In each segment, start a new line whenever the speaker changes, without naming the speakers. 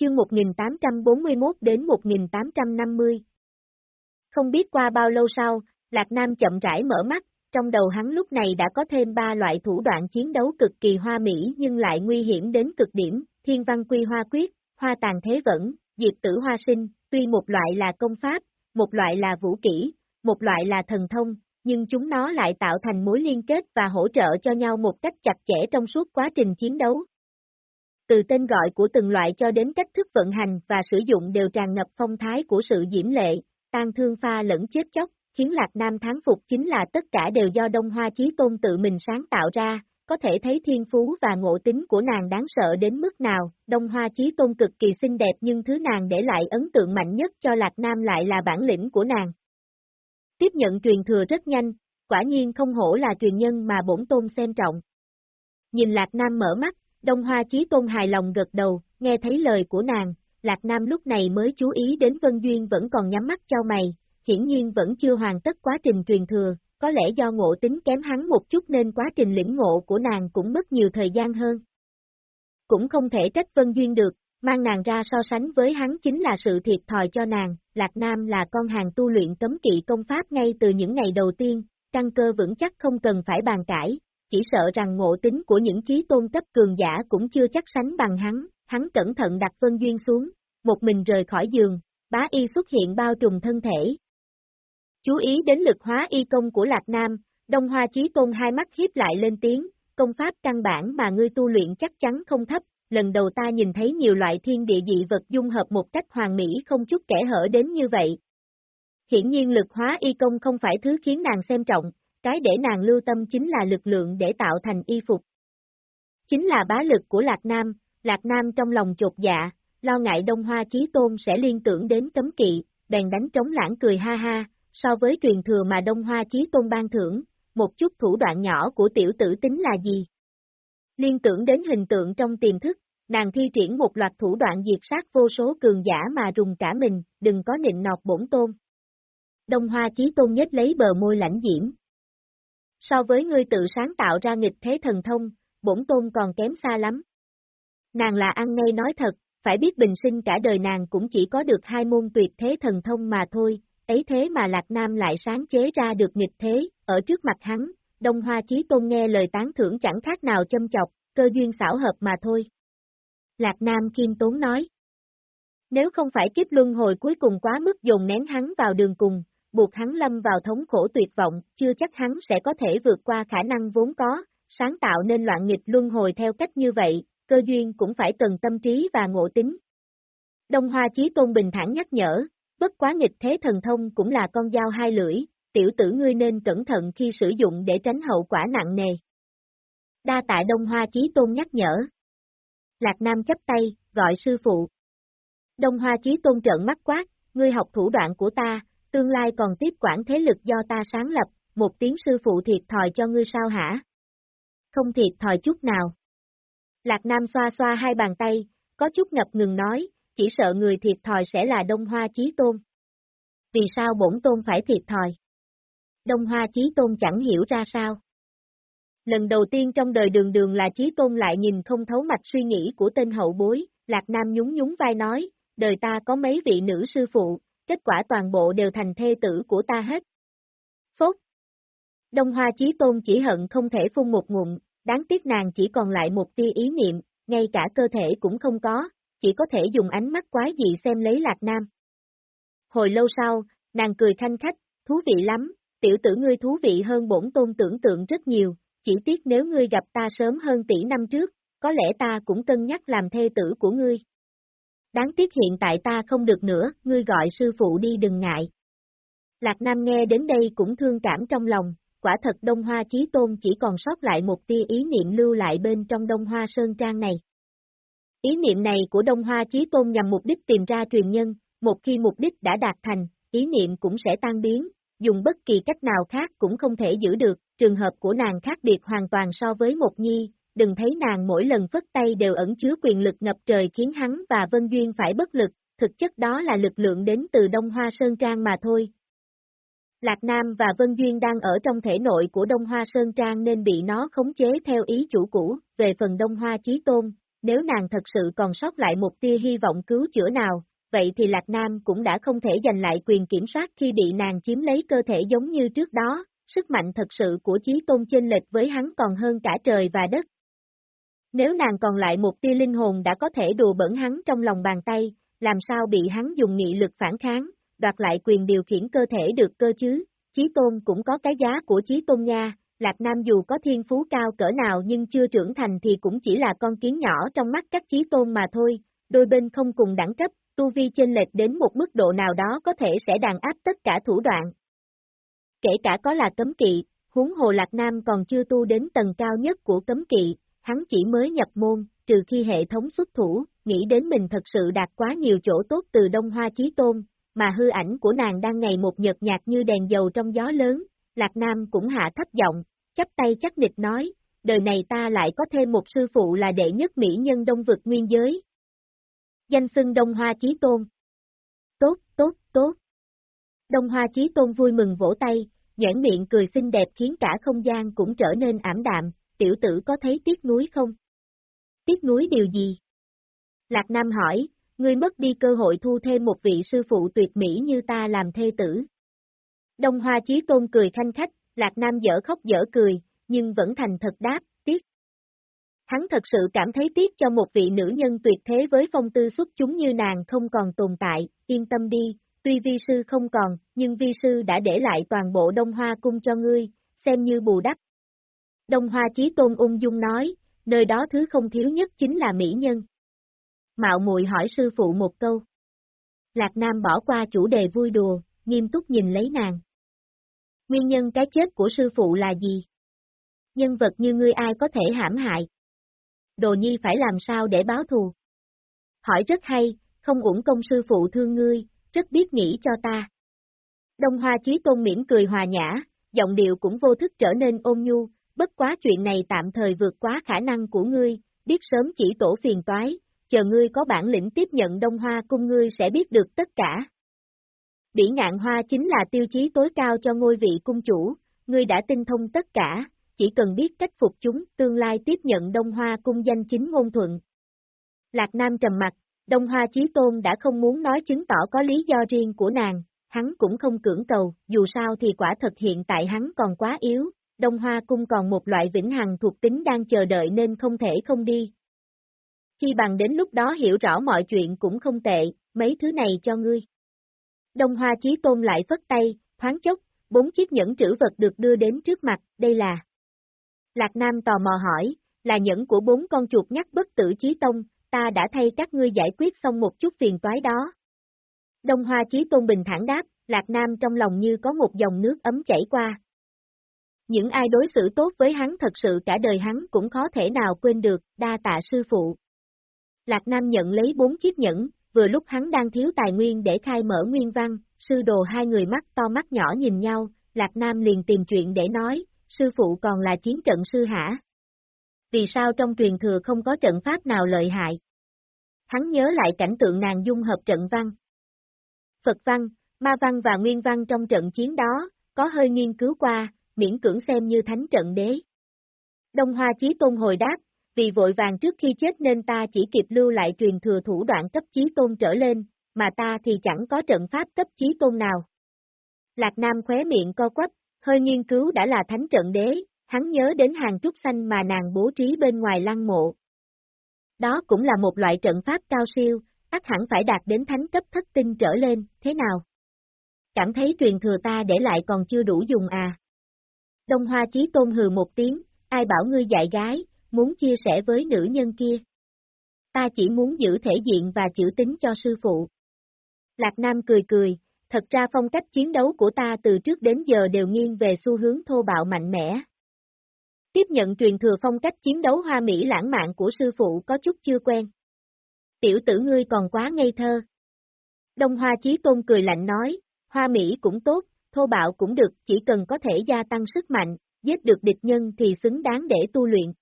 chương 1841 đến 1850. Không biết qua bao lâu sau, Lạc Nam chậm rãi mở mắt, trong đầu hắn lúc này đã có thêm ba loại thủ đoạn chiến đấu cực kỳ hoa mỹ nhưng lại nguy hiểm đến cực điểm, thiên văn quy hoa quyết, hoa tàn thế vẫn, diệt tử hoa sinh, tuy một loại là công pháp, một loại là vũ kỹ, một loại là thần thông, nhưng chúng nó lại tạo thành mối liên kết và hỗ trợ cho nhau một cách chặt chẽ trong suốt quá trình chiến đấu. Từ tên gọi của từng loại cho đến cách thức vận hành và sử dụng đều tràn ngập phong thái của sự diễm lệ, tan thương pha lẫn chết chóc, khiến Lạc Nam thắng phục chính là tất cả đều do Đông Hoa Chí Tôn tự mình sáng tạo ra, có thể thấy thiên phú và ngộ tính của nàng đáng sợ đến mức nào, Đông Hoa Chí Tôn cực kỳ xinh đẹp nhưng thứ nàng để lại ấn tượng mạnh nhất cho Lạc Nam lại là bản lĩnh của nàng. Tiếp nhận truyền thừa rất nhanh, quả nhiên không hổ là truyền nhân mà bổn tôn xem trọng. Nhìn Lạc Nam mở mắt, Đông Hoa Chí Tôn hài lòng gật đầu, nghe thấy lời của nàng, Lạc Nam lúc này mới chú ý đến Vân Duyên vẫn còn nhắm mắt trao mày, hiển nhiên vẫn chưa hoàn tất quá trình truyền thừa, có lẽ do ngộ tính kém hắn một chút nên quá trình lĩnh ngộ của nàng cũng mất nhiều thời gian hơn. Cũng không thể trách Vân Duyên được, mang nàng ra so sánh với hắn chính là sự thiệt thòi cho nàng, Lạc Nam là con hàng tu luyện cấm kỵ công pháp ngay từ những ngày đầu tiên, căn cơ vững chắc không cần phải bàn cãi, chỉ sợ rằng ngộ tính của những chí tôn cấp cường giả cũng chưa chắc sánh bằng hắn, hắn cẩn thận đặt Vân Duyên xuống, một mình rời khỏi giường, bá y xuất hiện bao trùm thân thể. Chú ý đến lực hóa y công của Lạc Nam, Đông Hoa Chí Tôn hai mắt hiếp lại lên tiếng, công pháp căn bản mà ngươi tu luyện chắc chắn không thấp, lần đầu ta nhìn thấy nhiều loại thiên địa dị vật dung hợp một cách hoàn mỹ không chút kẻ hở đến như vậy. Hiển nhiên lực hóa y công không phải thứ khiến nàng xem trọng, cái để nàng lưu tâm chính là lực lượng để tạo thành y phục. Chính là bá lực của Lạc Nam, Lạc Nam trong lòng chột dạ, lo ngại Đông Hoa Chí Tôn sẽ liên tưởng đến cấm kỵ, bèn đánh trống lãng cười ha ha, so với truyền thừa mà Đông Hoa Chí Tôn ban thưởng, một chút thủ đoạn nhỏ của tiểu tử tính là gì? Liên tưởng đến hình tượng trong tiềm thức, nàng thi triển một loạt thủ đoạn diệt sát vô số cường giả mà rùng cả mình, đừng có nịnh nọt bổn tôn. Đông Hoa Chí Tôn nhếch lấy bờ môi lãnh diễm. So với ngươi tự sáng tạo ra nghịch thế thần thông, bổn tôn còn kém xa lắm. Nàng là ăn ngay nói thật, phải biết bình sinh cả đời nàng cũng chỉ có được hai môn tuyệt thế thần thông mà thôi, ấy thế mà Lạc Nam lại sáng chế ra được nghịch thế, ở trước mặt hắn, Đông Hoa Chí Tôn nghe lời tán thưởng chẳng khác nào châm chọc, cơ duyên xảo hợp mà thôi. Lạc Nam kiên tốn nói. Nếu không phải kiếp luân hồi cuối cùng quá mức dồn nén hắn vào đường cùng, buộc hắn lâm vào thống khổ tuyệt vọng, chưa chắc hắn sẽ có thể vượt qua khả năng vốn có, sáng tạo nên loạn nghịch luân hồi theo cách như vậy, cơ duyên cũng phải cần tâm trí và ngộ tính. Đông Hoa Chí Tôn bình thản nhắc nhở, bất quá nghịch thế thần thông cũng là con dao hai lưỡi, tiểu tử ngươi nên cẩn thận khi sử dụng để tránh hậu quả nặng nề. Đa tại Đông Hoa Chí Tôn nhắc nhở. Lạc Nam chấp tay, gọi sư phụ. Đông Hoa Chí Tôn trợn mắt quát, ngươi học thủ đoạn của ta, tương lai còn tiếp quản thế lực do ta sáng lập, một tiếng sư phụ thiệt thòi cho ngươi sao hả? Không thiệt thòi chút nào. Lạc Nam xoa xoa hai bàn tay, có chút ngập ngừng nói, chỉ sợ người thiệt thòi sẽ là Đông Hoa Chí Tôn. Vì sao bổn tôn phải thiệt thòi? Đông Hoa Chí Tôn chẳng hiểu ra sao. Lần đầu tiên trong đời đường đường là Chí Tôn lại nhìn không thấu mạch suy nghĩ của tên hậu bối, Lạc Nam nhún nhún vai nói, đời ta có mấy vị nữ sư phụ, kết quả toàn bộ đều thành thê tử của ta hết. Phốt! Đông Hoa Chí Tôn chỉ hận không thể phun một ngụm, đáng tiếc nàng chỉ còn lại một tia ý niệm, ngay cả cơ thể cũng không có, chỉ có thể dùng ánh mắt quái dị xem lấy Lạc Nam. Hồi lâu sau, nàng cười thanh khách, thú vị lắm, tiểu tử ngươi thú vị hơn bổn tôn tưởng tượng rất nhiều, chỉ tiếc nếu ngươi gặp ta sớm hơn tỷ năm trước, có lẽ ta cũng cân nhắc làm thê tử của ngươi. Đáng tiếc hiện tại ta không được nữa, ngươi gọi sư phụ đi đừng ngại. Lạc Nam nghe đến đây cũng thương cảm trong lòng, quả thật Đông Hoa Chí Tôn chỉ còn sót lại một tia ý niệm lưu lại bên trong Đông Hoa Sơn Trang này. Ý niệm này của Đông Hoa Chí Tôn nhằm mục đích tìm ra truyền nhân, một khi mục đích đã đạt thành, ý niệm cũng sẽ tan biến, dùng bất kỳ cách nào khác cũng không thể giữ được, trường hợp của nàng khác biệt hoàn toàn so với một nhi, đừng thấy nàng mỗi lần phất tay đều ẩn chứa quyền lực ngập trời khiến hắn và Vân Duyên phải bất lực, thực chất đó là lực lượng đến từ Đông Hoa Sơn Trang mà thôi. Lạc Nam và Vân Duyên đang ở trong thể nội của Đông Hoa Sơn Trang nên bị nó khống chế theo ý chủ cũ, về phần Đông Hoa Chí Tôn, nếu nàng thật sự còn sót lại một tia hy vọng cứu chữa nào, vậy thì Lạc Nam cũng đã không thể giành lại quyền kiểm soát khi bị nàng chiếm lấy cơ thể giống như trước đó, sức mạnh thật sự của Chí Tôn chênh lệch với hắn còn hơn cả trời và đất. Nếu nàng còn lại một tia linh hồn đã có thể đùa bẩn hắn trong lòng bàn tay, làm sao bị hắn dùng nghị lực phản kháng, đoạt lại quyền điều khiển cơ thể được cơ chứ, Chí Tôn cũng có cái giá của Chí Tôn nha, Lạc Nam dù có thiên phú cao cỡ nào nhưng chưa trưởng thành thì cũng chỉ là con kiến nhỏ trong mắt các Chí Tôn mà thôi, đôi bên không cùng đẳng cấp, tu vi chênh lệch đến một mức độ nào đó có thể sẽ đàn áp tất cả thủ đoạn. Kể cả có là cấm kỵ, huống hồ Lạc Nam còn chưa tu đến tầng cao nhất của cấm kỵ, hắn chỉ mới nhập môn, trừ khi hệ thống xuất thủ, nghĩ đến mình thật sự đạt quá nhiều chỗ tốt từ Đông Hoa Chí Tôn, mà hư ảnh của nàng đang ngày một nhợt nhạt như đèn dầu trong gió lớn, Lạc Nam cũng hạ thấp giọng, chắp tay chắc nịch nói, đời này ta lại có thêm một sư phụ là đệ nhất mỹ nhân đông vực nguyên giới. Danh xưng Đông Hoa Chí Tôn. Tốt, tốt, tốt. Đông Hoa Chí Tôn vui mừng vỗ tay, nhãn miệng cười xinh đẹp khiến cả không gian cũng trở nên ảm đạm, tiểu tử có thấy tiếc núi không? Tiếc núi điều gì? Lạc Nam hỏi, ngươi mất đi cơ hội thu thêm một vị sư phụ tuyệt mỹ như ta làm thê tử. Đông Hoa Chí Tôn cười khanh khách, Lạc Nam dở khóc dở cười, nhưng vẫn thành thật đáp, tiếc. Hắn thật sự cảm thấy tiếc cho một vị nữ nhân tuyệt thế với phong tư xuất chúng như nàng không còn tồn tại, yên tâm đi, tuy vi sư không còn, nhưng vi sư đã để lại toàn bộ Đông Hoa cung cho ngươi, xem như bù đắp. Đông Hoa Chí Tôn ung dung nói, nơi đó thứ không thiếu nhất chính là mỹ nhân. Mạo muội hỏi sư phụ một câu. Lạc Nam bỏ qua chủ đề vui đùa, nghiêm túc nhìn lấy nàng. Nguyên nhân cái chết của sư phụ là gì? Nhân vật như ngươi ai có thể hãm hại? Đồ nhi phải làm sao để báo thù? Hỏi rất hay, không uổng công sư phụ thương ngươi, rất biết nghĩ cho ta. Đông Hoa Chí Tôn mỉm cười hòa nhã, giọng điệu cũng vô thức trở nên ôn nhu, bất quá chuyện này tạm thời vượt quá khả năng của ngươi, biết sớm chỉ tổ phiền toái, chờ ngươi có bản lĩnh tiếp nhận Đông Hoa cung ngươi sẽ biết được tất cả. Bỉ ngạn hoa chính là tiêu chí tối cao cho ngôi vị cung chủ, ngươi đã tinh thông tất cả, chỉ cần biết cách phục chúng, tương lai tiếp nhận Đông Hoa cung danh chính ngôn thuận. Lạc Nam trầm mặt, Đông Hoa Chí Tôn đã không muốn nói chứng tỏ có lý do riêng của nàng, hắn cũng không cưỡng cầu, dù sao thì quả thật hiện tại hắn còn quá yếu, Đông Hoa cung còn một loại vĩnh hằng thuộc tính đang chờ đợi nên không thể không đi. Chi bằng đến lúc đó hiểu rõ mọi chuyện cũng không tệ, mấy thứ này cho ngươi. Đông Hoa Chí Tôn lại phất tay, thoáng chốc, bốn chiếc nhẫn trữ vật được đưa đến trước mặt, đây là. Lạc Nam tò mò hỏi, là nhẫn của bốn con chuột nhắc bất tử Chí Tông, ta đã thay các ngươi giải quyết xong một chút phiền toái đó. Đông Hoa Chí Tôn bình thản đáp, Lạc Nam trong lòng như có một dòng nước ấm chảy qua. Những ai đối xử tốt với hắn thật sự cả đời hắn cũng khó thể nào quên được, đa tạ sư phụ. Lạc Nam nhận lấy bốn chiếc nhẫn, vừa lúc hắn đang thiếu tài nguyên để khai mở nguyên văn, sư đồ hai người mắt to mắt nhỏ nhìn nhau, Lạc Nam liền tìm chuyện để nói, sư phụ còn là chiến trận sư hả? Vì sao trong truyền thừa không có trận pháp nào lợi hại? Hắn nhớ lại cảnh tượng nàng dung hợp trận văn. Phật văn, ma văn và nguyên văn trong trận chiến đó, có hơi nghiên cứu qua, miễn cưỡng xem như thánh trận đế. Đông Hoa Chí Tôn hồi đáp, vì vội vàng trước khi chết nên ta chỉ kịp lưu lại truyền thừa thủ đoạn cấp chí tôn trở lên, mà ta thì chẳng có trận pháp cấp chí tôn nào. Lạc Nam khóe miệng co quắp, hơi nghiên cứu đã là thánh trận đế, hắn nhớ đến hàng trúc xanh mà nàng bố trí bên ngoài lăng mộ. Đó cũng là một loại trận pháp cao siêu, ắt hẳn phải đạt đến thánh cấp thất tinh trở lên, thế nào? Cảm thấy truyền thừa ta để lại còn chưa đủ dùng à? Đông Hoa Chí Tôn hừ một tiếng, ai bảo ngươi dạy gái, muốn chia sẻ với nữ nhân kia. Ta chỉ muốn giữ thể diện và chữ tính cho sư phụ. Lạc Nam cười cười, thật ra phong cách chiến đấu của ta từ trước đến giờ đều nghiêng về xu hướng thô bạo mạnh mẽ. Tiếp nhận truyền thừa phong cách chiến đấu hoa mỹ lãng mạn của sư phụ có chút chưa quen. Tiểu tử ngươi còn quá ngây thơ. Đông Hoa Chí Tôn cười lạnh nói, hoa mỹ cũng tốt, thô bạo cũng được, chỉ cần có thể gia tăng sức mạnh, giết được địch nhân thì xứng đáng để tu luyện.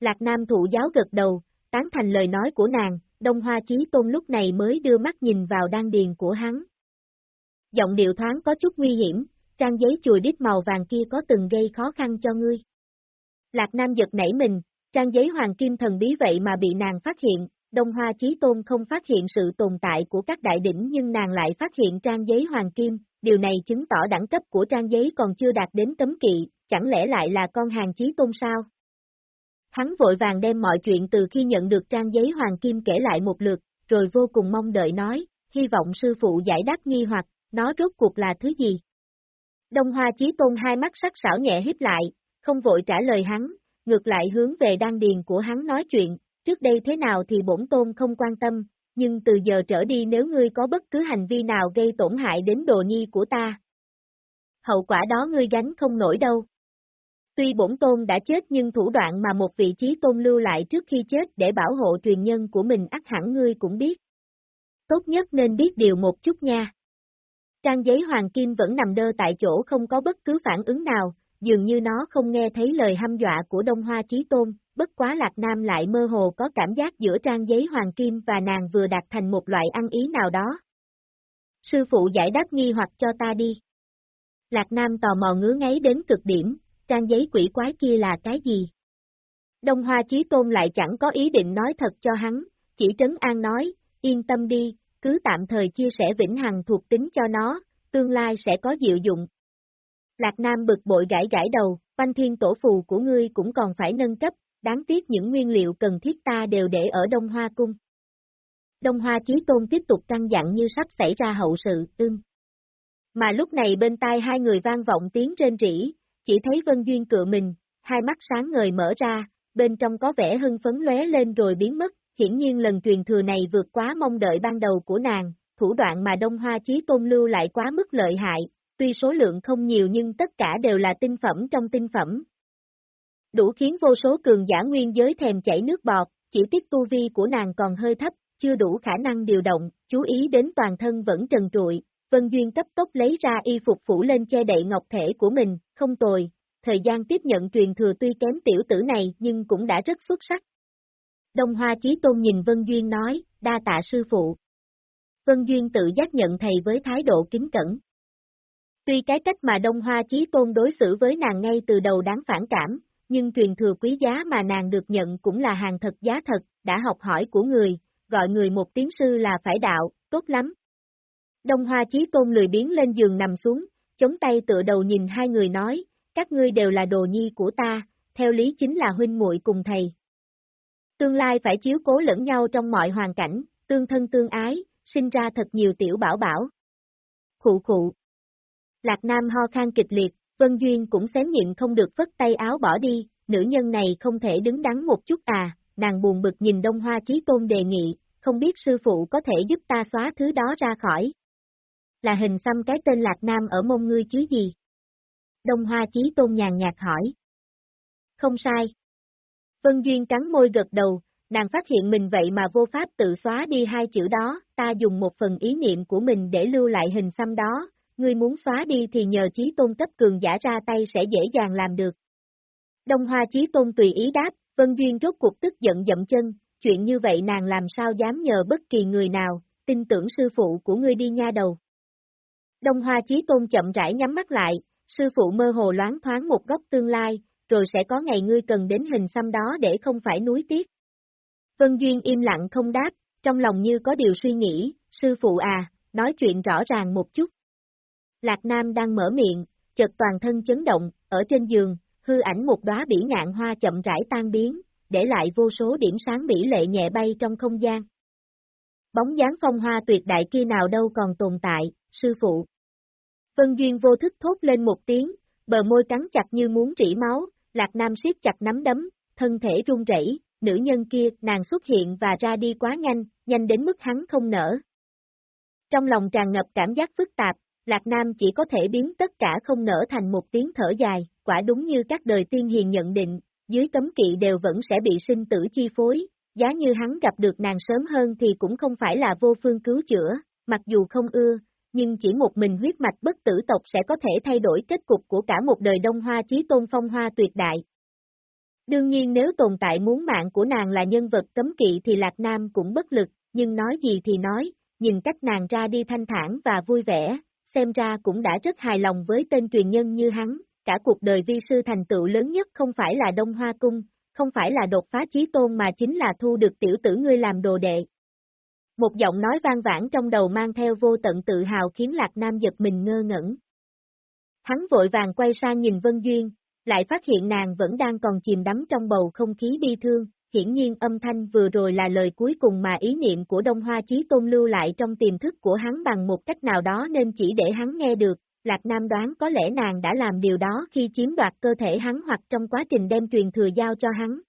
Lạc Nam thụ giáo gật đầu, tán thành lời nói của nàng, Đông Hoa Chí Tôn lúc này mới đưa mắt nhìn vào đan điền của hắn. Giọng điệu thoáng có chút nguy hiểm, trang giấy chùi đít màu vàng kia có từng gây khó khăn cho ngươi. Lạc Nam giật nảy mình, Trang giấy hoàng kim thần bí vậy mà bị nàng phát hiện, Đông Hoa Chí Tôn không phát hiện sự tồn tại của các đại đỉnh nhưng nàng lại phát hiện trang giấy hoàng kim, điều này chứng tỏ đẳng cấp của trang giấy còn chưa đạt đến cấm kỵ, chẳng lẽ lại là con hàng Chí Tôn sao? Hắn vội vàng đem mọi chuyện từ khi nhận được trang giấy hoàng kim kể lại một lượt, rồi vô cùng mong đợi nói, hy vọng sư phụ giải đáp nghi hoặc, nó rốt cuộc là thứ gì? Đông Hoa Chí Tôn hai mắt sắc sảo nhẹ hiếp lại, không vội trả lời hắn, ngược lại hướng về đan điền của hắn nói chuyện, trước đây thế nào thì bổn tôn không quan tâm, nhưng từ giờ trở đi nếu ngươi có bất cứ hành vi nào gây tổn hại đến đồ nhi của ta. Hậu quả đó ngươi gánh không nổi đâu. Tuy bổn tôn đã chết nhưng thủ đoạn mà một vị trí tôn lưu lại trước khi chết để bảo hộ truyền nhân của mình ắt hẳn ngươi cũng biết. Tốt nhất nên biết điều một chút nha. Trang giấy hoàng kim vẫn nằm đơ tại chỗ không có bất cứ phản ứng nào, dường như nó không nghe thấy lời hăm dọa của Đông Hoa Chí Tôn, bất quá Lạc Nam lại mơ hồ có cảm giác giữa trang giấy hoàng kim và nàng vừa đạt thành một loại ăn ý nào đó. Sư phụ giải đáp nghi hoặc cho ta đi. Lạc Nam tò mò ngứa ngáy đến cực điểm, trang giấy quỷ quái kia là cái gì? Đông Hoa Chí Tôn lại chẳng có ý định nói thật cho hắn, chỉ trấn an nói, yên tâm đi, cứ tạm thời chia sẻ vĩnh hằng thuộc tính cho nó, tương lai sẽ có diệu dụng. Lạc Nam bực bội gãi gãi đầu, banh thiên tổ phù của ngươi cũng còn phải nâng cấp, đáng tiếc những nguyên liệu cần thiết ta đều để ở Đông Hoa Cung. Đông Hoa Chí Tôn tiếp tục căng dặn như sắp xảy ra hậu sự, ưng. Mà lúc này bên tai hai người vang vọng tiếng trên rỉ, chỉ thấy Vân Duyên cựa mình, hai mắt sáng ngời mở ra, bên trong có vẻ hưng phấn lóe lên rồi biến mất, hiển nhiên lần truyền thừa này vượt quá mong đợi ban đầu của nàng, thủ đoạn mà Đông Hoa Chí Tôn lưu lại quá mức lợi hại, tuy số lượng không nhiều nhưng tất cả đều là tinh phẩm trong tinh phẩm. Đủ khiến vô số cường giả nguyên giới thèm chảy nước bọt, chỉ tiếc tu vi của nàng còn hơi thấp, chưa đủ khả năng điều động, chú ý đến toàn thân vẫn trần trụi, Vân Duyên cấp tốc lấy ra y phục phủ lên che đậy ngọc thể của mình, không tồi, thời gian tiếp nhận truyền thừa tuy kém tiểu tử này nhưng cũng đã rất xuất sắc. Đông Hoa Chí Tôn nhìn Vân Duyên nói, đa tạ sư phụ. Vân Duyên tự giác nhận thầy với thái độ kính cẩn. Tuy cái cách mà Đông Hoa Chí Tôn đối xử với nàng ngay từ đầu đáng phản cảm, nhưng truyền thừa quý giá mà nàng được nhận cũng là hàng thật giá thật, đã học hỏi của người, gọi người một tiếng sư là phải đạo, tốt lắm. Đông Hoa Chí Tôn lười biến lên giường nằm xuống, chống tay tựa đầu nhìn hai người nói, các ngươi đều là đồ nhi của ta, theo lý chính là huynh muội cùng thầy. Tương lai phải chiếu cố lẫn nhau trong mọi hoàn cảnh, tương thân tương ái, sinh ra thật nhiều tiểu bảo bảo. Khụ khụ. Lạc Nam ho khan kịch liệt, Vân Duyên cũng xém nhịn không được vất tay áo bỏ đi, nữ nhân này không thể đứng đắn một chút à, nàng buồn bực nhìn Đông Hoa Chí Tôn đề nghị, không biết sư phụ có thể giúp ta xóa thứ đó ra khỏi. Là hình xăm cái tên Lạc Nam ở mông ngươi chứ gì? Đông Hoa Chí Tôn nhàn nhạt hỏi. Không sai. Vân Duyên cắn môi gật đầu, nàng phát hiện mình vậy mà vô pháp tự xóa đi hai chữ đó, ta dùng một phần ý niệm của mình để lưu lại hình xăm đó, ngươi muốn xóa đi thì nhờ Chí Tôn cấp cường giả ra tay sẽ dễ dàng làm được. Đông Hoa Chí Tôn tùy ý đáp, Vân Duyên rốt cuộc tức giận dậm chân, chuyện như vậy nàng làm sao dám nhờ bất kỳ người nào, tin tưởng sư phụ của ngươi đi nha đầu. Đông Hoa Chí Tôn chậm rãi nhắm mắt lại, sư phụ mơ hồ loáng thoáng một góc tương lai, rồi sẽ có ngày ngươi cần đến hình xăm đó để không phải nuối tiếc. Vân Duyên im lặng không đáp, trong lòng như có điều suy nghĩ, sư phụ à, nói chuyện rõ ràng một chút. Lạc Nam đang mở miệng, chợt toàn thân chấn động, ở trên giường, hư ảnh một đóa bỉ ngạn hoa chậm rãi tan biến, để lại vô số điểm sáng bỉ lệ nhẹ bay trong không gian. Bóng dáng phong hoa tuyệt đại kia nào đâu còn tồn tại, sư phụ. Vân Duyên vô thức thốt lên một tiếng, bờ môi cắn chặt như muốn rỉ máu, Lạc Nam siết chặt nắm đấm, thân thể run rẩy, nữ nhân kia, nàng xuất hiện và ra đi quá nhanh, nhanh đến mức hắn không nở. Trong lòng tràn ngập cảm giác phức tạp, Lạc Nam chỉ có thể biến tất cả không nở thành một tiếng thở dài, quả đúng như các đời tiên hiền nhận định, dưới cấm kỵ đều vẫn sẽ bị sinh tử chi phối, giá như hắn gặp được nàng sớm hơn thì cũng không phải là vô phương cứu chữa, mặc dù không ưa, nhưng chỉ một mình huyết mạch bất tử tộc sẽ có thể thay đổi kết cục của cả một đời đông hoa chí tôn phong hoa tuyệt đại. Đương nhiên nếu tồn tại muốn mạng của nàng là nhân vật cấm kỵ thì Lạc Nam cũng bất lực, nhưng nói gì thì nói, nhìn cách nàng ra đi thanh thản và vui vẻ, xem ra cũng đã rất hài lòng với tên truyền nhân như hắn, cả cuộc đời vi sư thành tựu lớn nhất không phải là Đông Hoa Cung, không phải là đột phá chí tôn mà chính là thu được tiểu tử ngươi làm đồ đệ. Một giọng nói vang vãng trong đầu mang theo vô tận tự hào khiến Lạc Nam giật mình ngơ ngẩn. Hắn vội vàng quay sang nhìn Vân Duyên, lại phát hiện nàng vẫn đang còn chìm đắm trong bầu không khí bi thương, hiển nhiên âm thanh vừa rồi là lời cuối cùng mà ý niệm của Đông Hoa Chí Tôn lưu lại trong tiềm thức của hắn bằng một cách nào đó nên chỉ để hắn nghe được, Lạc Nam đoán có lẽ nàng đã làm điều đó khi chiếm đoạt cơ thể hắn hoặc trong quá trình đem truyền thừa giao cho hắn.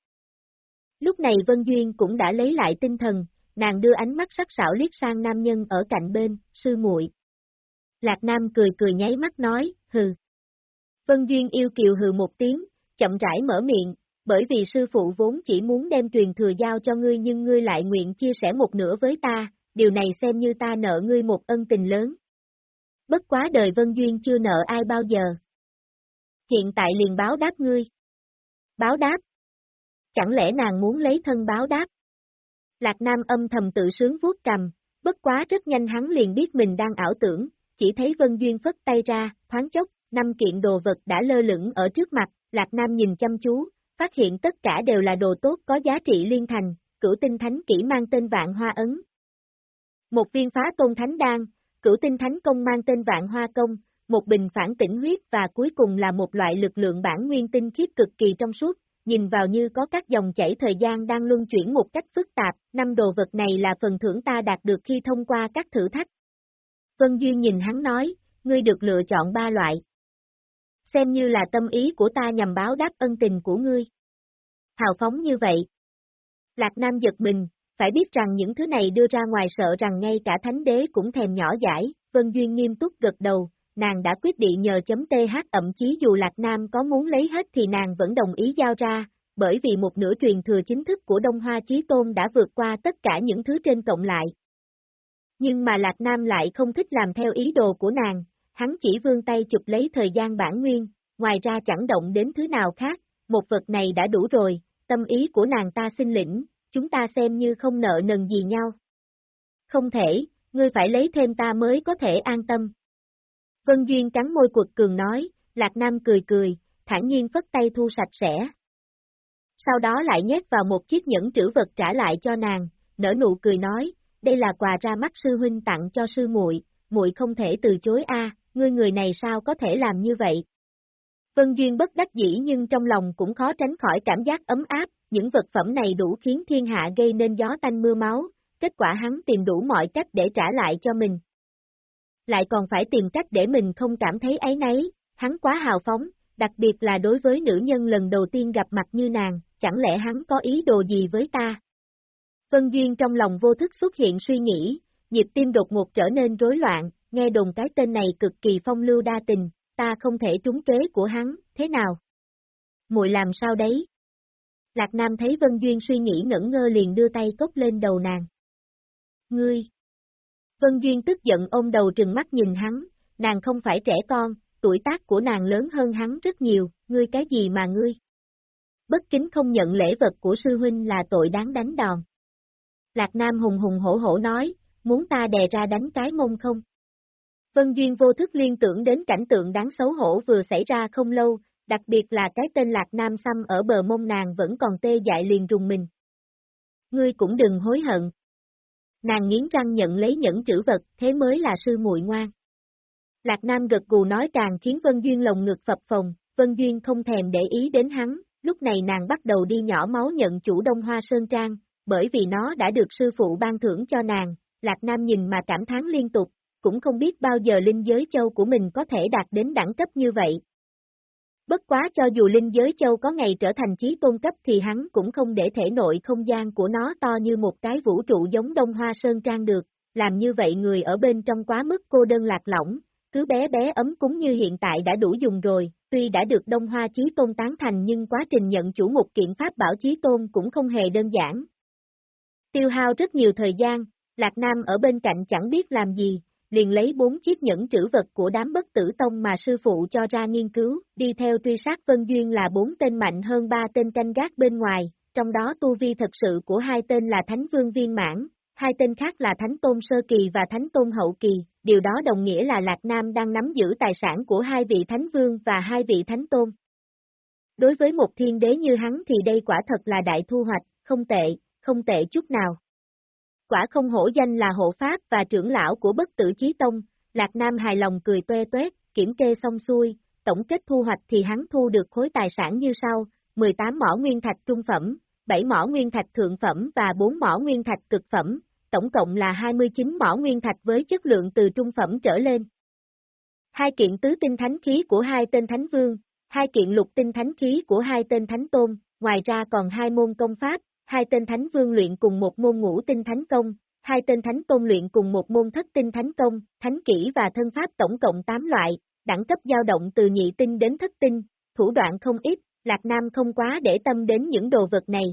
Lúc này Vân Duyên cũng đã lấy lại tinh thần, nàng đưa ánh mắt sắc sảo liếc sang nam nhân ở cạnh bên, sư muội. Lạc Nam cười cười nháy mắt nói, hừ. Vân Duyên yêu kiều hừ một tiếng, chậm rãi mở miệng, bởi vì sư phụ vốn chỉ muốn đem truyền thừa giao cho ngươi nhưng ngươi lại nguyện chia sẻ một nửa với ta, điều này xem như ta nợ ngươi một ân tình lớn. Bất quá đời Vân Duyên chưa nợ ai bao giờ. Hiện tại liền báo đáp ngươi. Báo đáp? Chẳng lẽ nàng muốn lấy thân báo đáp? Lạc Nam âm thầm tự sướng vuốt cầm, bất quá rất nhanh hắn liền biết mình đang ảo tưởng, chỉ thấy Vân Duyên phất tay ra, thoáng chốc, năm kiện đồ vật đã lơ lửng ở trước mặt, Lạc Nam nhìn chăm chú, phát hiện tất cả đều là đồ tốt có giá trị liên thành, cửu tinh thánh kỹ mang tên vạn hoa ấn. Một viên phá tôn thánh đan, cửu tinh thánh công mang tên vạn hoa công, một bình phản tỉnh huyết và cuối cùng là một loại lực lượng bản nguyên tinh khiết cực kỳ trong suốt, nhìn vào như có các dòng chảy thời gian đang luân chuyển một cách phức tạp, năm đồ vật này là phần thưởng ta đạt được khi thông qua các thử thách. Vân Duyên nhìn hắn nói, ngươi được lựa chọn ba loại. Xem như là tâm ý của ta nhằm báo đáp ân tình của ngươi. Hào phóng như vậy. Lạc Nam giật mình, phải biết rằng những thứ này đưa ra ngoài sợ rằng ngay cả thánh đế cũng thèm nhỏ giải, Vân Duyên nghiêm túc gật đầu, nàng đã quyết định nhờ chấm TH ậm chí dù Lạc Nam có muốn lấy hết thì nàng vẫn đồng ý giao ra, bởi vì một nửa truyền thừa chính thức của Đông Hoa Chí Tôn đã vượt qua tất cả những thứ trên cộng lại. Nhưng mà Lạc Nam lại không thích làm theo ý đồ của nàng, hắn chỉ vươn tay chụp lấy thời gian bản nguyên, ngoài ra chẳng động đến thứ nào khác, một vật này đã đủ rồi, tâm ý của nàng ta xin lĩnh, chúng ta xem như không nợ nần gì nhau. Không thể, ngươi phải lấy thêm ta mới có thể an tâm. Vân Duyên cắn môi cuột cường nói, Lạc Nam cười cười, thản nhiên phất tay thu sạch sẽ. Sau đó lại nhét vào một chiếc nhẫn trữ vật trả lại cho nàng, nở nụ cười nói, đây là quà ra mắt sư huynh tặng cho sư muội, muội không thể từ chối a, ngươi người này sao có thể làm như vậy? Vân Duyên bất đắc dĩ nhưng trong lòng cũng khó tránh khỏi cảm giác ấm áp, những vật phẩm này đủ khiến thiên hạ gây nên gió tanh mưa máu, kết quả hắn tìm đủ mọi cách để trả lại cho mình. Lại còn phải tìm cách để mình không cảm thấy ấy nấy, hắn quá hào phóng, đặc biệt là đối với nữ nhân lần đầu tiên gặp mặt như nàng, chẳng lẽ hắn có ý đồ gì với ta? Vân Duyên trong lòng vô thức xuất hiện suy nghĩ, nhịp tim đột ngột trở nên rối loạn, nghe đồn cái tên này cực kỳ phong lưu đa tình, ta không thể trúng kế của hắn, thế nào? Muội làm sao đấy? Lạc Nam thấy Vân Duyên suy nghĩ ngẩn ngơ liền đưa tay cốc lên đầu nàng. Ngươi! Vân Duyên tức giận ôm đầu trừng mắt nhìn hắn, nàng không phải trẻ con, tuổi tác của nàng lớn hơn hắn rất nhiều, ngươi cái gì mà ngươi? Bất kính không nhận lễ vật của sư huynh là tội đáng đánh đòn. Lạc Nam hùng hùng hổ hổ nói, muốn ta đè ra đánh cái mông không? Vân Duyên vô thức liên tưởng đến cảnh tượng đáng xấu hổ vừa xảy ra không lâu, đặc biệt là cái tên Lạc Nam xăm ở bờ mông nàng vẫn còn tê dại liền rùng mình. Ngươi cũng đừng hối hận. Nàng nghiến răng nhận lấy những chữ vật, thế mới là sư muội ngoan. Lạc Nam gật gù nói càng khiến Vân Duyên lồng ngực phập phồng, Vân Duyên không thèm để ý đến hắn, lúc này nàng bắt đầu đi nhỏ máu nhận chủ Đông Hoa Sơn Trang, bởi vì nó đã được sư phụ ban thưởng cho nàng, Lạc Nam nhìn mà cảm thán liên tục, cũng không biết bao giờ linh giới châu của mình có thể đạt đến đẳng cấp như vậy. Bất quá cho dù linh giới châu có ngày trở thành chí tôn cấp thì hắn cũng không để thể nội không gian của nó to như một cái vũ trụ giống Đông Hoa Sơn Trang được, làm như vậy người ở bên trong quá mức cô đơn lạc lõng, cứ bé bé ấm cúng như hiện tại đã đủ dùng rồi, tuy đã được Đông Hoa Chí Tôn tán thành nhưng quá trình nhận chủ một kiện pháp bảo Chí Tôn cũng không hề đơn giản. Tiêu hao rất nhiều thời gian, Lạc Nam ở bên cạnh chẳng biết làm gì, liền lấy bốn chiếc nhẫn trữ vật của đám bất tử tông mà sư phụ cho ra nghiên cứu, đi theo truy sát Vân Duyên là bốn tên mạnh hơn ba tên canh gác bên ngoài, trong đó tu vi thật sự của hai tên là Thánh Vương Viên Mãn, hai tên khác là Thánh Tôn Sơ Kỳ và Thánh Tôn Hậu Kỳ, điều đó đồng nghĩa là Lạc Nam đang nắm giữ tài sản của hai vị Thánh Vương và hai vị Thánh Tôn. Đối với một thiên đế như hắn thì đây quả thật là đại thu hoạch, không tệ, không tệ chút nào. Quả không hổ danh là hộ pháp và trưởng lão của bất tử chí tông, Lạc Nam hài lòng cười toe toét, kiểm kê xong xuôi, tổng kết thu hoạch thì hắn thu được khối tài sản như sau, 18 mỏ nguyên thạch trung phẩm, 7 mỏ nguyên thạch thượng phẩm và 4 mỏ nguyên thạch cực phẩm, tổng cộng là 29 mỏ nguyên thạch với chất lượng từ trung phẩm trở lên. Hai kiện tứ tinh thánh khí của hai tên thánh vương, hai kiện lục tinh thánh khí của hai tên thánh tôn, ngoài ra còn hai môn công pháp, hai tên thánh vương luyện cùng một môn ngũ tinh thánh công, hai tên thánh tôn luyện cùng một môn thất tinh thánh công, thánh kỹ và thân pháp tổng cộng 8 loại, đẳng cấp dao động từ nhị tinh đến thất tinh, thủ đoạn không ít, Lạc Nam không quá để tâm đến những đồ vật này.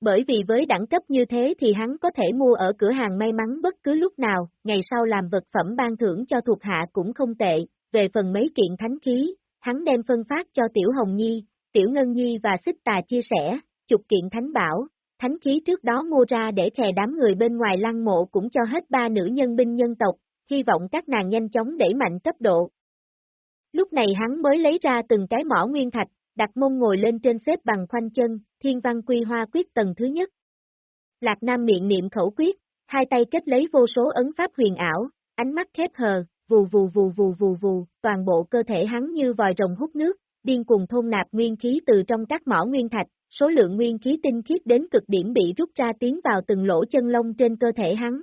Bởi vì với đẳng cấp như thế thì hắn có thể mua ở cửa hàng may mắn bất cứ lúc nào, ngày sau làm vật phẩm ban thưởng cho thuộc hạ cũng không tệ, về phần mấy kiện thánh khí, hắn đem phân phát cho Tiểu Hồng Nhi, Tiểu Ngân Nhi và Xích Tà chia sẻ, chục kiện thánh bảo, thánh khí trước đó mua ra để thè đám người bên ngoài lăng mộ cũng cho hết ba nữ nhân binh nhân tộc, hy vọng các nàng nhanh chóng đẩy mạnh cấp độ. Lúc này hắn mới lấy ra từng cái mỏ nguyên thạch, đặt mông ngồi lên trên xếp bằng khoanh chân, thiên văn quy hoa quyết tầng thứ nhất. Lạc Nam miệng niệm khẩu quyết, hai tay kết lấy vô số ấn pháp huyền ảo, ánh mắt khép hờ, vù vù vù vù vù vù, toàn bộ cơ thể hắn như vòi rồng hút nước, điên cùng thôn nạp nguyên khí từ trong các mỏ nguyên thạch, số lượng nguyên khí tinh khiết đến cực điểm bị rút ra tiến vào từng lỗ chân lông trên cơ thể hắn.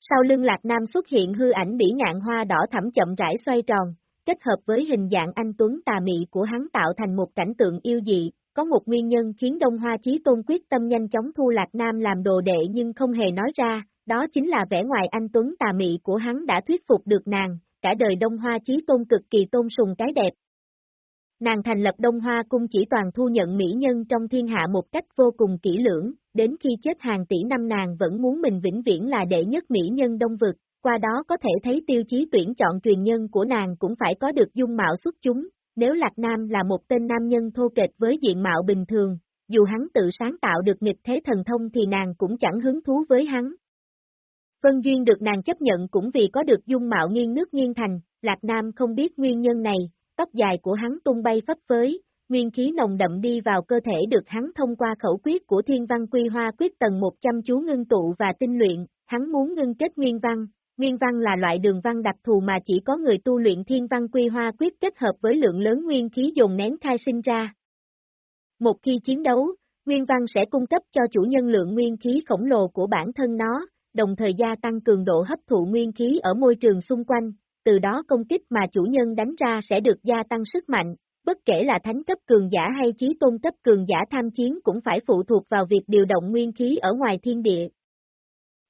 Sau lưng Lạc Nam xuất hiện hư ảnh bỉ ngạn hoa đỏ thẳm chậm rãi xoay tròn, kết hợp với hình dạng anh Tuấn tà mị của hắn tạo thành một cảnh tượng yêu dị, có một nguyên nhân khiến Đông Hoa Chí Tôn quyết tâm nhanh chóng thu Lạc Nam làm đồ đệ nhưng không hề nói ra, đó chính là vẻ ngoài anh Tuấn tà mị của hắn đã thuyết phục được nàng, cả đời Đông Hoa Chí Tôn cực kỳ tôn sùng cái đẹp. Nàng thành lập Đông Hoa cung chỉ toàn thu nhận mỹ nhân trong thiên hạ một cách vô cùng kỹ lưỡng, đến khi chết hàng tỷ năm nàng vẫn muốn mình vĩnh viễn là đệ nhất mỹ nhân đông vực, qua đó có thể thấy tiêu chí tuyển chọn truyền nhân của nàng cũng phải có được dung mạo xuất chúng, nếu Lạc Nam là một tên nam nhân thô kệch với diện mạo bình thường, dù hắn tự sáng tạo được nghịch thế thần thông thì nàng cũng chẳng hứng thú với hắn. Vân Duyên được nàng chấp nhận cũng vì có được dung mạo nghiêng nước nghiêng thành, Lạc Nam không biết nguyên nhân này, tóc dài của hắn tung bay phấp phới, nguyên khí nồng đậm đi vào cơ thể được hắn thông qua khẩu quyết của thiên văn quy hoa quyết tầng 100 chú ngưng tụ và tinh luyện, hắn muốn ngưng kết nguyên văn, Nguyên văn là loại đường văn đặc thù mà chỉ có người tu luyện thiên văn quy hoa quyết kết hợp với lượng lớn nguyên khí dồn nén khai sinh ra. Một khi chiến đấu, nguyên văn sẽ cung cấp cho chủ nhân lượng nguyên khí khổng lồ của bản thân nó, đồng thời gia tăng cường độ hấp thụ nguyên khí ở môi trường xung quanh, từ đó công kích mà chủ nhân đánh ra sẽ được gia tăng sức mạnh, bất kể là thánh cấp cường giả hay chí tôn cấp cường giả tham chiến cũng phải phụ thuộc vào việc điều động nguyên khí ở ngoài thiên địa.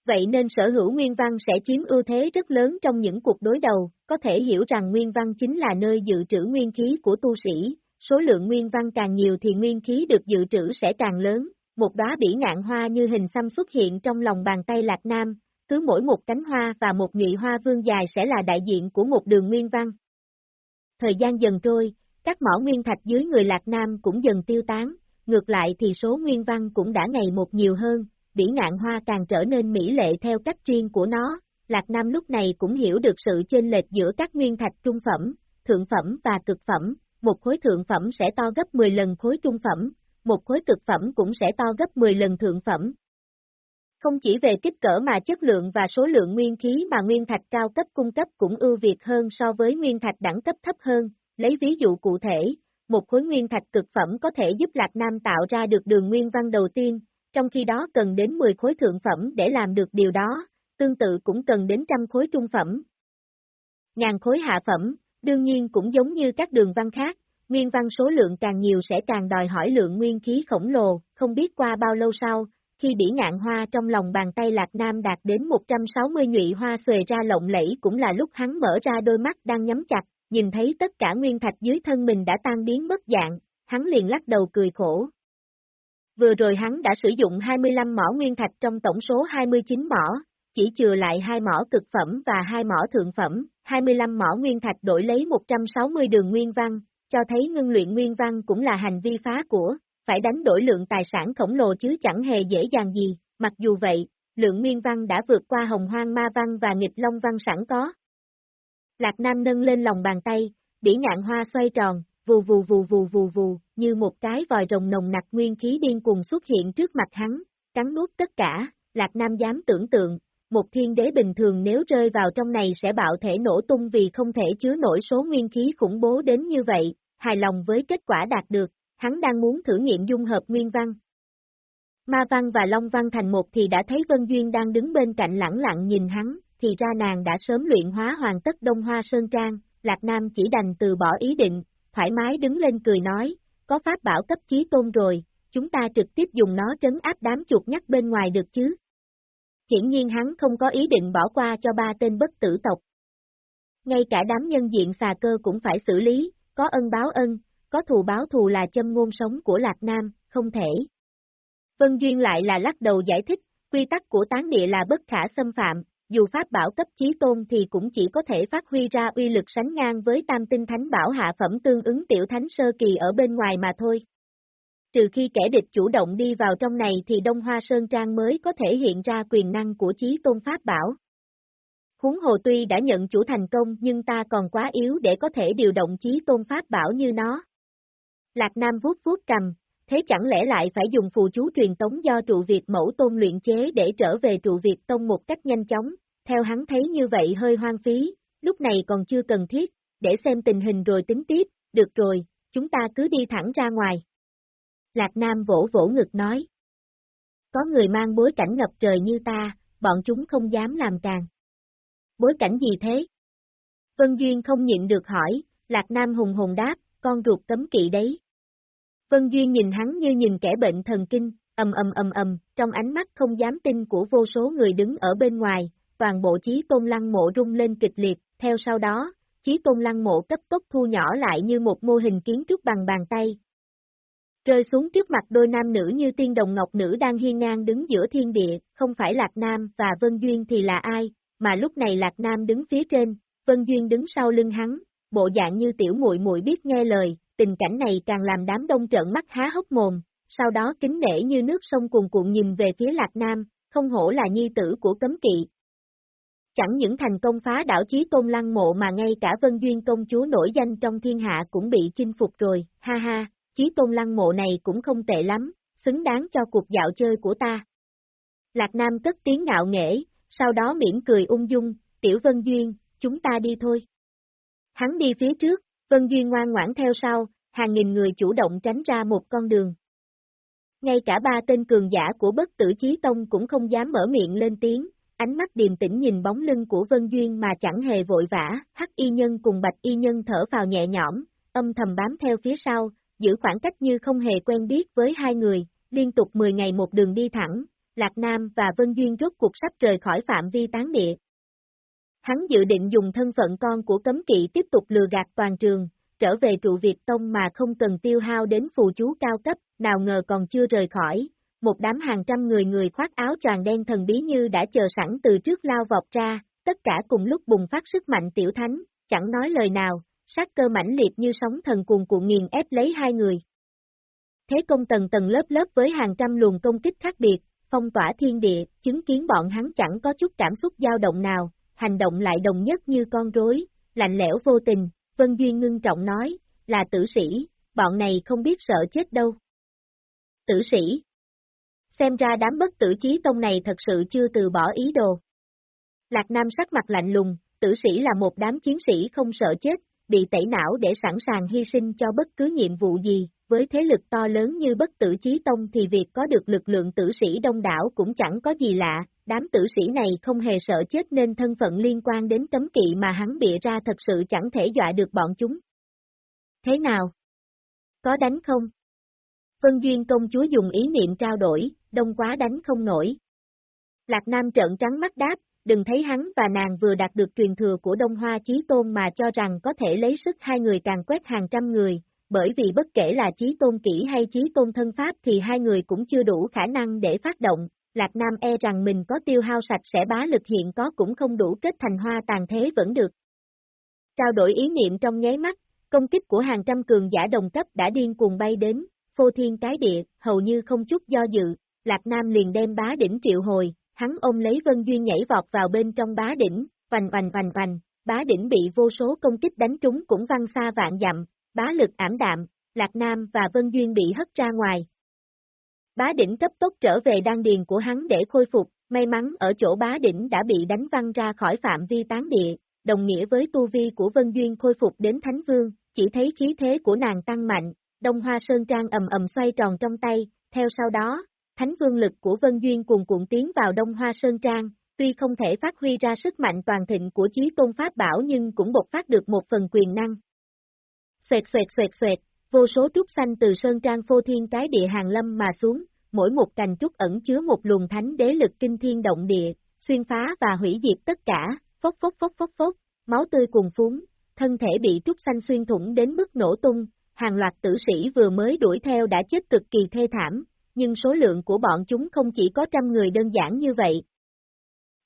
Vậy nên sở hữu nguyên văn sẽ chiếm ưu thế rất lớn trong những cuộc đối đầu, có thể hiểu rằng nguyên văn chính là nơi dự trữ nguyên khí của tu sĩ, số lượng nguyên văn càng nhiều thì nguyên khí được dự trữ sẽ càng lớn, một đóa bỉ ngạn hoa như hình xăm xuất hiện trong lòng bàn tay Lạc Nam, cứ mỗi một cánh hoa và một nhụy hoa vương dài sẽ là đại diện của một đường nguyên văn. Thời gian dần trôi, các mỏ nguyên thạch dưới người Lạc Nam cũng dần tiêu tán, ngược lại thì số nguyên văn cũng đã ngày một nhiều hơn, bỉ ngạn hoa càng trở nên mỹ lệ theo cách riêng của nó, Lạc Nam lúc này cũng hiểu được sự chênh lệch giữa các nguyên thạch trung phẩm, thượng phẩm và cực phẩm, một khối thượng phẩm sẽ to gấp 10 lần khối trung phẩm, một khối cực phẩm cũng sẽ to gấp 10 lần thượng phẩm. Không chỉ về kích cỡ mà chất lượng và số lượng nguyên khí mà nguyên thạch cao cấp cung cấp cũng ưu việt hơn so với nguyên thạch đẳng cấp thấp hơn, lấy ví dụ cụ thể, một khối nguyên thạch cực phẩm có thể giúp Lạc Nam tạo ra được đường nguyên văn đầu tiên, trong khi đó cần đến 10 khối thượng phẩm để làm được điều đó, tương tự cũng cần đến trăm khối trung phẩm. Ngàn khối hạ phẩm, đương nhiên cũng giống như các đường văn khác, nguyên văn số lượng càng nhiều sẽ càng đòi hỏi lượng nguyên khí khổng lồ, không biết qua bao lâu sau, khi bỉ ngạn hoa trong lòng bàn tay Lạc Nam đạt đến 160 nhụy hoa xuề ra lộng lẫy cũng là lúc hắn mở ra đôi mắt đang nhắm chặt, nhìn thấy tất cả nguyên thạch dưới thân mình đã tan biến mất dạng, hắn liền lắc đầu cười khổ, Vừa rồi hắn đã sử dụng 25 mỏ nguyên thạch trong tổng số 29 mỏ, chỉ chừa lại hai mỏ cực phẩm và hai mỏ thượng phẩm, 25 mỏ nguyên thạch đổi lấy 160 đường nguyên văn, cho thấy ngưng luyện nguyên văn cũng là hành vi phá của, phải đánh đổi lượng tài sản khổng lồ chứ chẳng hề dễ dàng gì, mặc dù vậy, lượng nguyên văn đã vượt qua hồng hoang ma văn và nghịch long văn sẵn có. Lạc Nam nâng lên lòng bàn tay, bỉ ngạn hoa xoay tròn, vù vù vù vù vù vù, như một cái vòi rồng nồng nặc nguyên khí điên cuồng xuất hiện trước mặt hắn, cắn nuốt tất cả, Lạc Nam dám tưởng tượng, một thiên đế bình thường nếu rơi vào trong này sẽ bạo thể nổ tung vì không thể chứa nổi số nguyên khí khủng bố đến như vậy, hài lòng với kết quả đạt được, hắn đang muốn thử nghiệm dung hợp nguyên văn. Ma văn và Long văn thành một thì đã thấy Vân Duyên đang đứng bên cạnh lẳng lặng nhìn hắn, thì ra nàng đã sớm luyện hóa hoàn tất Đông Hoa Sơn Trang, Lạc Nam chỉ đành từ bỏ ý định, thoải mái đứng lên cười nói, có pháp bảo cấp chí tôn rồi, chúng ta trực tiếp dùng nó trấn áp đám chuột nhắt bên ngoài được chứ. Hiển nhiên hắn không có ý định bỏ qua cho ba tên bất tử tộc. Ngay cả đám nhân diện xà cơ cũng phải xử lý, có ân báo ân, có thù báo thù là châm ngôn sống của Lạc Nam, không thể. Vân Duyên lại là lắc đầu giải thích, quy tắc của tán địa là bất khả xâm phạm, dù pháp bảo cấp chí tôn thì cũng chỉ có thể phát huy ra uy lực sánh ngang với tam tinh thánh bảo hạ phẩm tương ứng tiểu thánh sơ kỳ ở bên ngoài mà thôi. Trừ khi kẻ địch chủ động đi vào trong này thì Đông Hoa Sơn Trang mới có thể hiện ra quyền năng của chí tôn pháp bảo. Huống hồ tuy đã nhận chủ thành công nhưng ta còn quá yếu để có thể điều động chí tôn pháp bảo như nó. Lạc Nam vuốt vuốt cầm, thế chẳng lẽ lại phải dùng phù chú truyền tống do trụ Việt mẫu tôn luyện chế để trở về trụ Việt tông một cách nhanh chóng, theo hắn thấy như vậy hơi hoang phí, lúc này còn chưa cần thiết, để xem tình hình rồi tính tiếp, được rồi, chúng ta cứ đi thẳng ra ngoài. Lạc Nam vỗ vỗ ngực nói. Có người mang bối cảnh ngập trời như ta, bọn chúng không dám làm càng. Bối cảnh gì thế? Vân Duyên không nhịn được hỏi, Lạc Nam hùng hùng đáp, con ruột cấm kỵ đấy. Vân Duyên nhìn hắn như nhìn kẻ bệnh thần kinh, ầm ầm ầm ầm, trong ánh mắt không dám tin của vô số người đứng ở bên ngoài, toàn bộ chí tôn lăng mộ rung lên kịch liệt, theo sau đó, chí tôn lăng mộ cấp tốc thu nhỏ lại như một mô hình kiến trúc bằng bàn tay. Rơi xuống trước mặt đôi nam nữ như tiên đồng ngọc nữ đang hiên ngang đứng giữa thiên địa, không phải Lạc Nam và Vân Duyên thì là ai, mà lúc này Lạc Nam đứng phía trên, Vân Duyên đứng sau lưng hắn, bộ dạng như tiểu muội muội biết nghe lời, tình cảnh này càng làm đám đông trợn mắt há hốc mồm, sau đó kính nể như nước sông cuồn cuộn nhìn về phía Lạc Nam, không hổ là nhi tử của cấm kỵ. Chẳng những thành công phá đảo chí tôn lăng mộ mà ngay cả Vân Duyên công chúa nổi danh trong thiên hạ cũng bị chinh phục rồi, ha ha, chí tôn lăng mộ này cũng không tệ lắm, xứng đáng cho cuộc dạo chơi của ta. Lạc Nam cất tiếng ngạo nghễ, sau đó mỉm cười ung dung, tiểu Vân Duyên, chúng ta đi thôi. Hắn đi phía trước, Vân Duyên ngoan ngoãn theo sau, hàng nghìn người chủ động tránh ra một con đường. Ngay cả ba tên cường giả của bất tử chí tông cũng không dám mở miệng lên tiếng, ánh mắt điềm tĩnh nhìn bóng lưng của Vân Duyên mà chẳng hề vội vã, hắc y nhân cùng bạch y nhân thở vào nhẹ nhõm, âm thầm bám theo phía sau, giữ khoảng cách như không hề quen biết với hai người, liên tục 10 ngày một đường đi thẳng, Lạc Nam và Vân Duyên rốt cuộc sắp rời khỏi phạm vi tán địa, Hắn dự định dùng thân phận con của cấm kỵ tiếp tục lừa gạt toàn trường, trở về trụ Việt Tông mà không cần tiêu hao đến phù chú cao cấp, nào ngờ còn chưa rời khỏi. Một đám hàng trăm người người khoác áo tràn đen thần bí như đã chờ sẵn từ trước lao vọt ra, tất cả cùng lúc bùng phát sức mạnh tiểu thánh, chẳng nói lời nào, sát cơ mãnh liệt như sóng thần cuồn cuộn nghiền ép lấy hai người. Thế công tầng tầng lớp lớp với hàng trăm luồng công kích khác biệt, phong tỏa thiên địa, chứng kiến bọn hắn chẳng có chút cảm xúc dao động nào, hành động lại đồng nhất như con rối, lạnh lẽo vô tình, Vân Duyên ngưng trọng nói, là tử sĩ, bọn này không biết sợ chết đâu. Tử sĩ Xem ra đám bất tử chí tông này thật sự chưa từ bỏ ý đồ. Lạc Nam sắc mặt lạnh lùng, tử sĩ là một đám chiến sĩ không sợ chết, bị tẩy não để sẵn sàng hy sinh cho bất cứ nhiệm vụ gì, với thế lực to lớn như bất tử chí tông thì việc có được lực lượng tử sĩ đông đảo cũng chẳng có gì lạ, đám tử sĩ này không hề sợ chết nên thân phận liên quan đến cấm kỵ mà hắn bịa ra thật sự chẳng thể dọa được bọn chúng. Thế nào? Có đánh không? Vân Duyên công chúa dùng ý niệm trao đổi, đông quá đánh không nổi. Lạc Nam trợn trắng mắt đáp, đừng thấy hắn và nàng vừa đạt được truyền thừa của Đông Hoa Chí Tôn mà cho rằng có thể lấy sức hai người càng quét hàng trăm người, bởi vì bất kể là trí Tôn kỹ hay trí Tôn thân pháp thì hai người cũng chưa đủ khả năng để phát động, Lạc Nam e rằng mình có tiêu hao sạch sẽ bá lực hiện có cũng không đủ kết thành hoa tàn thế vẫn được. Trao đổi ý niệm trong nháy mắt, công kích của hàng trăm cường giả đồng cấp đã điên cuồng bay đến, phô thiên cái địa, hầu như không chút do dự, Lạc Nam liền đem bá đỉnh triệu hồi, hắn ôm lấy Vân Duyên nhảy vọt vào bên trong bá đỉnh, vành vành vành vành, bá đỉnh bị vô số công kích đánh trúng cũng văng xa vạn dặm, bá lực ảm đạm, Lạc Nam và Vân Duyên bị hất ra ngoài. Bá đỉnh cấp tốc trở về đan điền của hắn để khôi phục, may mắn ở chỗ bá đỉnh đã bị đánh văng ra khỏi phạm vi tán địa, đồng nghĩa với tu vi của Vân Duyên khôi phục đến Thánh Vương, chỉ thấy khí thế của nàng tăng mạnh, Đông Hoa Sơn Trang ầm ầm xoay tròn trong tay, theo sau đó, Thánh Vương lực của Vân Duyên cùng cuộn tiến vào Đông Hoa Sơn Trang, tuy không thể phát huy ra sức mạnh toàn thịnh của chí tôn pháp bảo nhưng cũng bộc phát được một phần quyền năng. Xoẹt xoẹt xoẹt xoẹt, vô số trúc xanh từ Sơn Trang phô thiên cái địa hàng lâm mà xuống, mỗi một cành trúc ẩn chứa một luồng thánh đế lực kinh thiên động địa, xuyên phá và hủy diệt tất cả, phốc phốc phốc phốc phốc, máu tươi cuồn phúng, thân thể bị trúc xanh xuyên thủng đến mức nổ tung, hàng loạt tử sĩ vừa mới đuổi theo đã chết cực kỳ thê thảm, nhưng số lượng của bọn chúng không chỉ có trăm người đơn giản như vậy.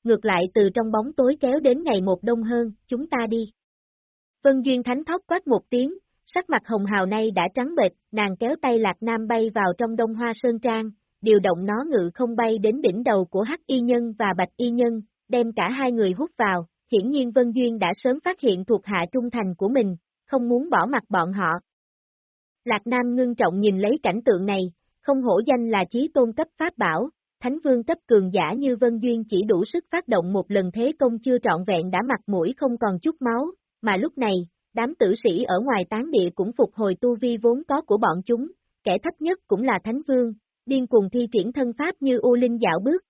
Ngược lại từ trong bóng tối kéo đến ngày một đông hơn, chúng ta đi. Vân Duyên Thánh thóc quát một tiếng, sắc mặt hồng hào nay đã trắng bệch, nàng kéo tay Lạc Nam bay vào trong đông hoa sơn trang, điều động nó ngự không bay đến đỉnh đầu của Hắc Y Nhân và Bạch Y Nhân, đem cả hai người hút vào, hiển nhiên Vân Duyên đã sớm phát hiện thuộc hạ trung thành của mình, không muốn bỏ mặt bọn họ. Lạc Nam ngưng trọng nhìn lấy cảnh tượng này, không hổ danh là chí tôn cấp pháp bảo, thánh vương cấp cường giả như Vân Duyên chỉ đủ sức phát động một lần thế công chưa trọn vẹn đã mặt mũi không còn chút máu, mà lúc này, đám tử sĩ ở ngoài tán địa cũng phục hồi tu vi vốn có của bọn chúng, kẻ thấp nhất cũng là thánh vương, điên cùng thi triển thân pháp như U Linh dạo bước.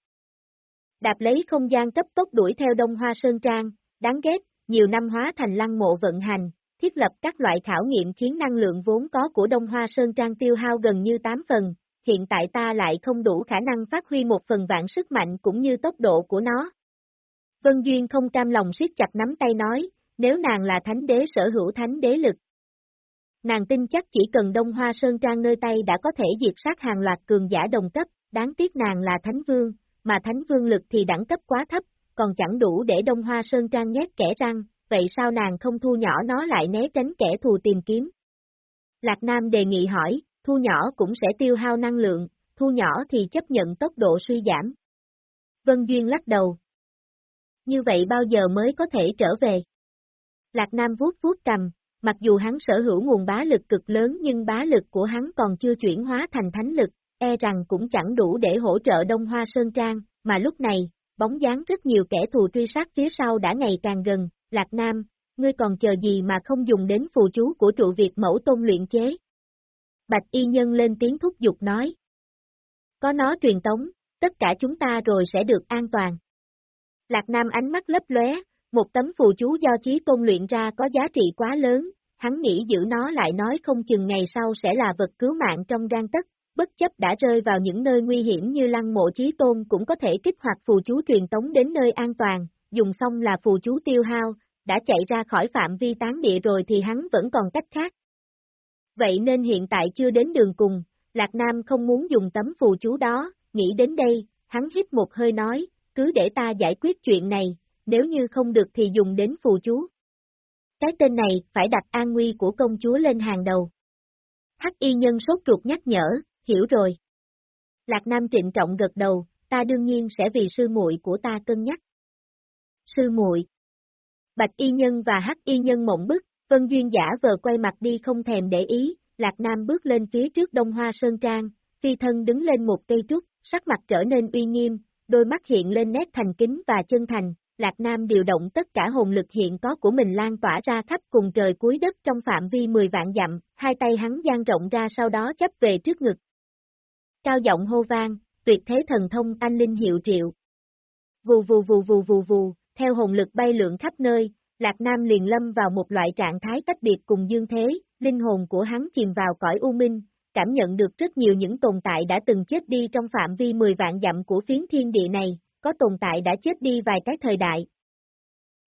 Đạp lấy không gian cấp tốc đuổi theo Đông Hoa Sơn Trang, đáng ghét, nhiều năm hóa thành lăng mộ vận hành, thiết lập các loại khảo nghiệm khiến năng lượng vốn có của Đông Hoa Sơn Trang tiêu hao gần như 8 phần, hiện tại ta lại không đủ khả năng phát huy một phần vạn sức mạnh cũng như tốc độ của nó. Vân Duyên không cam lòng siết chặt nắm tay nói, nếu nàng là thánh đế sở hữu thánh đế lực. Nàng tin chắc chỉ cần Đông Hoa Sơn Trang nơi tay đã có thể diệt sát hàng loạt cường giả đồng cấp, đáng tiếc nàng là thánh vương, mà thánh vương lực thì đẳng cấp quá thấp, còn chẳng đủ để Đông Hoa Sơn Trang nhét kẻ răng, vậy sao nàng không thu nhỏ nó lại né tránh kẻ thù tìm kiếm? Lạc Nam đề nghị hỏi, thu nhỏ cũng sẽ tiêu hao năng lượng, thu nhỏ thì chấp nhận tốc độ suy giảm. Vân Duyên lắc đầu. Như vậy bao giờ mới có thể trở về? Lạc Nam vuốt vuốt cầm, mặc dù hắn sở hữu nguồn bá lực cực lớn nhưng bá lực của hắn còn chưa chuyển hóa thành thánh lực, e rằng cũng chẳng đủ để hỗ trợ Đông Hoa Sơn Trang, mà lúc này, bóng dáng rất nhiều kẻ thù truy sát phía sau đã ngày càng gần, Lạc Nam, ngươi còn chờ gì mà không dùng đến phù chú của trụ Việt mẫu tôn luyện chế? Bạch y nhân lên tiếng thúc giục nói. Có nó truyền tống, tất cả chúng ta rồi sẽ được an toàn. Lạc Nam ánh mắt lấp lóe, một tấm phù chú do chí tôn luyện ra có giá trị quá lớn, hắn nghĩ giữ nó lại nói không chừng ngày sau sẽ là vật cứu mạng trong gan tất, bất chấp đã rơi vào những nơi nguy hiểm như lăng mộ chí tôn cũng có thể kích hoạt phù chú truyền tống đến nơi an toàn, dùng xong là phù chú tiêu hao, đã chạy ra khỏi phạm vi tán địa rồi thì hắn vẫn còn cách khác. Vậy nên hiện tại chưa đến đường cùng, Lạc Nam không muốn dùng tấm phù chú đó, nghĩ đến đây, hắn hít một hơi nói, cứ để ta giải quyết chuyện này, nếu như không được thì dùng đến phù chú. Cái tên này phải đặt an nguy của công chúa lên hàng đầu. Hắc y nhân sốt ruột nhắc nhở, hiểu rồi. Lạc Nam trịnh trọng gật đầu, ta đương nhiên sẽ vì sư muội của ta cân nhắc. Sư muội. Bạch y nhân và hắc y nhân mộng bức, Vân Duyên giả vờ quay mặt đi không thèm để ý, Lạc Nam bước lên phía trước Đông Hoa Sơn Trang, phi thân đứng lên một cây trúc, sắc mặt trở nên uy nghiêm, đôi mắt hiện lên nét thành kính và chân thành, Lạc Nam điều động tất cả hồn lực hiện có của mình lan tỏa ra khắp cùng trời cuối đất trong phạm vi 10 vạn dặm, hai tay hắn dang rộng ra sau đó chấp về trước ngực. Cao giọng hô vang, tuyệt thế thần thông anh linh hiệu triệu. Vù vù vù vù vù vù, theo hồn lực bay lượn khắp nơi, Lạc Nam liền lâm vào một loại trạng thái tách biệt cùng dương thế, linh hồn của hắn chìm vào cõi u minh, cảm nhận được rất nhiều những tồn tại đã từng chết đi trong phạm vi 10 vạn dặm của phiến thiên địa này, có tồn tại đã chết đi vài cái thời đại.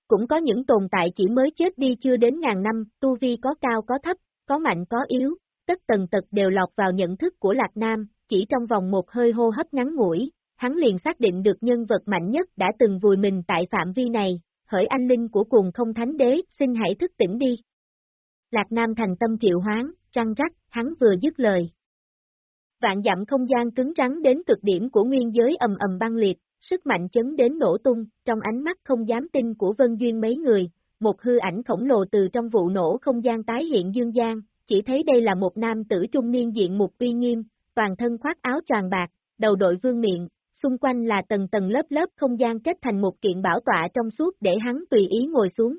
Cũng có những tồn tại chỉ mới chết đi chưa đến ngàn năm, tu vi có cao có thấp, có mạnh có yếu, tất tần tật đều lọt vào nhận thức của Lạc Nam, chỉ trong vòng một hơi hô hấp ngắn ngủi, hắn liền xác định được nhân vật mạnh nhất đã từng vùi mình tại phạm vi này, hỡi anh linh của cùng không thánh đế, xin hãy thức tỉnh đi. Lạc Nam thành tâm triệu hoán, răng rắc, hắn vừa dứt lời. Vạn dặm không gian cứng rắn đến cực điểm của nguyên giới ầm ầm băng liệt, sức mạnh chấn đến nổ tung, trong ánh mắt không dám tin của Vân Duyên mấy người, một hư ảnh khổng lồ từ trong vụ nổ không gian tái hiện dương gian, chỉ thấy đây là một nam tử trung niên diện mục uy nghiêm, toàn thân khoác áo tràn bạc, đầu đội vương miệng, xung quanh là tầng tầng lớp lớp không gian kết thành một kiện bảo tọa trong suốt để hắn tùy ý ngồi xuống.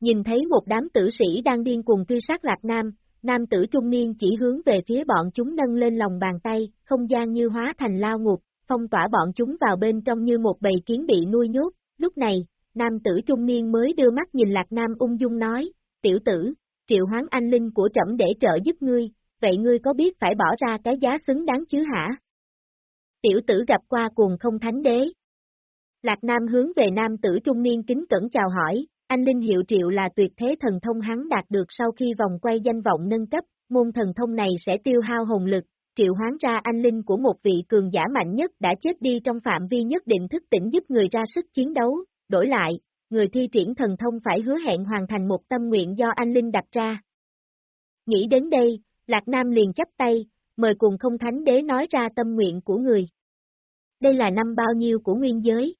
Nhìn thấy một đám tử sĩ đang điên cuồng truy sát Lạc Nam, nam tử trung niên chỉ hướng về phía bọn chúng nâng lên lòng bàn tay, không gian như hóa thành lao ngục, phong tỏa bọn chúng vào bên trong như một bầy kiến bị nuôi nhốt. Lúc này, nam tử trung niên mới đưa mắt nhìn Lạc Nam ung dung nói, tiểu tử, triệu hoán anh linh của trẫm để trợ giúp ngươi, vậy ngươi có biết phải bỏ ra cái giá xứng đáng chứ hả? Tiểu tử gặp qua cuồng không thánh đế. Lạc Nam hướng về nam tử trung niên kính cẩn chào hỏi, anh Linh hiệu triệu là tuyệt thế thần thông hắn đạt được sau khi vòng quay danh vọng nâng cấp, môn thần thông này sẽ tiêu hao hồn lực, triệu hoán ra anh Linh của một vị cường giả mạnh nhất đã chết đi trong phạm vi nhất định thức tỉnh giúp người ra sức chiến đấu, đổi lại, người thi triển thần thông phải hứa hẹn hoàn thành một tâm nguyện do anh Linh đặt ra. Nghĩ đến đây, Lạc Nam liền chắp tay, mời cùng không thánh đế nói ra tâm nguyện của người. Đây là năm bao nhiêu của nguyên giới?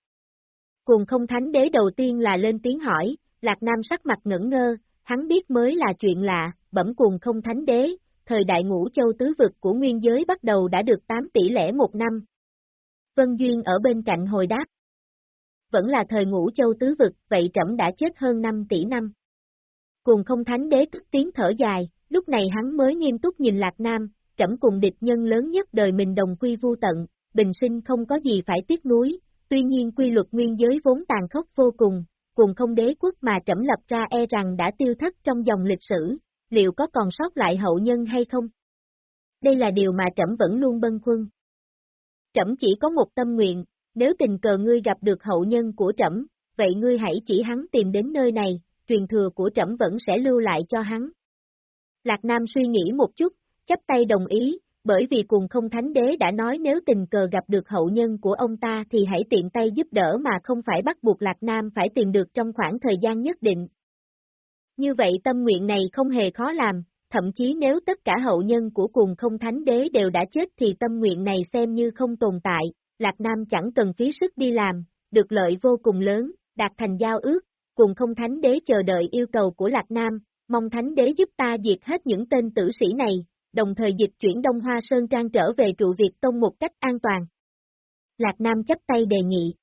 Cùng không thánh đế đầu tiên là lên tiếng hỏi, Lạc Nam sắc mặt ngẩn ngơ, hắn biết mới là chuyện lạ, bẩm cùng không thánh đế, thời đại ngũ châu tứ vực của nguyên giới bắt đầu đã được 8 tỷ lẻ một năm. Vân Duyên ở bên cạnh hồi đáp. Vẫn là thời ngũ châu tứ vực, vậy trẫm đã chết hơn 5 tỷ năm. Cùng không thánh đế tức tiếng thở dài, lúc này hắn mới nghiêm túc nhìn Lạc Nam, trẫm cùng địch nhân lớn nhất đời mình đồng quy vu tận, bình sinh không có gì phải tiếc nuối, tuy nhiên quy luật nguyên giới vốn tàn khốc vô cùng, cùng không đế quốc mà trẫm lập ra e rằng đã tiêu thất trong dòng lịch sử, liệu có còn sót lại hậu nhân hay không? Đây là điều mà trẫm vẫn luôn bân khuân. Trẫm chỉ có một tâm nguyện, nếu tình cờ ngươi gặp được hậu nhân của trẫm, vậy ngươi hãy chỉ hắn tìm đến nơi này, truyền thừa của trẫm vẫn sẽ lưu lại cho hắn. Lạc Nam suy nghĩ một chút, chấp tay đồng ý, bởi vì cùng không thánh đế đã nói nếu tình cờ gặp được hậu nhân của ông ta thì hãy tiện tay giúp đỡ mà không phải bắt buộc Lạc Nam phải tìm được trong khoảng thời gian nhất định. Như vậy tâm nguyện này không hề khó làm, thậm chí nếu tất cả hậu nhân của cùng không thánh đế đều đã chết thì tâm nguyện này xem như không tồn tại, Lạc Nam chẳng cần phí sức đi làm, được lợi vô cùng lớn, đạt thành giao ước, cùng không thánh đế chờ đợi yêu cầu của Lạc Nam, mong thánh đế giúp ta diệt hết những tên tử sĩ này, đồng thời dịch chuyển Đông Hoa Sơn Trang trở về trụ Việt Tông một cách an toàn. Lạc Nam chấp tay đề nghị.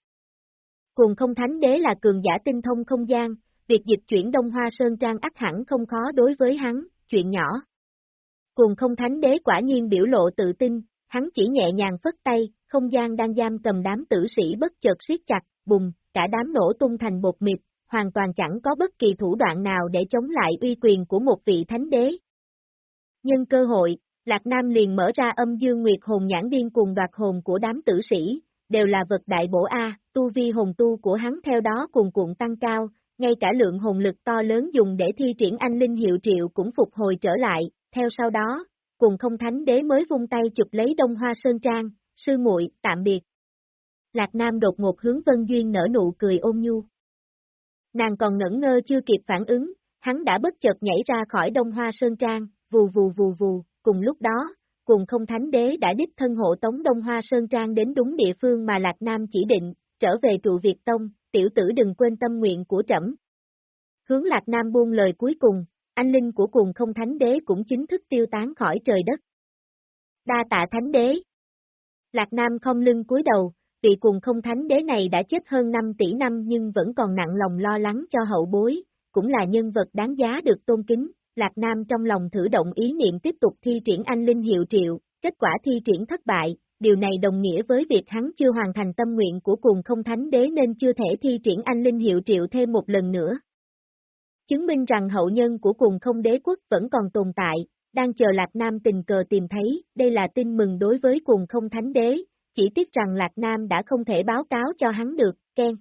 Cùng không thánh đế là cường giả tinh thông không gian, việc dịch chuyển Đông Hoa Sơn Trang ắt hẳn không khó đối với hắn, chuyện nhỏ. Cùng không thánh đế quả nhiên biểu lộ tự tin, hắn chỉ nhẹ nhàng phất tay, không gian đang giam cầm đám tử sĩ bất chợt siết chặt, bùng, cả đám nổ tung thành bột mịt, hoàn toàn chẳng có bất kỳ thủ đoạn nào để chống lại uy quyền của một vị thánh đế. Nhân cơ hội, Lạc Nam liền mở ra âm dương nguyệt hồn nhãn điên cùng đoạt hồn của đám tử sĩ, đều là vật đại bổ A, tu vi hồn tu của hắn theo đó cùng cuộn tăng cao, ngay cả lượng hồn lực to lớn dùng để thi triển anh linh hiệu triệu cũng phục hồi trở lại, theo sau đó, cùng không thánh đế mới vung tay chụp lấy đông hoa sơn trang, sư muội tạm biệt. Lạc Nam đột ngột hướng Vân Duyên nở nụ cười ôm nhu. Nàng còn ngẩn ngơ chưa kịp phản ứng, hắn đã bất chợt nhảy ra khỏi đông hoa sơn trang, vù vù vù vù, cùng lúc đó, cùng không thánh đế đã đích thân hộ tống Đông Hoa Sơn Trang đến đúng địa phương mà Lạc Nam chỉ định, trở về trụ Việt Tông, tiểu tử đừng quên tâm nguyện của trẫm. Hướng Lạc Nam buông lời cuối cùng, anh linh của cùng không thánh đế cũng chính thức tiêu tán khỏi trời đất. Đa tạ thánh đế. Lạc Nam không lưng cúi đầu, vị cùng không thánh đế này đã chết hơn 5 tỷ năm nhưng vẫn còn nặng lòng lo lắng cho hậu bối, cũng là nhân vật đáng giá được tôn kính, Lạc Nam trong lòng thử động ý niệm tiếp tục thi triển anh linh hiệu triệu, kết quả thi triển thất bại, điều này đồng nghĩa với việc hắn chưa hoàn thành tâm nguyện của cùng không thánh đế nên chưa thể thi triển anh linh hiệu triệu thêm một lần nữa. Chứng minh rằng hậu nhân của cùng không đế quốc vẫn còn tồn tại, đang chờ Lạc Nam tình cờ tìm thấy, đây là tin mừng đối với cùng không thánh đế, chỉ tiếc rằng Lạc Nam đã không thể báo cáo cho hắn được, Ken.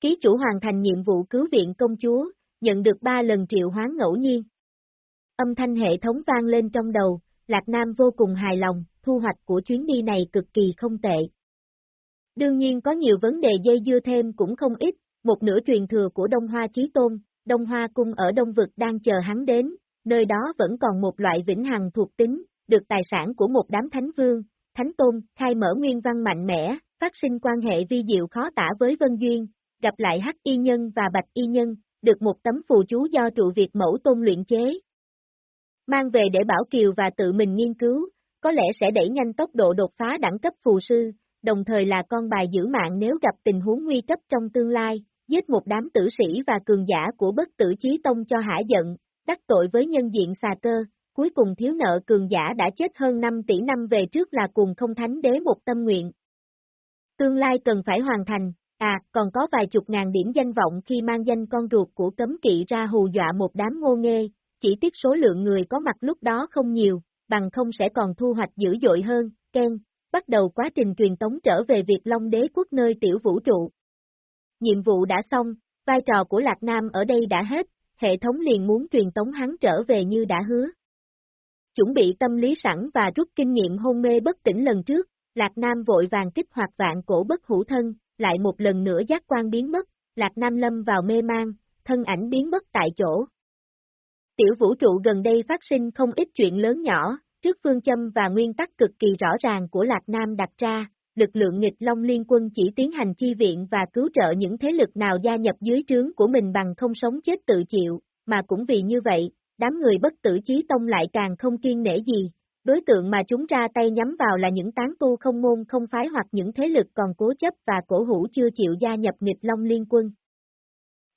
Ký chủ hoàn thành nhiệm vụ cứu viện công chúa, nhận được 3 lần triệu hoán ngẫu nhiên. Âm thanh hệ thống vang lên trong đầu, Lạc Nam vô cùng hài lòng, thu hoạch của chuyến đi này cực kỳ không tệ. Đương nhiên có nhiều vấn đề dây dưa thêm cũng không ít, một nửa truyền thừa của Đông Hoa Chí Tôn, Đông Hoa Cung ở Đông Vực đang chờ hắn đến, nơi đó vẫn còn một loại vĩnh hằng thuộc tính, được tài sản của một đám thánh vương, thánh tôn, khai mở nguyên văn mạnh mẽ, phát sinh quan hệ vi diệu khó tả với Vân Duyên, gặp lại Hắc Y Nhân và Bạch Y Nhân, được một tấm phù chú do trụ Việt mẫu tôn luyện chế, mang về để Bảo Kiều và tự mình nghiên cứu, có lẽ sẽ đẩy nhanh tốc độ đột phá đẳng cấp phù sư, đồng thời là con bài giữ mạng nếu gặp tình huống nguy cấp trong tương lai, giết một đám tử sĩ và cường giả của bất tử chí tông cho hả giận, đắc tội với nhân diện xà cơ, cuối cùng thiếu nợ cường giả đã chết hơn 5 tỷ năm về trước là cùng không thánh đế một tâm nguyện. Tương lai cần phải hoàn thành, à, còn có vài chục ngàn điểm danh vọng khi mang danh con ruột của cấm kỵ ra hù dọa một đám ngô nghê, chỉ tiếc số lượng người có mặt lúc đó không nhiều, bằng không sẽ còn thu hoạch dữ dội hơn, Ken, bắt đầu quá trình truyền tống trở về Việt Long đế quốc nơi tiểu vũ trụ. Nhiệm vụ đã xong, vai trò của Lạc Nam ở đây đã hết, hệ thống liền muốn truyền tống hắn trở về như đã hứa. Chuẩn bị tâm lý sẵn và rút kinh nghiệm hôn mê bất tỉnh lần trước, Lạc Nam vội vàng kích hoạt vạn cổ bất hữu thân, lại một lần nữa giác quan biến mất, Lạc Nam lâm vào mê mang, thân ảnh biến mất tại chỗ. Tiểu vũ trụ gần đây phát sinh không ít chuyện lớn nhỏ, trước phương châm và nguyên tắc cực kỳ rõ ràng của Lạc Nam đặt ra, lực lượng nghịch Long Liên quân chỉ tiến hành chi viện và cứu trợ những thế lực nào gia nhập dưới trướng của mình bằng không sống chết tự chịu, mà cũng vì như vậy, đám người bất tử chí tông lại càng không kiên nể gì. Đối tượng mà chúng ra tay nhắm vào là những tán tu không môn không phái hoặc những thế lực còn cố chấp và cổ hủ chưa chịu gia nhập nghịch Long Liên quân.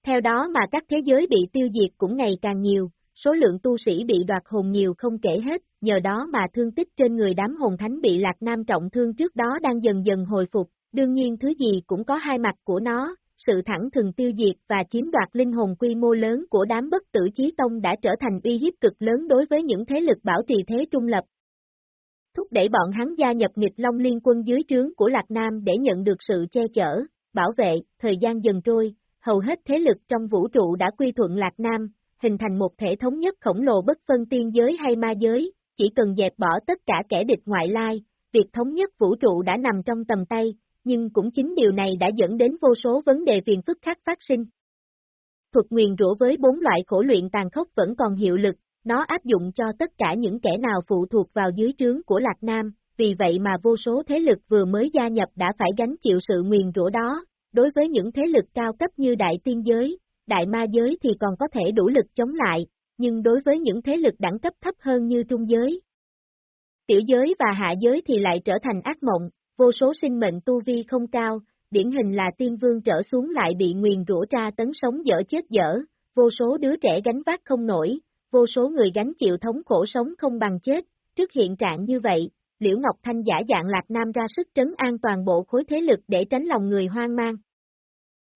Theo đó mà các thế giới bị tiêu diệt cũng ngày càng nhiều, số lượng tu sĩ bị đoạt hồn nhiều không kể hết, nhờ đó mà thương tích trên người đám hồn thánh bị Lạc Nam trọng thương trước đó đang dần dần hồi phục, đương nhiên thứ gì cũng có hai mặt của nó, sự thẳng thừng tiêu diệt và chiếm đoạt linh hồn quy mô lớn của đám bất tử chí tông đã trở thành uy hiếp cực lớn đối với những thế lực bảo trì thế trung lập. Thúc đẩy bọn hắn gia nhập nghịch Long Liên quân dưới trướng của Lạc Nam để nhận được sự che chở, bảo vệ, thời gian dần trôi, hầu hết thế lực trong vũ trụ đã quy thuận Lạc Nam, hình thành một thể thống nhất khổng lồ bất phân tiên giới hay ma giới, chỉ cần dẹp bỏ tất cả kẻ địch ngoại lai, việc thống nhất vũ trụ đã nằm trong tầm tay, nhưng cũng chính điều này đã dẫn đến vô số vấn đề phiền phức khác phát sinh. Thuật nguyền rủa với bốn loại khổ luyện tàn khốc vẫn còn hiệu lực, nó áp dụng cho tất cả những kẻ nào phụ thuộc vào dưới trướng của Lạc Nam, vì vậy mà vô số thế lực vừa mới gia nhập đã phải gánh chịu sự nguyền rủa đó. Đối với những thế lực cao cấp như Đại Tiên Giới, Đại Ma Giới thì còn có thể đủ lực chống lại, nhưng đối với những thế lực đẳng cấp thấp hơn như Trung Giới, Tiểu giới và hạ giới thì lại trở thành ác mộng, vô số sinh mệnh tu vi không cao, điển hình là tiên vương trở xuống lại bị nguyền rủa tra tấn sống dở chết dở, vô số đứa trẻ gánh vác không nổi, vô số người gánh chịu thống khổ sống không bằng chết, trước hiện trạng như vậy, Liễu Ngọc Thanh giả dạng Lạc Nam ra sức trấn an toàn bộ khối thế lực để tránh lòng người hoang mang.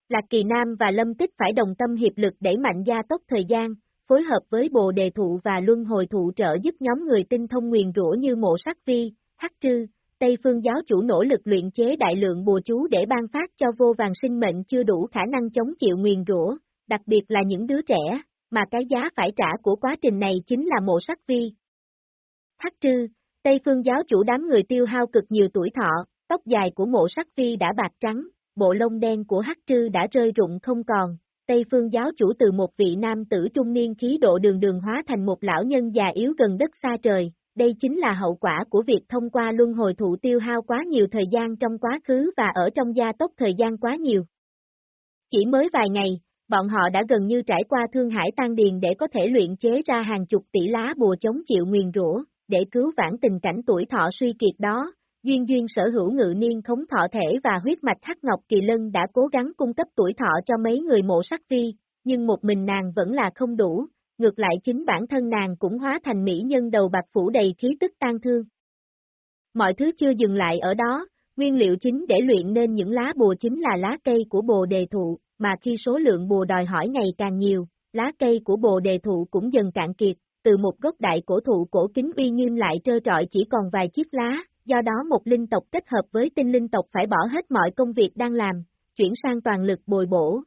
Lạc Kỳ Nam và Lâm Tích phải đồng tâm hiệp lực đẩy mạnh gia tốc thời gian, phối hợp với bồ đề thụ và luân hồi thụ trợ giúp nhóm người tinh thông nguyền rủa như mộ sắc vi, hắc trư, Tây phương giáo chủ nỗ lực luyện chế đại lượng bùa chú để ban phát cho vô vàng sinh mệnh chưa đủ khả năng chống chịu nguyền rủa, đặc biệt là những đứa trẻ, mà cái giá phải trả của quá trình này chính là mộ sắc vi. Hắc trư, Tây phương giáo chủ đám người tiêu hao cực nhiều tuổi thọ, tóc dài của mộ sắc vi đã bạc trắng, bộ lông đen của hắc trư đã rơi rụng không còn, Tây phương giáo chủ từ một vị nam tử trung niên khí độ đường đường hóa thành một lão nhân già yếu gần đất xa trời, đây chính là hậu quả của việc thông qua luân hồi thụ tiêu hao quá nhiều thời gian trong quá khứ và ở trong gia tốc thời gian quá nhiều. Chỉ mới vài ngày, bọn họ đã gần như trải qua thương hải tan điền để có thể luyện chế ra hàng chục tỷ lá bùa chống chịu nguyền rủa, để cứu vãn tình cảnh tuổi thọ suy kiệt đó, Duyên Duyên sở hữu ngự niên khống thọ thể và huyết mạch hắc ngọc kỳ lân đã cố gắng cung cấp tuổi thọ cho mấy người mộ sắc phi, nhưng một mình nàng vẫn là không đủ, ngược lại chính bản thân nàng cũng hóa thành mỹ nhân đầu bạc phủ đầy khí tức tan thương. Mọi thứ chưa dừng lại ở đó, nguyên liệu chính để luyện nên những lá bùa chính là lá cây của bồ đề thụ, mà khi số lượng bùa đòi hỏi ngày càng nhiều, lá cây của bồ đề thụ cũng dần cạn kiệt, từ một gốc đại cổ thụ cổ kính uy nghiêm lại trơ trọi chỉ còn vài chiếc lá, do đó một linh tộc kết hợp với tinh linh tộc phải bỏ hết mọi công việc đang làm, chuyển sang toàn lực bồi bổ.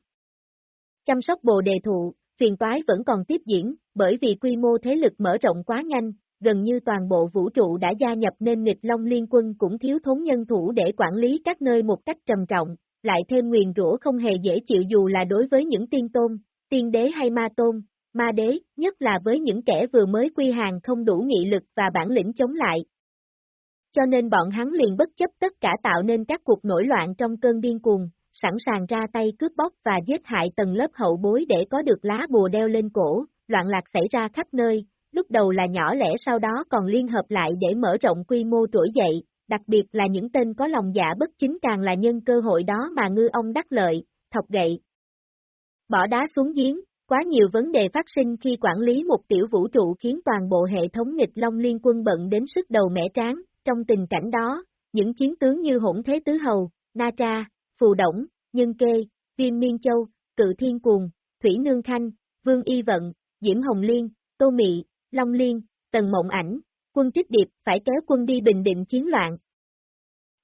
Chăm sóc bồ đề thụ, phiền toái vẫn còn tiếp diễn, bởi vì quy mô thế lực mở rộng quá nhanh, gần như toàn bộ vũ trụ đã gia nhập nên nghịch Long Liên quân cũng thiếu thốn nhân thủ để quản lý các nơi một cách trầm trọng, lại thêm nguyền rủa không hề dễ chịu dù là đối với những tiên tôn, tiên đế hay ma tôn, ma đế, nhất là với những kẻ vừa mới quy hàng không đủ nghị lực và bản lĩnh chống lại, cho nên bọn hắn liền bất chấp tất cả tạo nên các cuộc nổi loạn trong cơn điên cuồng, sẵn sàng ra tay cướp bóc và giết hại tầng lớp hậu bối để có được lá bùa đeo lên cổ, loạn lạc xảy ra khắp nơi, lúc đầu là nhỏ lẻ sau đó còn liên hợp lại để mở rộng quy mô trỗi dậy, đặc biệt là những tên có lòng dạ bất chính càng là nhân cơ hội đó mà ngư ông đắc lợi, thọc gậy. Bỏ đá xuống giếng, quá nhiều vấn đề phát sinh khi quản lý một tiểu vũ trụ khiến toàn bộ hệ thống nghịch long liên quân bận đến sức đầu mẻ tráng, trong tình cảnh đó, những chiến tướng như hỗn thế tứ hầu, Na Tra, Phù Động, Nhân Kê, Viêm Miên Châu, Cự Thiên Cuồng, Thủy Nương Khanh, Vương Y Vận, Diễm Hồng Liên, Tô Mị, Long Liên, Tần Mộng Ảnh, quân trích điệp phải kéo quân đi bình định chiến loạn.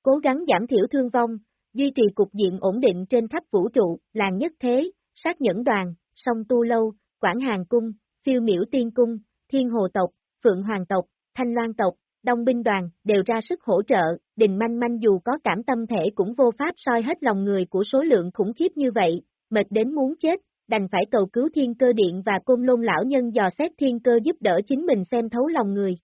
Cố gắng giảm thiểu thương vong, duy trì cục diện ổn định trên khắp vũ trụ, làng nhất thế, sát nhẫn đoàn, sông tu lâu, quảng hàng cung, phiêu miễu tiên cung, thiên hồ tộc, phượng hoàng tộc, thanh loan tộc, đông binh đoàn, đều ra sức hỗ trợ, đình manh manh dù có cảm tâm thể cũng vô pháp soi hết lòng người của số lượng khủng khiếp như vậy, mệt đến muốn chết, đành phải cầu cứu thiên cơ điện và côn lôn lão nhân dò xét thiên cơ giúp đỡ chính mình xem thấu lòng người.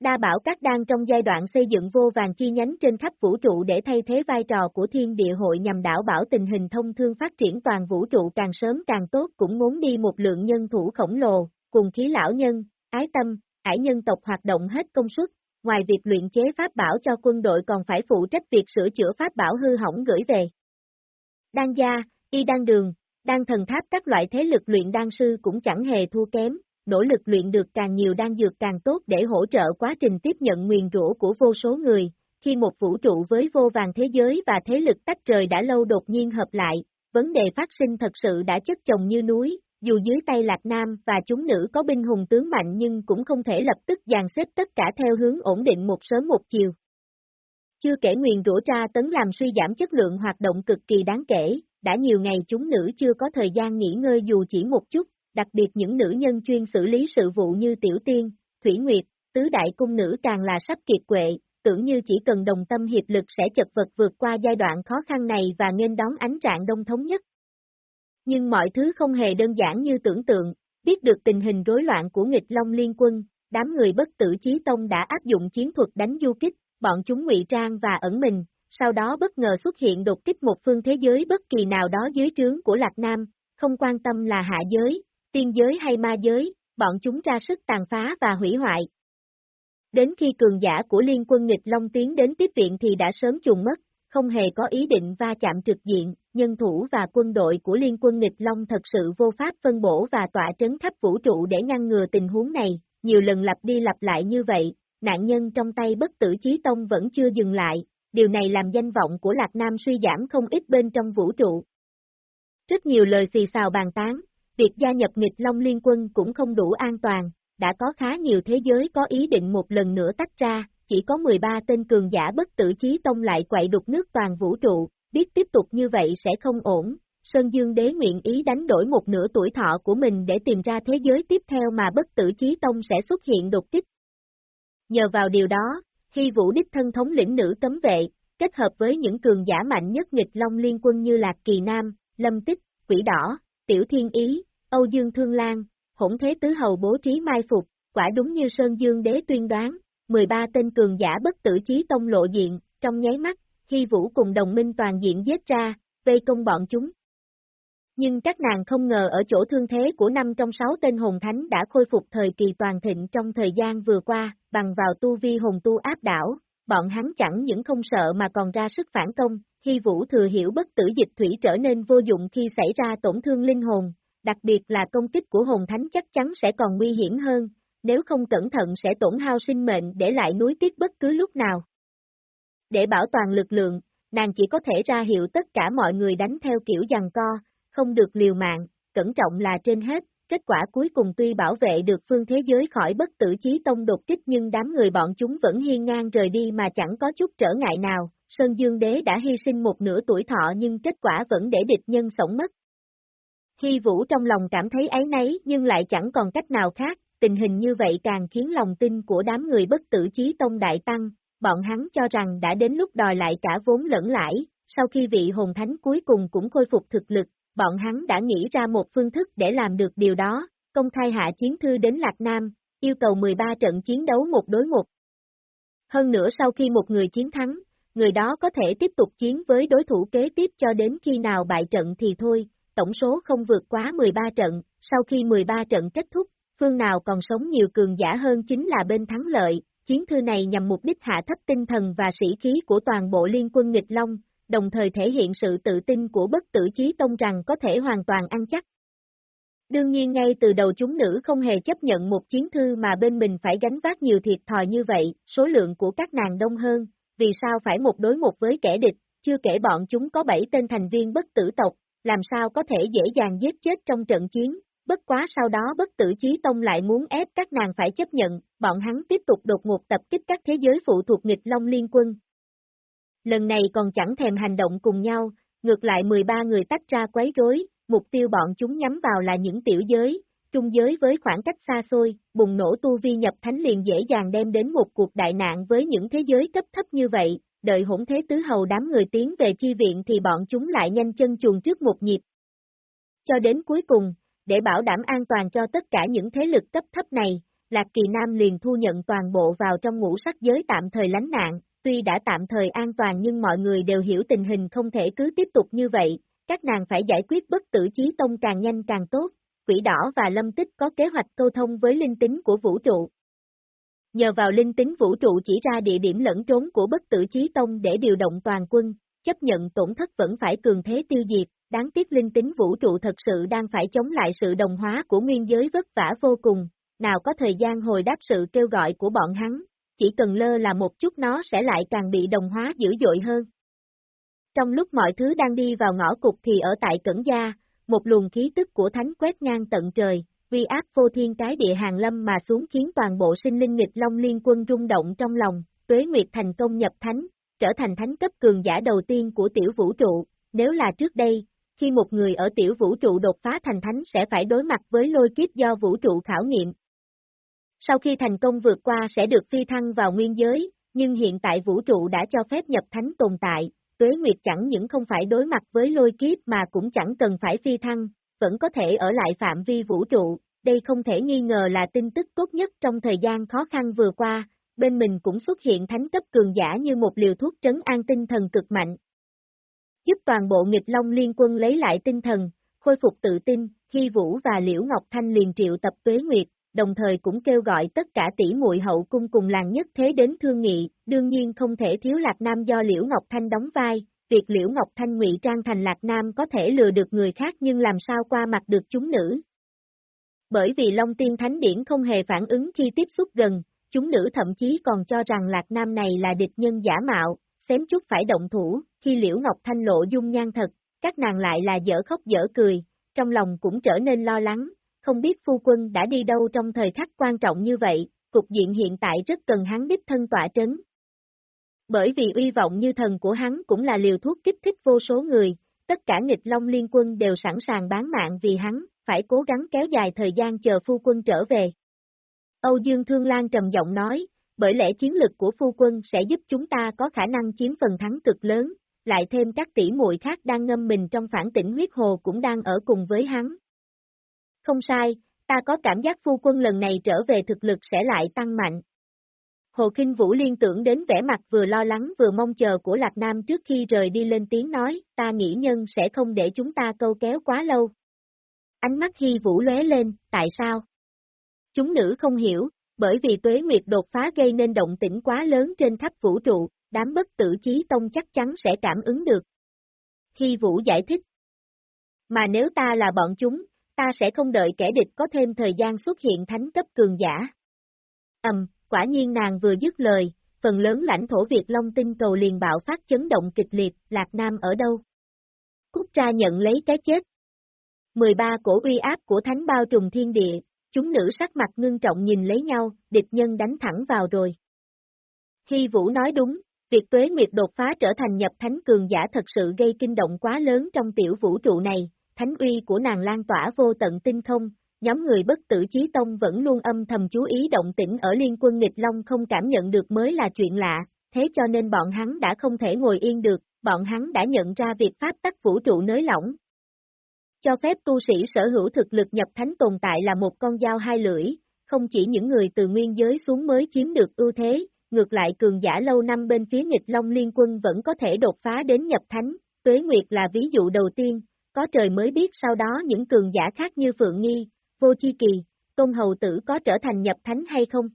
Đa bảo các đang trong giai đoạn xây dựng vô vàng chi nhánh trên khắp vũ trụ để thay thế vai trò của thiên địa hội nhằm đảo bảo tình hình thông thương phát triển toàn vũ trụ càng sớm càng tốt cũng muốn đi một lượng nhân thủ khổng lồ, cùng khí lão nhân, ái tâm, hải nhân tộc hoạt động hết công suất, ngoài việc luyện chế pháp bảo cho quân đội còn phải phụ trách việc sửa chữa pháp bảo hư hỏng gửi về. Đan gia, y đan đường, đan thần tháp các loại thế lực luyện đan sư cũng chẳng hề thua kém, nỗ lực luyện được càng nhiều đan dược càng tốt để hỗ trợ quá trình tiếp nhận nguyền rũ của vô số người. Khi một vũ trụ với vô vàng thế giới và thế lực tách trời đã lâu đột nhiên hợp lại, vấn đề phát sinh thật sự đã chất chồng như núi, dù dưới tay Lạc Nam và chúng nữ có binh hùng tướng mạnh nhưng cũng không thể lập tức dàn xếp tất cả theo hướng ổn định một sớm một chiều. Chưa kể nguyền rủa tra tấn làm suy giảm chất lượng hoạt động cực kỳ đáng kể, đã nhiều ngày chúng nữ chưa có thời gian nghỉ ngơi dù chỉ một chút, đặc biệt những nữ nhân chuyên xử lý sự vụ như Tiểu Tiên, Thủy Nguyệt, Tứ Đại Cung Nữ càng là sắp kiệt quệ, tưởng như chỉ cần đồng tâm hiệp lực sẽ chật vật vượt qua giai đoạn khó khăn này và nên đón ánh trạng đông thống nhất. Nhưng mọi thứ không hề đơn giản như tưởng tượng, biết được tình hình rối loạn của nghịch Long Liên quân, đám người bất tử chí tông đã áp dụng chiến thuật đánh du kích, bọn chúng ngụy trang và ẩn mình, sau đó bất ngờ xuất hiện đột kích một phương thế giới bất kỳ nào đó dưới trướng của Lạc Nam, không quan tâm là hạ giới, tiên giới hay ma giới, bọn chúng ra sức tàn phá và hủy hoại. Đến khi cường giả của liên quân nghịch Long tiến đến tiếp viện thì đã sớm trùng mất, không hề có ý định va chạm trực diện, nhân thủ và quân đội của liên quân nghịch Long thật sự vô pháp phân bổ và tỏa trấn khắp vũ trụ để ngăn ngừa tình huống này, nhiều lần lặp đi lặp lại như vậy, nạn nhân trong tay bất tử chí tông vẫn chưa dừng lại, điều này làm danh vọng của Lạc Nam suy giảm không ít bên trong vũ trụ. Rất nhiều lời xì xào bàn tán, việc gia nhập nghịch Long Liên quân cũng không đủ an toàn, đã có khá nhiều thế giới có ý định một lần nữa tách ra, chỉ có 13 tên cường giả bất tử chí tông lại quậy đục nước toàn vũ trụ, biết tiếp tục như vậy sẽ không ổn. Sơn Dương Đế nguyện ý đánh đổi một nửa tuổi thọ của mình để tìm ra thế giới tiếp theo mà bất tử chí tông sẽ xuất hiện đột kích. Nhờ vào điều đó, Hy Vũ đích thân thống lĩnh nữ cấm vệ, kết hợp với những cường giả mạnh nhất nghịch Long liên quân như Lạc Kỳ Nam, Lâm Tích, Quỷ Đỏ, Tiểu Thiên Ý, Âu Dương Thương Lan, hỗn thế tứ hầu bố trí mai phục, quả đúng như Sơn Dương Đế tuyên đoán, 13 tên cường giả bất tử chí tông lộ diện, trong nháy mắt, Hy Vũ cùng đồng minh toàn diện giết ra, vây công bọn chúng. Nhưng các nàng không ngờ ở chỗ thương thế của năm trong sáu tên hồn thánh đã khôi phục thời kỳ toàn thịnh trong thời gian vừa qua, bằng vào tu vi hồn tu áp đảo, bọn hắn chẳng những không sợ mà còn ra sức phản công, khi Vũ thừa hiểu bất tử dịch thủy trở nên vô dụng khi xảy ra tổn thương linh hồn, đặc biệt là công kích của hồn thánh chắc chắn sẽ còn nguy hiểm hơn, nếu không cẩn thận sẽ tổn hao sinh mệnh để lại núi tiếc bất cứ lúc nào. Để bảo toàn lực lượng, nàng chỉ có thể ra hiệu tất cả mọi người đánh theo kiểu giằng co, không được liều mạng, cẩn trọng là trên hết, kết quả cuối cùng tuy bảo vệ được phương thế giới khỏi bất tử chí tông đột kích nhưng đám người bọn chúng vẫn hiên ngang rời đi mà chẳng có chút trở ngại nào, Sơn Dương Đế đã hy sinh một nửa tuổi thọ nhưng kết quả vẫn để địch nhân sống mất. Hy Vũ trong lòng cảm thấy ấy nấy nhưng lại chẳng còn cách nào khác, tình hình như vậy càng khiến lòng tin của đám người bất tử chí tông đại tăng, bọn hắn cho rằng đã đến lúc đòi lại cả vốn lẫn lãi, sau khi vị hồn thánh cuối cùng cũng khôi phục thực lực, bọn hắn đã nghĩ ra một phương thức để làm được điều đó, công khai hạ chiến thư đến Lạc Nam, yêu cầu 13 trận chiến đấu một đối một. Hơn nữa sau khi một người chiến thắng, người đó có thể tiếp tục chiến với đối thủ kế tiếp cho đến khi nào bại trận thì thôi, tổng số không vượt quá 13 trận, sau khi 13 trận kết thúc, phương nào còn sống nhiều cường giả hơn chính là bên thắng lợi, chiến thư này nhằm mục đích hạ thấp tinh thần và sĩ khí của toàn bộ liên quân nghịch long, đồng thời thể hiện sự tự tin của bất tử chí tông rằng có thể hoàn toàn ăn chắc. Đương nhiên ngay từ đầu chúng nữ không hề chấp nhận một chiến thư mà bên mình phải gánh vác nhiều thiệt thòi như vậy, số lượng của các nàng đông hơn, vì sao phải một đối một với kẻ địch, chưa kể bọn chúng có bảy tên thành viên bất tử tộc, làm sao có thể dễ dàng giết chết trong trận chiến, bất quá sau đó bất tử chí tông lại muốn ép các nàng phải chấp nhận, bọn hắn tiếp tục đột ngột tập kích các thế giới phụ thuộc nghịch Long Liên quân. Lần này còn chẳng thèm hành động cùng nhau, ngược lại 13 người tách ra quấy rối, mục tiêu bọn chúng nhắm vào là những tiểu giới, trung giới với khoảng cách xa xôi, bùng nổ tu vi nhập thánh liền dễ dàng đem đến một cuộc đại nạn với những thế giới cấp thấp như vậy, đợi hỗn thế tứ hầu đám người tiến về chi viện thì bọn chúng lại nhanh chân chuồn trước một nhịp. Cho đến cuối cùng, để bảo đảm an toàn cho tất cả những thế lực cấp thấp này, Lạc Kỳ Nam liền thu nhận toàn bộ vào trong ngũ sắc giới tạm thời lánh nạn, tuy đã tạm thời an toàn nhưng mọi người đều hiểu tình hình không thể cứ tiếp tục như vậy, các nàng phải giải quyết bất tử chí tông càng nhanh càng tốt, quỷ đỏ và lâm tích có kế hoạch câu thông với linh tính của vũ trụ. Nhờ vào linh tính vũ trụ chỉ ra địa điểm lẫn trốn của bất tử chí tông để điều động toàn quân, chấp nhận tổn thất vẫn phải cường thế tiêu diệt, đáng tiếc linh tính vũ trụ thật sự đang phải chống lại sự đồng hóa của nguyên giới vất vả vô cùng, nào có thời gian hồi đáp sự kêu gọi của bọn hắn, chỉ cần lơ là một chút nó sẽ lại càng bị đồng hóa dữ dội hơn. Trong lúc mọi thứ đang đi vào ngõ cục thì ở tại Cẩn Gia, một luồng khí tức của thánh quét ngang tận trời, vi áp vô thiên cái địa hàng lâm mà xuống khiến toàn bộ sinh linh nghịch long liên quân rung động trong lòng, tuế nguyệt thành công nhập thánh, trở thành thánh cấp cường giả đầu tiên của tiểu vũ trụ, nếu là trước đây, khi một người ở tiểu vũ trụ đột phá thành thánh sẽ phải đối mặt với lôi kiếp do vũ trụ khảo nghiệm. Sau khi thành công vượt qua sẽ được phi thăng vào nguyên giới, nhưng hiện tại vũ trụ đã cho phép nhập thánh tồn tại, tuế nguyệt chẳng những không phải đối mặt với lôi kiếp mà cũng chẳng cần phải phi thăng, vẫn có thể ở lại phạm vi vũ trụ, đây không thể nghi ngờ là tin tức tốt nhất trong thời gian khó khăn vừa qua, bên mình cũng xuất hiện thánh cấp cường giả như một liều thuốc trấn an tinh thần cực mạnh. Giúp toàn bộ nghịch long liên quân lấy lại tinh thần, khôi phục tự tin, khi Vũ và Liễu Ngọc Thanh liền triệu tập tuế nguyệt, đồng thời cũng kêu gọi tất cả tỷ muội hậu cung cùng làng nhất thế đến thương nghị, đương nhiên không thể thiếu Lạc Nam do Liễu Ngọc Thanh đóng vai, việc Liễu Ngọc Thanh ngụy trang thành Lạc Nam có thể lừa được người khác nhưng làm sao qua mặt được chúng nữ. Bởi vì Long Tiên Thánh Điển không hề phản ứng khi tiếp xúc gần, chúng nữ thậm chí còn cho rằng Lạc Nam này là địch nhân giả mạo, xém chút phải động thủ, khi Liễu Ngọc Thanh lộ dung nhan thật, các nàng lại là dở khóc dở cười, trong lòng cũng trở nên lo lắng, không biết phu quân đã đi đâu trong thời khắc quan trọng như vậy, cục diện hiện tại rất cần hắn đích thân tỏa trấn. Bởi vì uy vọng như thần của hắn cũng là liều thuốc kích thích vô số người, tất cả nghịch long liên quân đều sẵn sàng bán mạng vì hắn, phải cố gắng kéo dài thời gian chờ phu quân trở về. Âu Dương Thương Lan trầm giọng nói, bởi lẽ chiến lực của phu quân sẽ giúp chúng ta có khả năng chiếm phần thắng cực lớn, lại thêm các tỷ muội khác đang ngâm mình trong phản tỉnh huyết hồ cũng đang ở cùng với hắn, không sai, ta có cảm giác phu quân lần này trở về thực lực sẽ lại tăng mạnh. Hồ Kinh Vũ liên tưởng đến vẻ mặt vừa lo lắng vừa mong chờ của Lạc Nam trước khi rời đi lên tiếng nói, ta nghĩ nhân sẽ không để chúng ta câu kéo quá lâu. Ánh mắt Hy Vũ lóe lên, tại sao? Chúng nữ không hiểu, bởi vì tuế nguyệt đột phá gây nên động tĩnh quá lớn trên khắp vũ trụ, đám bất tử chí tông chắc chắn sẽ cảm ứng được. Hy Vũ giải thích. Mà nếu ta là bọn chúng, ta sẽ không đợi kẻ địch có thêm thời gian xuất hiện thánh cấp cường giả. Ầm, quả nhiên nàng vừa dứt lời, phần lớn lãnh thổ Việt Long tinh cầu liền bạo phát chấn động kịch liệt, Lạc Nam ở đâu? Cút ra nhận lấy cái chết. 13 cổ uy áp của thánh bao trùng thiên địa, chúng nữ sắc mặt ngưng trọng nhìn lấy nhau, địch nhân đánh thẳng vào rồi. Khi Vũ nói đúng, việc tuế nguyệt đột phá trở thành nhập thánh cường giả thật sự gây kinh động quá lớn trong tiểu vũ trụ này, thánh uy của nàng lan tỏa vô tận tinh không, nhóm người bất tử chí tông vẫn luôn âm thầm chú ý động tĩnh ở liên quân nghịch long không cảm nhận được mới là chuyện lạ, thế cho nên bọn hắn đã không thể ngồi yên được, bọn hắn đã nhận ra việc pháp tắc vũ trụ nới lỏng. Cho phép tu sĩ sở hữu thực lực nhập thánh tồn tại là một con dao hai lưỡi, không chỉ những người từ nguyên giới xuống mới chiếm được ưu thế, ngược lại cường giả lâu năm bên phía nghịch long liên quân vẫn có thể đột phá đến nhập thánh, tuế nguyệt là ví dụ đầu tiên, có trời mới biết sau đó những cường giả khác như Phượng Nghi, Vô Chi Kỳ, Tôn Hầu Tử có trở thành nhập thánh hay không?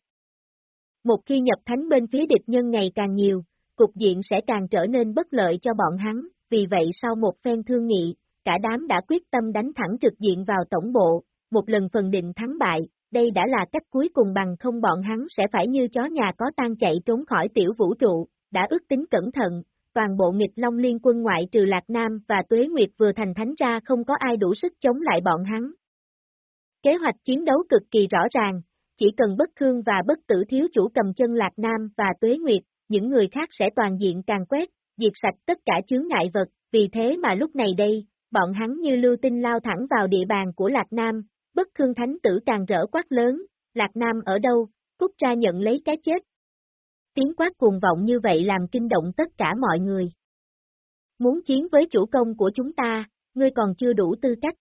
Một khi nhập thánh bên phía địch nhân ngày càng nhiều, cục diện sẽ càng trở nên bất lợi cho bọn hắn, vì vậy sau một phen thương nghị, cả đám đã quyết tâm đánh thẳng trực diện vào tổng bộ, một lần phần định thắng bại, đây đã là cách cuối cùng bằng không bọn hắn sẽ phải như chó nhà có tan chạy trốn khỏi tiểu vũ trụ, đã ước tính cẩn thận, toàn bộ nghịch long liên quân ngoại trừ Lạc Nam và Tuế Nguyệt vừa thành thánh ra không có ai đủ sức chống lại bọn hắn. Kế hoạch chiến đấu cực kỳ rõ ràng, chỉ cần bất khương và bất tử thiếu chủ cầm chân Lạc Nam và Tuế Nguyệt, những người khác sẽ toàn diện càng quét, diệt sạch tất cả chướng ngại vật, vì thế mà lúc này đây, bọn hắn như lưu tinh lao thẳng vào địa bàn của Lạc Nam, bất khương thánh tử càng rỡ quát lớn, Lạc Nam ở đâu, cút ra nhận lấy cái chết. Tiếng quát cuồng vọng như vậy làm kinh động tất cả mọi người. Muốn chiến với chủ công của chúng ta, ngươi còn chưa đủ tư cách.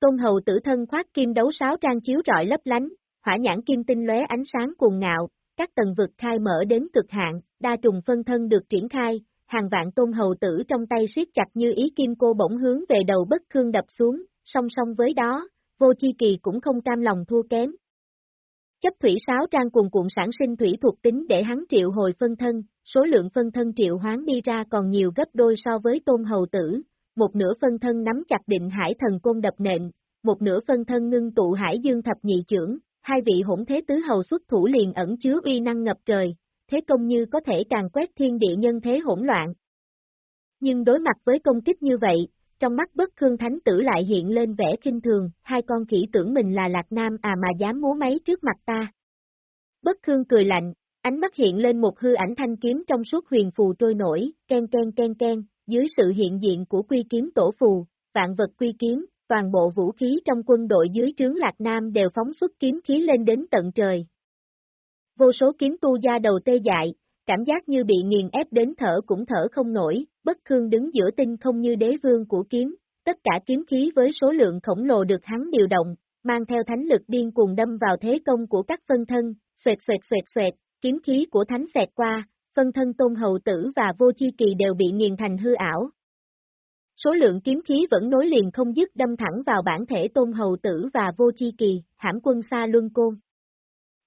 Tôn hầu tử thân khoát kim đấu sáo trang chiếu rọi lấp lánh, hỏa nhãn kim tinh lóe ánh sáng cuồng ngạo, các tầng vực khai mở đến cực hạn, đa trùng phân thân được triển khai, hàng vạn tôn hầu tử trong tay siết chặt như ý kim cô bỗng hướng về đầu bất khương đập xuống, song song với đó, vô chi kỳ cũng không cam lòng thua kém. Chấp thủy sáo trang cuồn cuộn sản sinh thủy thuộc tính để hắn triệu hồi phân thân, số lượng phân thân triệu hoán đi ra còn nhiều gấp đôi so với tôn hầu tử, một nửa phân thân nắm chặt định hải thần côn đập nện, một nửa phân thân ngưng tụ hải dương thập nhị trưởng, hai vị hỗn thế tứ hầu xuất thủ liền ẩn chứa uy năng ngập trời, thế công như có thể càng quét thiên địa nhân thế hỗn loạn. Nhưng đối mặt với công kích như vậy, trong mắt bất khương thánh tử lại hiện lên vẻ kinh thường, hai con khỉ tưởng mình là lạc nam à mà dám múa máy trước mặt ta. Bất khương cười lạnh, ánh mắt hiện lên một hư ảnh thanh kiếm trong suốt huyền phù trôi nổi, ken ken ken ken, dưới sự hiện diện của quy kiếm tổ phù, vạn vật quy kiếm, toàn bộ vũ khí trong quân đội dưới trướng Lạc Nam đều phóng xuất kiếm khí lên đến tận trời. Vô số kiếm tu da đầu tê dại, cảm giác như bị nghiền ép đến thở cũng thở không nổi, bất khương đứng giữa tinh không như đế vương của kiếm, tất cả kiếm khí với số lượng khổng lồ được hắn điều động, mang theo thánh lực điên cuồng đâm vào thế công của các phân thân, xoẹt xoẹt xoẹt xoẹt, kiếm khí của thánh xẹt qua, phân thân tôn hầu tử và vô chi kỳ đều bị nghiền thành hư ảo. Số lượng kiếm khí vẫn nối liền không dứt đâm thẳng vào bản thể tôn hầu tử và vô chi kỳ, hãm quân xa luân côn.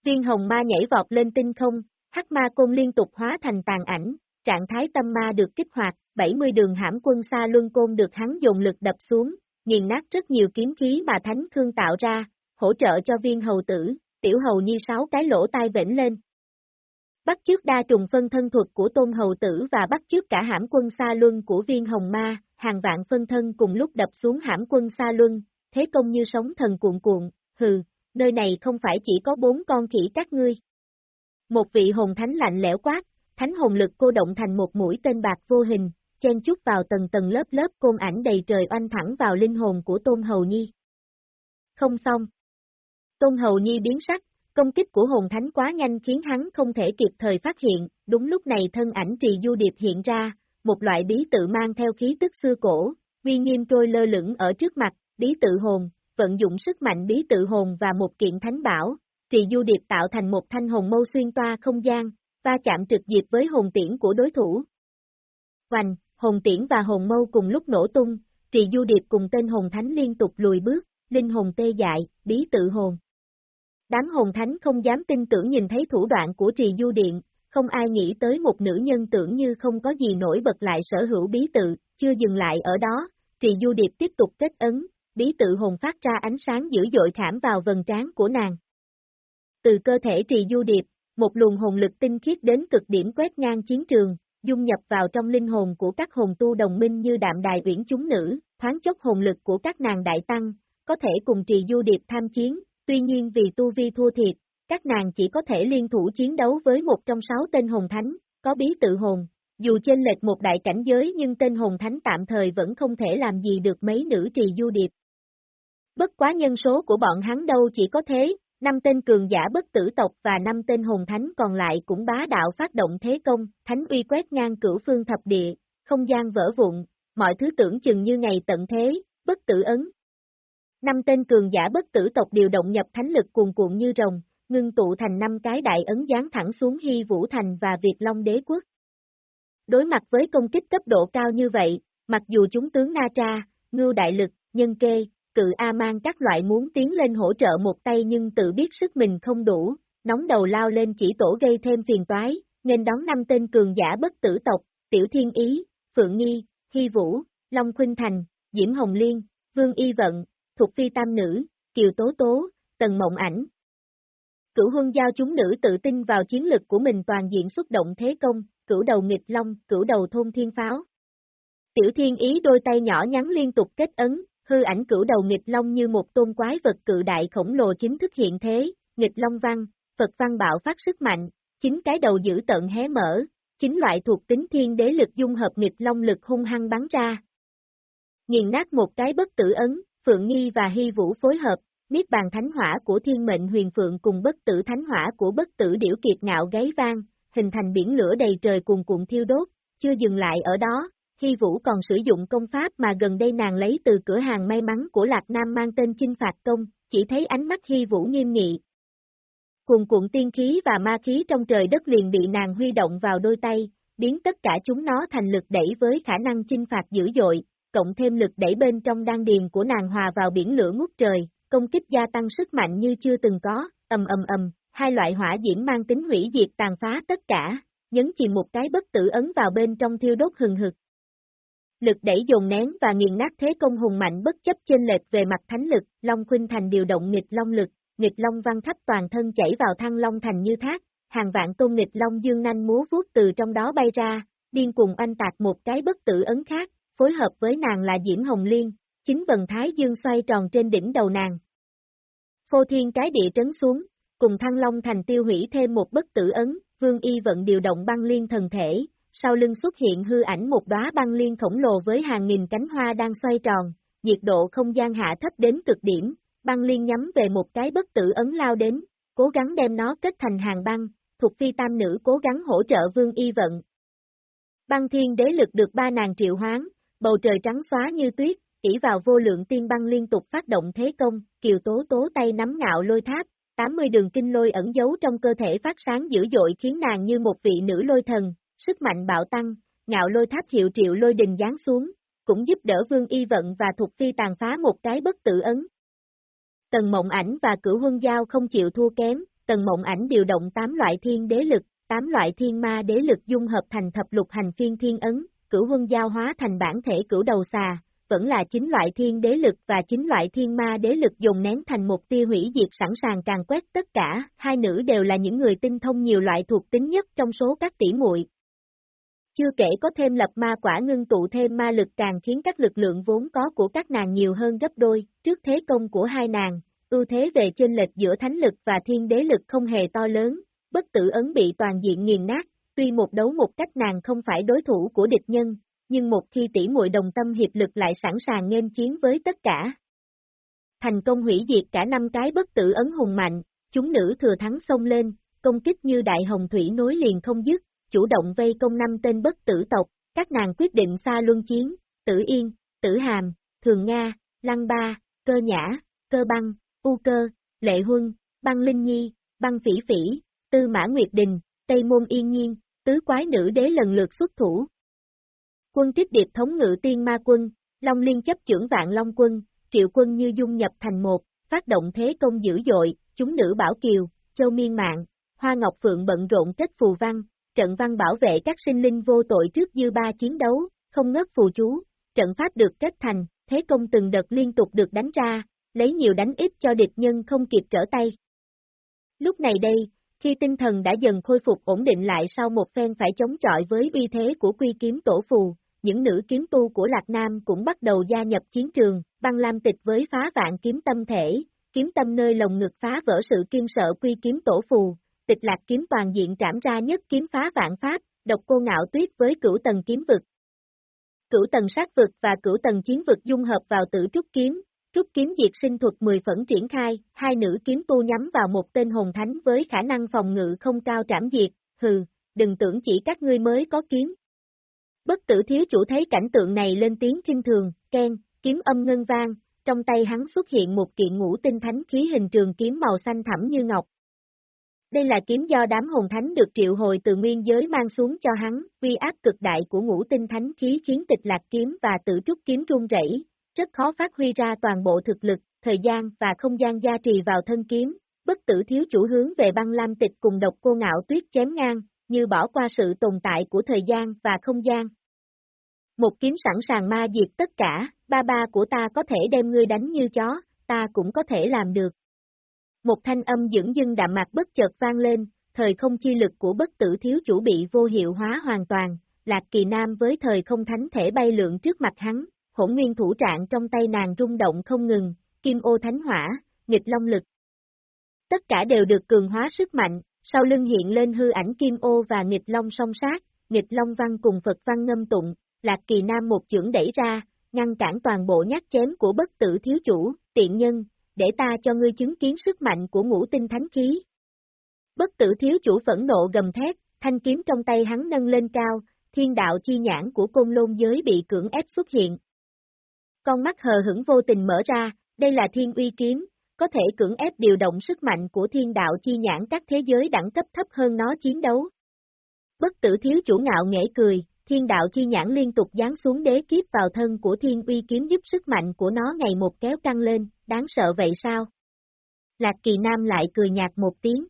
Viên hồng ma nhảy vọt lên tinh không, hắc ma côn liên tục hóa thành tàn ảnh, trạng thái tâm ma được kích hoạt, 70 đường hãm quân xa luân côn được hắn dùng lực đập xuống, nghiền nát rất nhiều kiếm khí mà thánh khương tạo ra, hỗ trợ cho viên hầu tử, tiểu hầu như sáu cái lỗ tai vĩnh lên. Bắt trước đa trùng phân thân thuật của tôn hầu tử và bắt trước cả hãm quân xa luân của viên hồng ma, hàng vạn phân thân cùng lúc đập xuống hãm quân xa luân, thế công như sóng thần cuộn cuộn, hừ, nơi này không phải chỉ có bốn con khỉ các ngươi. Một vị hồn thánh lạnh lẽo quát, thánh hồn lực cô động thành một mũi tên bạc vô hình, chen chút vào tầng tầng lớp lớp côn ảnh đầy trời oanh thẳng vào linh hồn của Tôn Hầu Nhi. Không xong. Tôn Hầu Nhi biến sắc, công kích của hồn thánh quá nhanh khiến hắn không thể kịp thời phát hiện, đúng lúc này thân ảnh trì du điệp hiện ra, một loại bí tự mang theo khí tức xưa cổ, uy nghiêm trôi lơ lửng ở trước mặt, bí tự hồn, vận dụng sức mạnh bí tự hồn và một kiện thánh bảo, trì du điệp tạo thành một thanh hồn mâu xuyên toa không gian, va chạm trực diệp với hồn tiễn của đối thủ. Hoành, hồn tiễn và hồn mâu cùng lúc nổ tung, trì du điệp cùng tên hồn thánh liên tục lùi bước, linh hồn tê dại, bí tự hồn. Đám hồn thánh không dám tin tưởng nhìn thấy thủ đoạn của trì du điện, không ai nghĩ tới một nữ nhân tưởng như không có gì nổi bật lại sở hữu bí tự, chưa dừng lại ở đó, trì du điệp tiếp tục kết ấn, bí tự hồn phát ra ánh sáng dữ dội thảm vào vần trán của nàng. Từ cơ thể trì du điệp, một luồng hồn lực tinh khiết đến cực điểm quét ngang chiến trường, dung nhập vào trong linh hồn của các hồn tu đồng minh như đạm đài uyển chúng nữ, thoáng chốc hồn lực của các nàng đại tăng, có thể cùng trì du điệp tham chiến, tuy nhiên vì tu vi thua thiệt, các nàng chỉ có thể liên thủ chiến đấu với một trong sáu tên hồn thánh, có bí tự hồn. Dù trên lệch một đại cảnh giới nhưng tên hồn thánh tạm thời vẫn không thể làm gì được mấy nữ trì du điệp. Bất quá nhân số của bọn hắn đâu chỉ có thế, năm tên cường giả bất tử tộc và năm tên hồn thánh còn lại cũng bá đạo phát động thế công, thánh uy quét ngang cửu phương thập địa, không gian vỡ vụn, mọi thứ tưởng chừng như ngày tận thế, bất tử ấn. Năm tên cường giả bất tử tộc điều động nhập thánh lực cuồn cuộn như rồng, ngưng tụ thành năm cái đại ấn dán thẳng xuống Hy Vũ Thành và Việt Long Đế Quốc. Đối mặt với công kích cấp độ cao như vậy, mặc dù chúng tướng Na Tra, Ngưu Đại Lực, Nhân Kê, cự A mang các loại muốn tiến lên hỗ trợ một tay nhưng tự biết sức mình không đủ, nóng đầu lao lên chỉ tổ gây thêm phiền toái, nên đón năm tên cường giả bất tử tộc, Tiểu Thiên Ý, Phượng Nhi, Hy Vũ, Long Khuynh Thành, Diễm Hồng Liên, Vương Y Vận, Thục Phi Tam Nữ, Kiều Tố Tố, Tần Mộng Ảnh. Cửu huân giao chúng nữ tự tin vào chiến lực của mình toàn diện xuất động thế công, cửu đầu nghịch long, cửu đầu thôn thiên pháo. Tiểu thiên ý đôi tay nhỏ nhắn liên tục kết ấn, hư ảnh cửu đầu nghịch long như một tôn quái vật cự đại khổng lồ chính thức hiện thế, nghịch long văn, Phật văn bạo phát sức mạnh, chính cái đầu giữ tận hé mở, chính loại thuộc tính thiên đế lực dung hợp nghịch long lực hung hăng bắn ra. Nghiền nát một cái bất tử ấn, Phượng Nghi và Hy Vũ phối hợp, Niết bàn thánh hỏa của thiên mệnh huyền phượng cùng bất tử thánh hỏa của bất tử điểu kiệt ngạo gáy vang, hình thành biển lửa đầy trời cuồn cuộn thiêu đốt, chưa dừng lại ở đó, Hy Vũ còn sử dụng công pháp mà gần đây nàng lấy từ cửa hàng may mắn của Lạc Nam mang tên chinh phạt công, chỉ thấy ánh mắt Hy Vũ nghiêm nghị. Cuồn cuộn tiên khí và ma khí trong trời đất liền bị nàng huy động vào đôi tay, biến tất cả chúng nó thành lực đẩy với khả năng chinh phạt dữ dội, cộng thêm lực đẩy bên trong đan điền của nàng hòa vào biển lửa ngút trời, công kích gia tăng sức mạnh như chưa từng có, ầm ầm ầm, hai loại hỏa diễm mang tính hủy diệt tàn phá tất cả, nhấn chìm một cái bất tử ấn vào bên trong thiêu đốt hừng hực. Lực đẩy dồn nén và nghiền nát thế công hùng mạnh bất chấp trên lệch về mặt thánh lực, Long Khuynh Thành điều động nghịch long lực, nghịch long văn khắp toàn thân chảy vào thăng long thành như thác, hàng vạn tôn nghịch long dương nanh múa vuốt từ trong đó bay ra, điên cùng anh tạc một cái bất tử ấn khác, phối hợp với nàng là Diễm Hồng Liên, chính vần thái dương xoay tròn trên đỉnh đầu nàng. Phô thiên cái địa trấn xuống, cùng thăng long thành tiêu hủy thêm một bất tử ấn, vương y vận điều động băng liên thần thể, sau lưng xuất hiện hư ảnh một đóa băng liên khổng lồ với hàng nghìn cánh hoa đang xoay tròn, nhiệt độ không gian hạ thấp đến cực điểm, băng liên nhắm về một cái bất tử ấn lao đến, cố gắng đem nó kết thành hàng băng, thuộc phi tam nữ cố gắng hỗ trợ vương y vận. Băng thiên đế lực được ba nàng triệu hoán, bầu trời trắng xóa như tuyết, ỷ vào vô lượng tiên băng liên tục phát động thế công, kiều tố tố tay nắm ngạo lôi tháp, 80 đường kinh lôi ẩn giấu trong cơ thể phát sáng dữ dội khiến nàng như một vị nữ lôi thần, sức mạnh bạo tăng, ngạo lôi tháp hiệu triệu lôi đình giáng xuống, cũng giúp đỡ vương y vận và thuộc phi tàn phá một cái bất tử ấn. Tần mộng ảnh và cửu huân giao không chịu thua kém, tần mộng ảnh điều động 8 loại thiên đế lực, 8 loại thiên ma đế lực dung hợp thành thập lục hành phiên thiên ấn, cửu huân giao hóa thành bản thể cửu đầu xà, vẫn là chính loại thiên đế lực và chính loại thiên ma đế lực dùng nén thành một tia hủy diệt sẵn sàng càng quét tất cả, hai nữ đều là những người tinh thông nhiều loại thuộc tính nhất trong số các tỷ muội. Chưa kể có thêm lập ma quả ngưng tụ thêm ma lực càng khiến các lực lượng vốn có của các nàng nhiều hơn gấp đôi, trước thế công của hai nàng, ưu thế về chênh lệch giữa thánh lực và thiên đế lực không hề to lớn, bất tử ấn bị toàn diện nghiền nát, tuy một đấu một cách nàng không phải đối thủ của địch nhân, nhưng một khi tỷ muội đồng tâm hiệp lực lại sẵn sàng nghênh chiến với tất cả. Thành công hủy diệt cả năm cái bất tử ấn hùng mạnh, chúng nữ thừa thắng xông lên, công kích như đại hồng thủy nối liền không dứt, chủ động vây công năm tên bất tử tộc, các nàng quyết định xa luân chiến, tử yên, tử hàm, thường Nga, lăng ba, cơ nhã, cơ băng, u cơ, lệ huân, băng linh nhi, băng phỉ phỉ, tư mã nguyệt đình, tây môn yên nhiên, tứ quái nữ đế lần lượt xuất thủ, Quân trích điệp thống ngự tiên ma quân, Long liên chấp trưởng vạn Long quân, triệu quân như dung nhập thành một, phát động thế công dữ dội, chúng nữ bảo kiều, châu miên mạng, hoa ngọc phượng bận rộn kết phù văn, trận văn bảo vệ các sinh linh vô tội trước dư ba chiến đấu, không ngớt phù chú, trận pháp được kết thành, thế công từng đợt liên tục được đánh ra, lấy nhiều đánh ít cho địch nhân không kịp trở tay. Lúc này đây, khi tinh thần đã dần khôi phục ổn định lại sau một phen phải chống chọi với uy thế của quy kiếm tổ phù, những nữ kiếm tu của Lạc Nam cũng bắt đầu gia nhập chiến trường, băng lam tịch với phá vạn kiếm tâm thể, kiếm tâm nơi lồng ngực phá vỡ sự kiên sợ quy kiếm tổ phù, tịch lạc kiếm toàn diện trảm ra nhất kiếm phá vạn pháp, độc cô ngạo tuyết với cửu tầng kiếm vực. Cửu tầng sát vực và cửu tầng chiến vực dung hợp vào tử trúc kiếm, trúc kiếm diệt sinh thuật 10 phẫn triển khai, hai nữ kiếm tu nhắm vào một tên hồn thánh với khả năng phòng ngự không cao trảm diệt, hừ, đừng tưởng chỉ các ngươi mới có kiếm, Bất tử thiếu chủ thấy cảnh tượng này lên tiếng kinh thường, khen, kiếm âm ngân vang, trong tay hắn xuất hiện một kiện ngũ tinh thánh khí hình trường kiếm màu xanh thẳm như ngọc. Đây là kiếm do đám hồn thánh được triệu hồi từ nguyên giới mang xuống cho hắn, uy áp cực đại của ngũ tinh thánh khí khiến tịch lạc kiếm và tử trúc kiếm run rẩy, rất khó phát huy ra toàn bộ thực lực, thời gian và không gian gia trì vào thân kiếm, bất tử thiếu chủ hướng về băng lam tịch cùng độc cô ngạo tuyết chém ngang, như bỏ qua sự tồn tại của thời gian và không gian. Một kiếm sẵn sàng ma diệt tất cả, ba ba của ta có thể đem ngươi đánh như chó, ta cũng có thể làm được. Một thanh âm dưỡng dưng đạm mạc bất chợt vang lên, thời không chi lực của bất tử thiếu chủ bị vô hiệu hóa hoàn toàn, Lạc Kỳ Nam với thời không thánh thể bay lượn trước mặt hắn, hỗn nguyên thủ trạng trong tay nàng rung động không ngừng, kim ô thánh hỏa, nghịch long lực. Tất cả đều được cường hóa sức mạnh, sau lưng hiện lên hư ảnh kim ô và nghịch long song sát, nghịch long văn cùng Phật văn ngâm tụng, Lạc Kỳ Nam một chưởng đẩy ra, ngăn cản toàn bộ nhát chém của bất tử thiếu chủ, tiện nhân, để ta cho ngươi chứng kiến sức mạnh của ngũ tinh thánh khí. Bất tử thiếu chủ phẫn nộ gầm thét, thanh kiếm trong tay hắn nâng lên cao, thiên đạo chi nhãn của côn lôn giới bị cưỡng ép xuất hiện. Con mắt hờ hững vô tình mở ra, đây là thiên uy kiếm, có thể cưỡng ép điều động sức mạnh của thiên đạo chi nhãn các thế giới đẳng cấp thấp hơn nó chiến đấu. Bất tử thiếu chủ ngạo nghễ cười, thiên đạo chi nhãn liên tục giáng xuống đế kiếp vào thân của thiên uy kiếm giúp sức mạnh của nó ngày một kéo căng lên, đáng sợ vậy sao? Lạc kỳ nam lại cười nhạt một tiếng.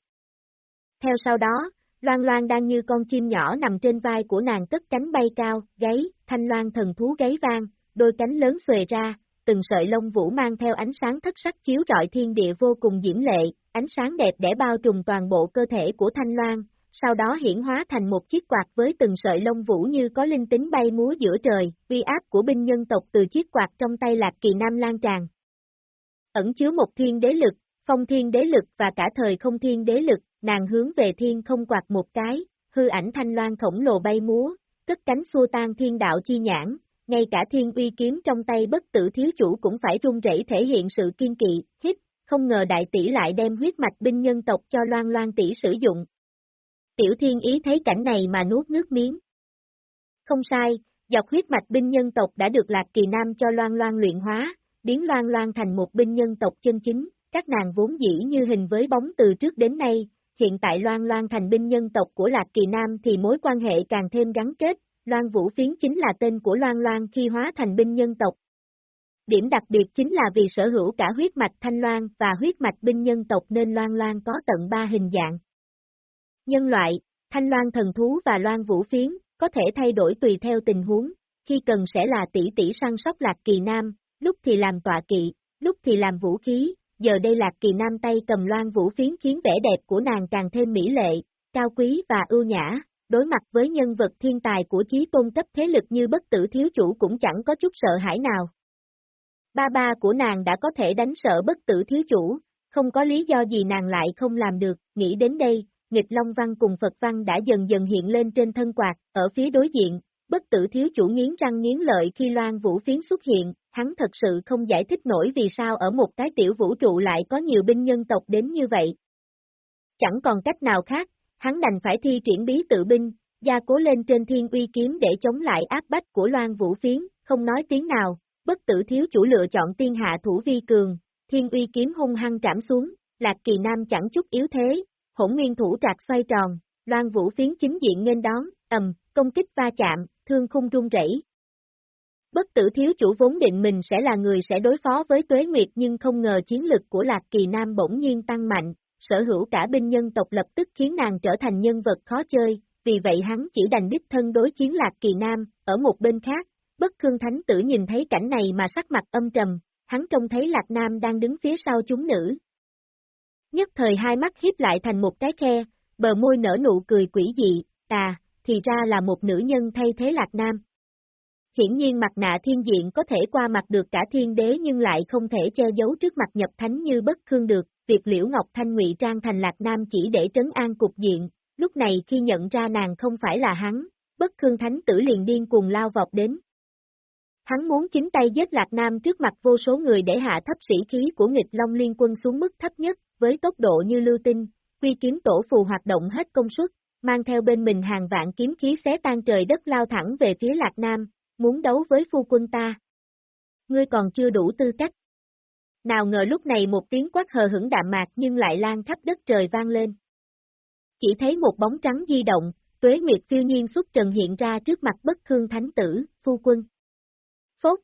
Theo sau đó, Loan Loan đang như con chim nhỏ nằm trên vai của nàng cất cánh bay cao, gáy, thanh loan thần thú gáy vang, đôi cánh lớn xuề ra, từng sợi lông vũ mang theo ánh sáng thất sắc chiếu rọi thiên địa vô cùng diễm lệ, ánh sáng đẹp để bao trùm toàn bộ cơ thể của thanh loan, sau đó hiển hóa thành một chiếc quạt với từng sợi lông vũ như có linh tính bay múa giữa trời, uy áp của binh nhân tộc từ chiếc quạt trong tay lạc kỳ nam lan tràn. Ẩn chứa một thiên đế lực, phong thiên đế lực và cả thời không thiên đế lực, nàng hướng về thiên không quạt một cái, hư ảnh thanh loan khổng lồ bay múa, cất cánh xua tan thiên đạo chi nhãn, ngay cả thiên uy kiếm trong tay bất tử thiếu chủ cũng phải run rẩy thể hiện sự kiên kỵ, hít, không ngờ đại tỷ lại đem huyết mạch binh nhân tộc cho loan loan tỷ sử dụng. Tiểu thiên ý thấy cảnh này mà nuốt nước miếng. Không sai, dọc huyết mạch binh nhân tộc đã được Lạc Kỳ Nam cho loan loan luyện hóa, biến loan loan thành một binh nhân tộc chân chính, các nàng vốn dĩ như hình với bóng từ trước đến nay, hiện tại loan loan thành binh nhân tộc của Lạc Kỳ Nam thì mối quan hệ càng thêm gắn kết, Loan Vũ Phiến chính là tên của Loan Loan khi hóa thành binh nhân tộc. Điểm đặc biệt chính là vì sở hữu cả huyết mạch Thanh Loan và huyết mạch binh nhân tộc nên Loan Loan có tận ba hình dạng. Nhân loại, Thanh Loan thần thú và Loan Vũ Phiến, có thể thay đổi tùy theo tình huống, khi cần sẽ là tỷ tỷ săn sóc Lạc Kỳ Nam, lúc thì làm tọa kỵ, lúc thì làm vũ khí, giờ đây Lạc Kỳ Nam tay cầm Loan Vũ Phiến khiến vẻ đẹp của nàng càng thêm mỹ lệ, cao quý và ưu nhã, đối mặt với nhân vật thiên tài của chí tôn cấp thế lực như bất tử thiếu chủ cũng chẳng có chút sợ hãi nào. Ba ba của nàng đã có thể đánh sợ bất tử thiếu chủ, không có lý do gì nàng lại không làm được, nghĩ đến đây, nghịch Long Văn cùng Phật Văn đã dần dần hiện lên trên thân quạt, ở phía đối diện, bất tử thiếu chủ nghiến răng nghiến lợi khi loan vũ phiến xuất hiện, hắn thật sự không giải thích nổi vì sao ở một cái tiểu vũ trụ lại có nhiều binh nhân tộc đến như vậy. Chẳng còn cách nào khác, hắn đành phải thi triển bí tự binh, gia cố lên trên thiên uy kiếm để chống lại áp bách của loan vũ phiến, không nói tiếng nào, bất tử thiếu chủ lựa chọn tiên hạ thủ vi cường, thiên uy kiếm hung hăng trảm xuống, lạc kỳ nam chẳng chút yếu thế, hỗn nguyên thủ trạc xoay tròn, loan vũ phiến chính diện nghênh đón, ầm, công kích va chạm, thương khung rung rẩy. Bất tử thiếu chủ vốn định mình sẽ là người sẽ đối phó với tuế nguyệt nhưng không ngờ chiến lực của Lạc Kỳ Nam bỗng nhiên tăng mạnh, sở hữu cả binh nhân tộc lập tức khiến nàng trở thành nhân vật khó chơi, vì vậy hắn chỉ đành đích thân đối chiến Lạc Kỳ Nam, ở một bên khác, bất khương thánh tử nhìn thấy cảnh này mà sắc mặt âm trầm, hắn trông thấy Lạc Nam đang đứng phía sau chúng nữ. Nhất thời hai mắt hiếp lại thành một cái khe, bờ môi nở nụ cười quỷ dị, à, thì ra là một nữ nhân thay thế Lạc Nam. Hiển nhiên mặt nạ thiên diện có thể qua mặt được cả thiên đế nhưng lại không thể che giấu trước mặt nhập thánh như bất khương được, việc Liễu Ngọc Thanh ngụy trang thành Lạc Nam chỉ để trấn an cục diện, lúc này khi nhận ra nàng không phải là hắn, bất khương thánh tử liền điên cuồng lao vọt đến. Hắn muốn chính tay giết Lạc Nam trước mặt vô số người để hạ thấp sĩ khí của nghịch Long Liên quân xuống mức thấp nhất, với tốc độ như lưu tinh, quy kiếm tổ phù hoạt động hết công suất, mang theo bên mình hàng vạn kiếm khí xé tan trời đất lao thẳng về phía Lạc Nam, muốn đấu với phu quân ta. Ngươi còn chưa đủ tư cách. Nào ngờ lúc này một tiếng quát hờ hững đạm mạc nhưng lại lan khắp đất trời vang lên. Chỉ thấy một bóng trắng di động, tuế nguyệt phiêu nhiên xuất trần hiện ra trước mặt bất khương thánh tử, phu quân. Phốt!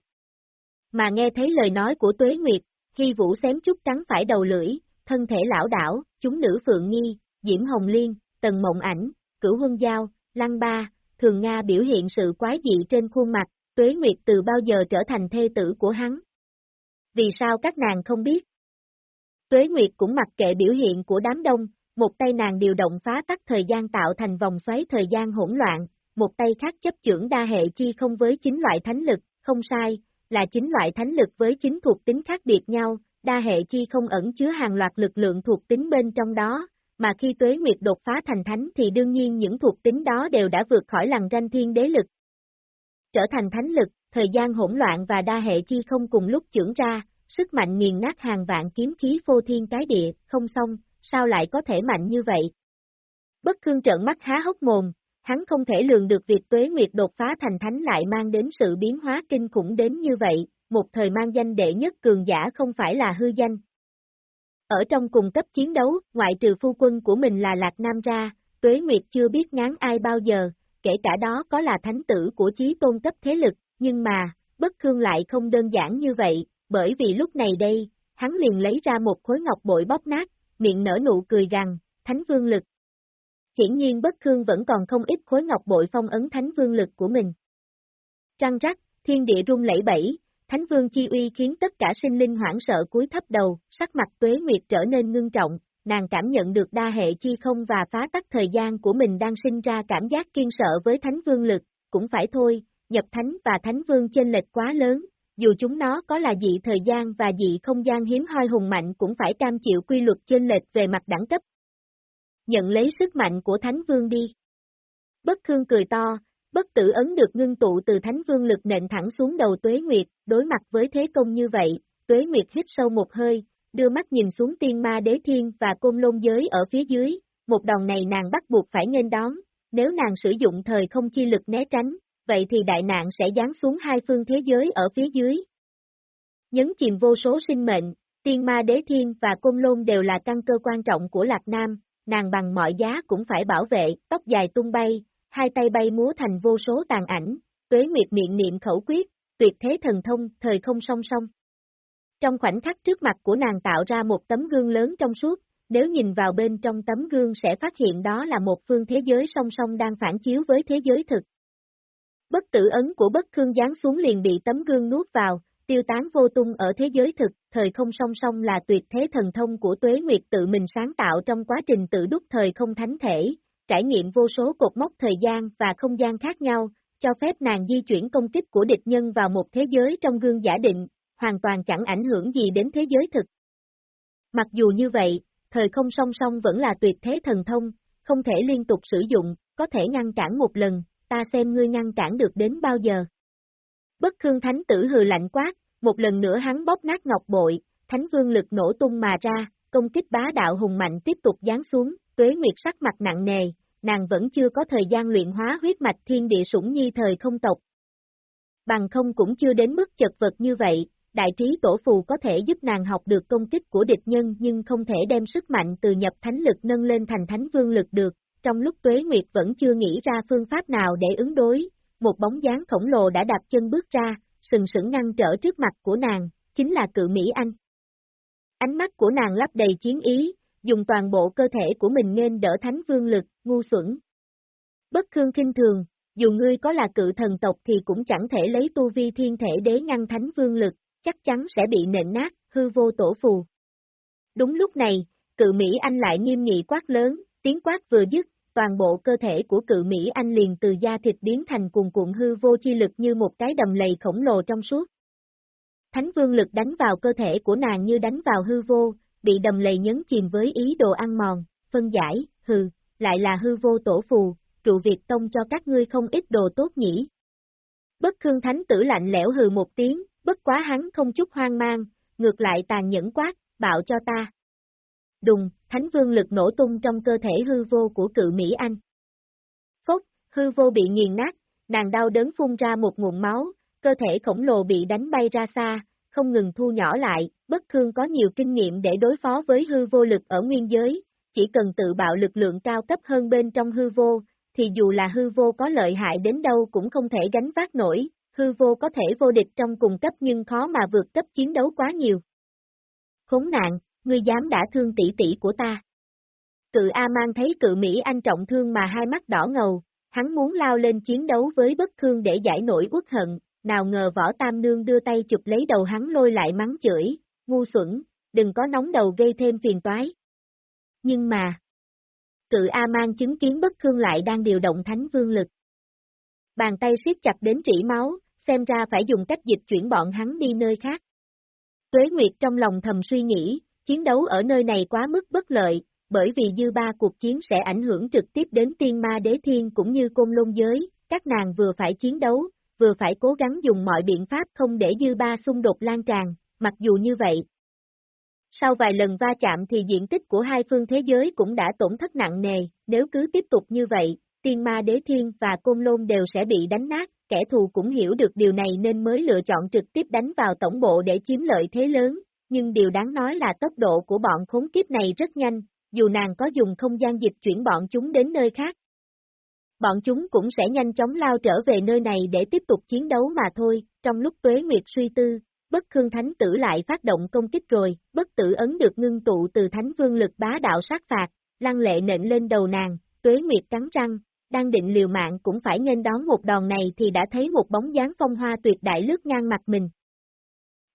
mà nghe thấy lời nói của Tuế Nguyệt, Hy Vũ xém chút cắn phải đầu lưỡi, thân thể lão đảo, chúng nữ Phượng Nhi, Diễm Hồng Liên, Tần Mộng Ảnh, Cửu Huân Giao, Lăng Ba, Thường Nga biểu hiện sự quái dị trên khuôn mặt, Tuế Nguyệt từ bao giờ trở thành thê tử của hắn. Vì sao các nàng không biết? Tuế Nguyệt cũng mặc kệ biểu hiện của đám đông, một tay nàng điều động phá tắc thời gian tạo thành vòng xoáy thời gian hỗn loạn, một tay khác chấp trưởng đa hệ chi không với chính loại thánh lực, không sai, là chính loại thánh lực với chính thuộc tính khác biệt nhau, đa hệ chi không ẩn chứa hàng loạt lực lượng thuộc tính bên trong đó, mà khi tuế nguyệt đột phá thành thánh thì đương nhiên những thuộc tính đó đều đã vượt khỏi lằn ranh thiên đế lực. Trở thành thánh lực, thời gian hỗn loạn và đa hệ chi không cùng lúc trưởng ra, sức mạnh nghiền nát hàng vạn kiếm khí phô thiên cái địa, không xong, sao lại có thể mạnh như vậy? Bất khương trợn mắt há hốc mồm, hắn không thể lường được việc tuế nguyệt đột phá thành thánh lại mang đến sự biến hóa kinh khủng đến như vậy, một thời mang danh đệ nhất cường giả không phải là hư danh. Ở trong cùng cấp chiến đấu, ngoại trừ phu quân của mình là Lạc Nam ra, tuế nguyệt chưa biết ngán ai bao giờ, kể cả đó có là thánh tử của chí tôn cấp thế lực, nhưng mà, bất khương lại không đơn giản như vậy, bởi vì lúc này đây, hắn liền lấy ra một khối ngọc bội bóp nát, miệng nở nụ cười rằng, thánh vương lực. Hiển nhiên bất khương vẫn còn không ít khối ngọc bội phong ấn thánh vương lực của mình. Trăng rắc, thiên địa rung lẫy bẫy, thánh vương chi uy khiến tất cả sinh linh hoảng sợ cúi thấp đầu, sắc mặt tuế nguyệt trở nên ngưng trọng, nàng cảm nhận được đa hệ chi không và phá tắc thời gian của mình đang sinh ra cảm giác kiên sợ với thánh vương lực, cũng phải thôi, nhập thánh và thánh vương chênh lệch quá lớn, dù chúng nó có là dị thời gian và dị không gian hiếm hoi hùng mạnh cũng phải cam chịu quy luật trên lệch về mặt đẳng cấp. Nhận lấy sức mạnh của Thánh Vương đi. Bất Khương cười to, bất tử ấn được ngưng tụ từ Thánh Vương lực nện thẳng xuống đầu Tuế Nguyệt, đối mặt với thế công như vậy, Tuế Nguyệt hít sâu một hơi, đưa mắt nhìn xuống tiên ma đế thiên và côn lôn giới ở phía dưới, một đòn này nàng bắt buộc phải nghênh đón, nếu nàng sử dụng thời không chi lực né tránh, vậy thì đại nạn sẽ giáng xuống hai phương thế giới ở phía dưới. Nhấn chìm vô số sinh mệnh, tiên ma đế thiên và côn lôn đều là căn cơ quan trọng của Lạc Nam, nàng bằng mọi giá cũng phải bảo vệ, tóc dài tung bay, hai tay bay múa thành vô số tàn ảnh, tuế nguyệt miệng niệm khẩu quyết, tuyệt thế thần thông, thời không song song. Trong khoảnh khắc trước mặt của nàng tạo ra một tấm gương lớn trong suốt, nếu nhìn vào bên trong tấm gương sẽ phát hiện đó là một phương thế giới song song đang phản chiếu với thế giới thực. Bất tử ấn của bất khương giáng xuống liền bị tấm gương nuốt vào, tiêu tán vô tung ở thế giới thực, thời không song song là tuyệt thế thần thông của tuế nguyệt tự mình sáng tạo trong quá trình tự đúc thời không thánh thể, trải nghiệm vô số cột mốc thời gian và không gian khác nhau, cho phép nàng di chuyển công kích của địch nhân vào một thế giới trong gương giả định, hoàn toàn chẳng ảnh hưởng gì đến thế giới thực. Mặc dù như vậy, thời không song song vẫn là tuyệt thế thần thông, không thể liên tục sử dụng, có thể ngăn cản một lần, ta xem ngươi ngăn cản được đến bao giờ. Bất khương thánh tử hừ lạnh quát, một lần nữa hắn bóp nát ngọc bội, thánh vương lực nổ tung mà ra, công kích bá đạo hùng mạnh tiếp tục giáng xuống, tuế nguyệt sắc mặt nặng nề, nàng vẫn chưa có thời gian luyện hóa huyết mạch thiên địa sủng nhi thời không tộc. Bằng không cũng chưa đến mức chật vật như vậy, đại trí tổ phù có thể giúp nàng học được công kích của địch nhân nhưng không thể đem sức mạnh từ nhập thánh lực nâng lên thành thánh vương lực được, trong lúc Tuế Nguyệt vẫn chưa nghĩ ra phương pháp nào để ứng đối, một bóng dáng khổng lồ đã đạp chân bước ra, sừng sững ngăn trở trước mặt của nàng, chính là cự Mỹ Anh. Ánh mắt của nàng lắp đầy chiến ý, dùng toàn bộ cơ thể của mình nên đỡ thánh vương lực, ngu xuẩn. Bất khương kinh thường, dù ngươi có là cự thần tộc thì cũng chẳng thể lấy tu vi thiên thể đế ngăn thánh vương lực, chắc chắn sẽ bị nện nát, hư vô tổ phù. Đúng lúc này, cự Mỹ Anh lại nghiêm nghị quát lớn, tiếng quát vừa dứt, toàn bộ cơ thể của cự Mỹ Anh liền từ da thịt biến thành cuồn cuộn hư vô chi lực như một cái đầm lầy khổng lồ trong suốt. Thánh vương lực đánh vào cơ thể của nàng như đánh vào hư vô, bị đầm lầy nhấn chìm với ý đồ ăn mòn, phân giải, hừ, lại là hư vô tổ phù, trụ việc tông cho các ngươi không ít đồ tốt nhỉ. Bất khương thánh tử lạnh lẽo hừ một tiếng, bất quá hắn không chút hoang mang, ngược lại tàn nhẫn quát, bạo cho ta. Đùng, thánh vương lực nổ tung trong cơ thể hư vô của cự Mỹ Anh. Phốc, hư vô bị nghiền nát, nàng đau đớn phun ra một nguồn máu, cơ thể khổng lồ bị đánh bay ra xa, không ngừng thu nhỏ lại, bất khương có nhiều kinh nghiệm để đối phó với hư vô lực ở nguyên giới, chỉ cần tự bạo lực lượng cao cấp hơn bên trong hư vô, thì dù là hư vô có lợi hại đến đâu cũng không thể gánh vác nổi, hư vô có thể vô địch trong cùng cấp nhưng khó mà vượt cấp chiến đấu quá nhiều. Khốn nạn, ngươi dám đã thương tỷ tỷ của ta. Cự A mang thấy cự Mỹ Anh trọng thương mà hai mắt đỏ ngầu, hắn muốn lao lên chiến đấu với bất thương để giải nổi uất hận, nào ngờ võ tam nương đưa tay chụp lấy đầu hắn lôi lại mắng chửi, ngu xuẩn, đừng có nóng đầu gây thêm phiền toái. Nhưng mà, cự A mang chứng kiến bất thương lại đang điều động thánh vương lực. Bàn tay siết chặt đến trĩ máu, xem ra phải dùng cách dịch chuyển bọn hắn đi nơi khác. Tuế Nguyệt trong lòng thầm suy nghĩ, chiến đấu ở nơi này quá mức bất lợi, bởi vì dư ba cuộc chiến sẽ ảnh hưởng trực tiếp đến tiên ma đế thiên cũng như côn lôn giới, các nàng vừa phải chiến đấu, vừa phải cố gắng dùng mọi biện pháp không để dư ba xung đột lan tràn, mặc dù như vậy. Sau vài lần va chạm thì diện tích của hai phương thế giới cũng đã tổn thất nặng nề, nếu cứ tiếp tục như vậy, tiên ma đế thiên và côn lôn đều sẽ bị đánh nát, kẻ thù cũng hiểu được điều này nên mới lựa chọn trực tiếp đánh vào tổng bộ để chiếm lợi thế lớn, nhưng điều đáng nói là tốc độ của bọn khốn kiếp này rất nhanh, dù nàng có dùng không gian dịch chuyển bọn chúng đến nơi khác. Bọn chúng cũng sẽ nhanh chóng lao trở về nơi này để tiếp tục chiến đấu mà thôi, trong lúc tuế nguyệt suy tư, bất khương thánh tử lại phát động công kích rồi, bất tử ấn được ngưng tụ từ thánh vương lực bá đạo sát phạt, lăng lệ nện lên đầu nàng, tuế nguyệt cắn răng, đang định liều mạng cũng phải nên đón một đòn này thì đã thấy một bóng dáng phong hoa tuyệt đại lướt ngang mặt mình.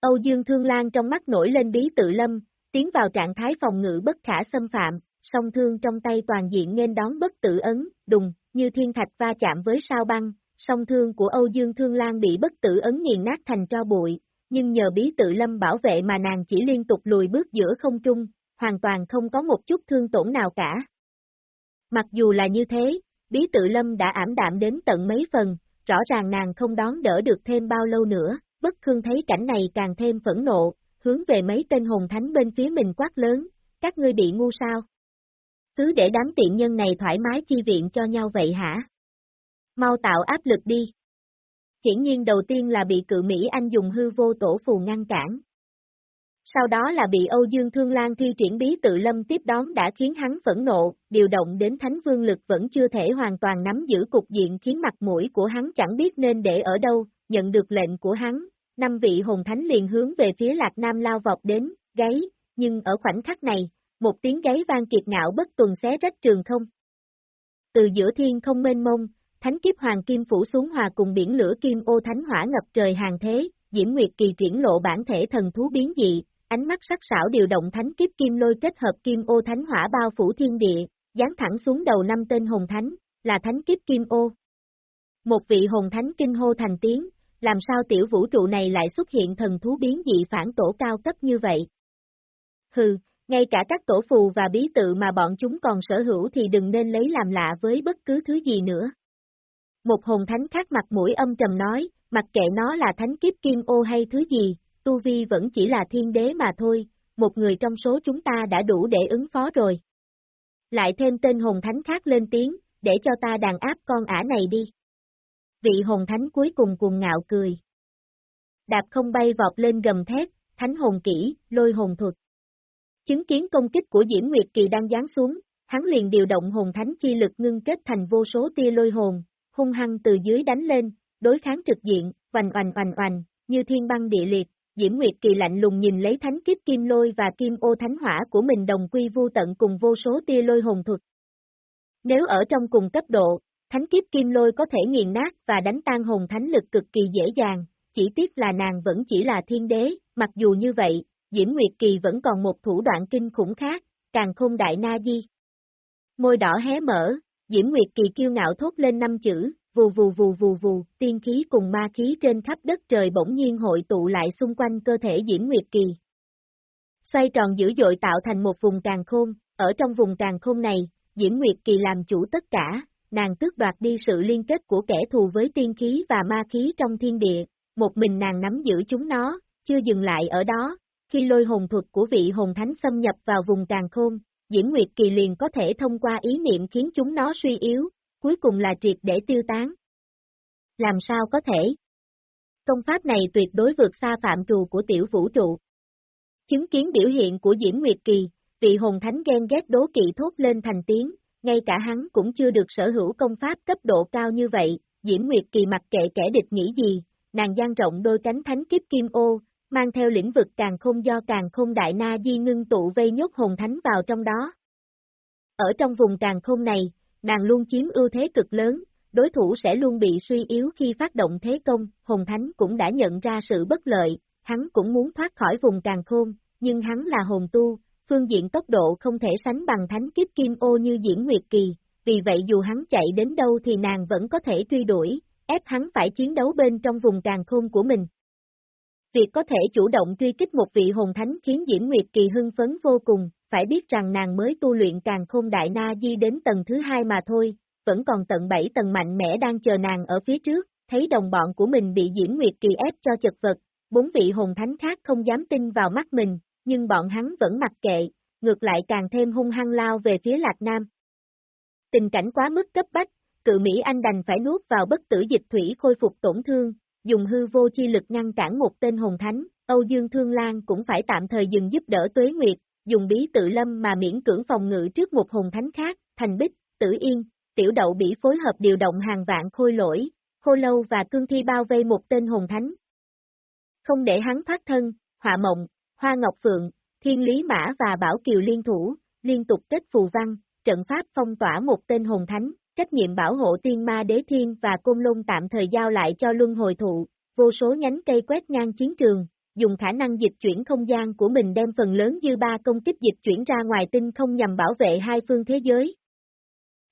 Âu Dương Thương Lan trong mắt nổi lên bí tự lâm, tiến vào trạng thái phòng ngự bất khả xâm phạm, song thương trong tay toàn diện nên đón bất tử ấn, đùng, như thiên thạch va chạm với sao băng, song thương của Âu Dương Thương Lan bị bất tử ấn nghiền nát thành tro bụi, nhưng nhờ bí tự lâm bảo vệ mà nàng chỉ liên tục lùi bước giữa không trung, hoàn toàn không có một chút thương tổn nào cả. Mặc dù là như thế, bí tự lâm đã ảm đạm đến tận mấy phần, rõ ràng nàng không đón đỡ được thêm bao lâu nữa, bất khương thấy cảnh này càng thêm phẫn nộ, hướng về mấy tên hồn thánh bên phía mình quát lớn, các ngươi bị ngu sao? Cứ để đám tiện nhân này thoải mái chi viện cho nhau vậy hả? Mau tạo áp lực đi. Hiển nhiên đầu tiên là bị cự Mỹ Anh dùng hư vô tổ phù ngăn cản. Sau đó là bị Âu Dương Thương Lan thi triển bí tự lâm tiếp đón đã khiến hắn phẫn nộ, điều động đến thánh vương lực vẫn chưa thể hoàn toàn nắm giữ cục diện khiến mặt mũi của hắn chẳng biết nên để ở đâu, nhận được lệnh của hắn, năm vị hồn thánh liền hướng về phía Lạc Nam lao vọt đến, gáy, nhưng ở khoảnh khắc này, một tiếng gáy vang kiệt ngạo bất tuần xé rách trường không. Từ giữa thiên không mênh mông, thánh kiếp hoàng kim phủ xuống hòa cùng biển lửa kim ô thánh hỏa ngập trời hàng thế, Diễm Nguyệt Kỳ triển lộ bản thể thần thú biến dị, ánh mắt sắc sảo điều động thánh kiếp kim lôi kết hợp kim ô thánh hỏa bao phủ thiên địa, dán thẳng xuống đầu năm tên hồn thánh, là thánh kiếp kim ô. Một vị hồn thánh kinh hô thành tiếng, làm sao tiểu vũ trụ này lại xuất hiện thần thú biến dị phản tổ cao cấp như vậy? Hừ, ngay cả các tổ phù và bí tự mà bọn chúng còn sở hữu thì đừng nên lấy làm lạ với bất cứ thứ gì nữa. Một hồn thánh khác mặt mũi âm trầm nói, mặc kệ nó là thánh kiếp kim ô hay thứ gì, Tu Vi vẫn chỉ là thiên đế mà thôi, một người trong số chúng ta đã đủ để ứng phó rồi. Lại thêm tên hồn thánh khác lên tiếng, để cho ta đàn áp con ả này đi vị hồn thánh cuối cùng cuồng ngạo cười. Đạp không bay vọt lên gầm thét, thánh hồn kỹ, lôi hồn thuật. Chứng kiến công kích của Diễm Nguyệt Kỳ đang giáng xuống, hắn liền điều động hồn thánh chi lực ngưng kết thành vô số tia lôi hồn, hung hăng từ dưới đánh lên, đối kháng trực diện, oành oành oành oành, như thiên băng địa liệt, Diễm Nguyệt Kỳ lạnh lùng nhìn lấy thánh kiếp kim lôi và kim ô thánh hỏa của mình đồng quy vu tận cùng vô số tia lôi hồn thuật. Nếu ở trong cùng cấp độ, Thánh kiếp kim lôi có thể nghiền nát và đánh tan hồn thánh lực cực kỳ dễ dàng, chỉ tiếc là nàng vẫn chỉ là thiên đế, mặc dù như vậy, Diễm Nguyệt Kỳ vẫn còn một thủ đoạn kinh khủng khác, càng không đại na di. Môi đỏ hé mở, Diễm Nguyệt Kỳ kiêu ngạo thốt lên năm chữ, vù vù vù vù vù, tiên khí cùng ma khí trên khắp đất trời bỗng nhiên hội tụ lại xung quanh cơ thể Diễm Nguyệt Kỳ. Xoay tròn dữ dội tạo thành một vùng càng khôn, ở trong vùng càng khôn này, Diễm Nguyệt Kỳ làm chủ tất cả, nàng tước đoạt đi sự liên kết của kẻ thù với tiên khí và ma khí trong thiên địa, một mình nàng nắm giữ chúng nó, chưa dừng lại ở đó, khi lôi hồn thuật của vị hồn thánh xâm nhập vào vùng càng khôn, Diễm Nguyệt Kỳ liền có thể thông qua ý niệm khiến chúng nó suy yếu, cuối cùng là triệt để tiêu tán. Làm sao có thể? Công pháp này tuyệt đối vượt xa phạm trù của tiểu vũ trụ. Chứng kiến biểu hiện của Diễm Nguyệt Kỳ, vị hồn thánh ghen ghét đố kỵ thốt lên thành tiếng, ngay cả hắn cũng chưa được sở hữu công pháp cấp độ cao như vậy, Diễm Nguyệt Kỳ mặc kệ kẻ địch nghĩ gì, nàng dang rộng đôi cánh thánh kiếp kim ô, mang theo lĩnh vực càng không do càng không đại na di ngưng tụ vây nhốt hồn thánh vào trong đó. Ở trong vùng càng không này, nàng luôn chiếm ưu thế cực lớn, đối thủ sẽ luôn bị suy yếu khi phát động thế công, hồn thánh cũng đã nhận ra sự bất lợi, hắn cũng muốn thoát khỏi vùng càng khôn, nhưng hắn là hồn tu, phương diện tốc độ không thể sánh bằng thánh kiếp kim ô như diễn nguyệt kỳ, vì vậy dù hắn chạy đến đâu thì nàng vẫn có thể truy đuổi, ép hắn phải chiến đấu bên trong vùng càng khôn của mình. Việc có thể chủ động truy kích một vị hồn thánh khiến Diễn Nguyệt Kỳ hưng phấn vô cùng, phải biết rằng nàng mới tu luyện càng khôn đại na di đến tầng thứ hai mà thôi, vẫn còn tận bảy tầng mạnh mẽ đang chờ nàng ở phía trước, thấy đồng bọn của mình bị Diễn Nguyệt Kỳ ép cho chật vật, bốn vị hồn thánh khác không dám tin vào mắt mình, nhưng bọn hắn vẫn mặc kệ, ngược lại càng thêm hung hăng lao về phía Lạc Nam. Tình cảnh quá mức cấp bách, cự Mỹ Anh đành phải nuốt vào bất tử dịch thủy khôi phục tổn thương, dùng hư vô chi lực ngăn cản một tên hồn thánh, Âu Dương Thương Lan cũng phải tạm thời dừng giúp đỡ Tuế Nguyệt, dùng bí tự lâm mà miễn cưỡng phòng ngự trước một hồn thánh khác, Thành Bích, Tử Yên, Tiểu Đậu bị phối hợp điều động hàng vạn khôi lỗi, khô lâu và cương thi bao vây một tên hồn thánh. Không để hắn thoát thân, Họa Mộng, Hoa Ngọc Phượng, Thiên Lý Mã và Bảo Kiều liên thủ, liên tục kết phù văn, trận pháp phong tỏa một tên hồn thánh, trách nhiệm bảo hộ tiên ma đế thiên và côn lôn tạm thời giao lại cho luân hồi thụ, vô số nhánh cây quét ngang chiến trường, dùng khả năng dịch chuyển không gian của mình đem phần lớn dư ba công kích dịch chuyển ra ngoài tinh không nhằm bảo vệ hai phương thế giới.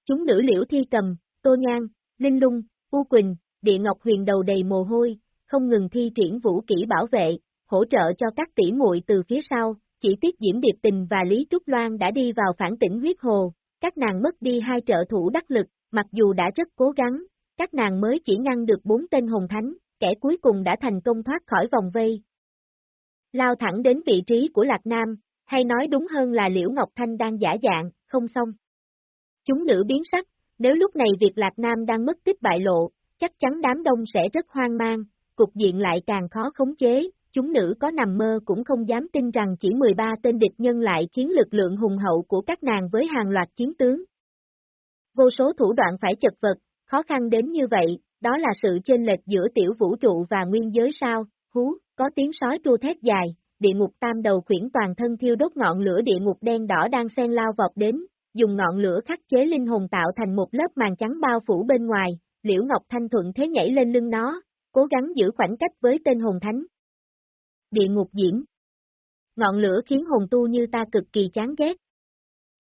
Chúng nữ liễu thi cầm, tô nhan, linh lung, u quỳnh, địa ngọc huyền đầu đầy mồ hôi, không ngừng thi triển vũ kỹ bảo vệ, hỗ trợ cho các tỷ muội từ phía sau, chỉ tiếc Diễm Điệp Tình và Lý Trúc Loan đã đi vào phản tỉnh huyết hồ, các nàng mất đi hai trợ thủ đắc lực, mặc dù đã rất cố gắng, các nàng mới chỉ ngăn được bốn tên hồn thánh, kẻ cuối cùng đã thành công thoát khỏi vòng vây. Lao thẳng đến vị trí của Lạc Nam, hay nói đúng hơn là Liễu Ngọc Thanh đang giả dạng, không xong. Chúng nữ biến sắc, nếu lúc này việc Lạc Nam đang mất tích bại lộ, chắc chắn đám đông sẽ rất hoang mang, cục diện lại càng khó khống chế, chúng nữ có nằm mơ cũng không dám tin rằng chỉ 13 tên địch nhân lại khiến lực lượng hùng hậu của các nàng với hàng loạt chiến tướng. Vô số thủ đoạn phải chật vật, khó khăn đến như vậy, đó là sự chênh lệch giữa tiểu vũ trụ và nguyên giới sao, hú, có tiếng sói tru thét dài, địa ngục tam đầu khuyển toàn thân thiêu đốt ngọn lửa địa ngục đen đỏ đang xen lao vọt đến, dùng ngọn lửa khắc chế linh hồn tạo thành một lớp màn trắng bao phủ bên ngoài, liễu ngọc thanh thuận thế nhảy lên lưng nó, cố gắng giữ khoảng cách với tên hồn thánh, địa ngục diễm. Ngọn lửa khiến hồn tu như ta cực kỳ chán ghét.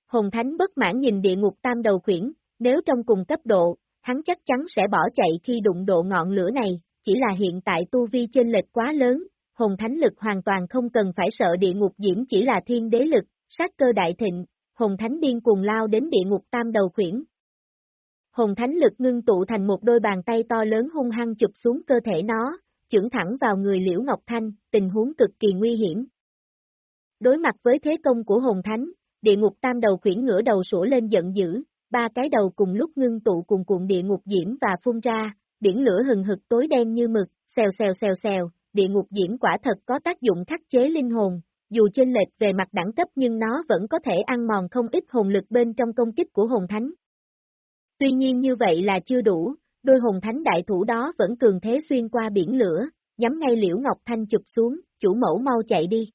Hồn thánh bất mãn nhìn địa ngục tam đầu khuyển, nếu trong cùng cấp độ, hắn chắc chắn sẽ bỏ chạy khi đụng độ ngọn lửa này, chỉ là hiện tại tu vi trên lệch quá lớn, hồn thánh lực hoàn toàn không cần phải sợ địa ngục diễm chỉ là thiên đế lực, sát cơ đại thịnh, hồn thánh điên cuồng lao đến địa ngục tam đầu khuyển. Hồn thánh lực ngưng tụ thành một đôi bàn tay to lớn hung hăng chụp xuống cơ thể nó, chưởng thẳng vào người Liễu Ngọc Thanh, tình huống cực kỳ nguy hiểm. Đối mặt với thế công của hồn thánh, địa ngục tam đầu khuyển ngửa đầu sủa lên giận dữ, ba cái đầu cùng lúc ngưng tụ cùng cuộn địa ngục diễm và phun ra, biển lửa hừng hực tối đen như mực, xèo xèo xèo xèo, địa ngục diễm quả thật có tác dụng khắc chế linh hồn, dù chênh lệch về mặt đẳng cấp nhưng nó vẫn có thể ăn mòn không ít hồn lực bên trong công kích của hồn thánh. Tuy nhiên như vậy là chưa đủ, đôi hồn thánh đại thủ đó vẫn cường thế xuyên qua biển lửa, nhắm ngay liễu Ngọc Thanh chụp xuống, chủ mẫu mau chạy đi.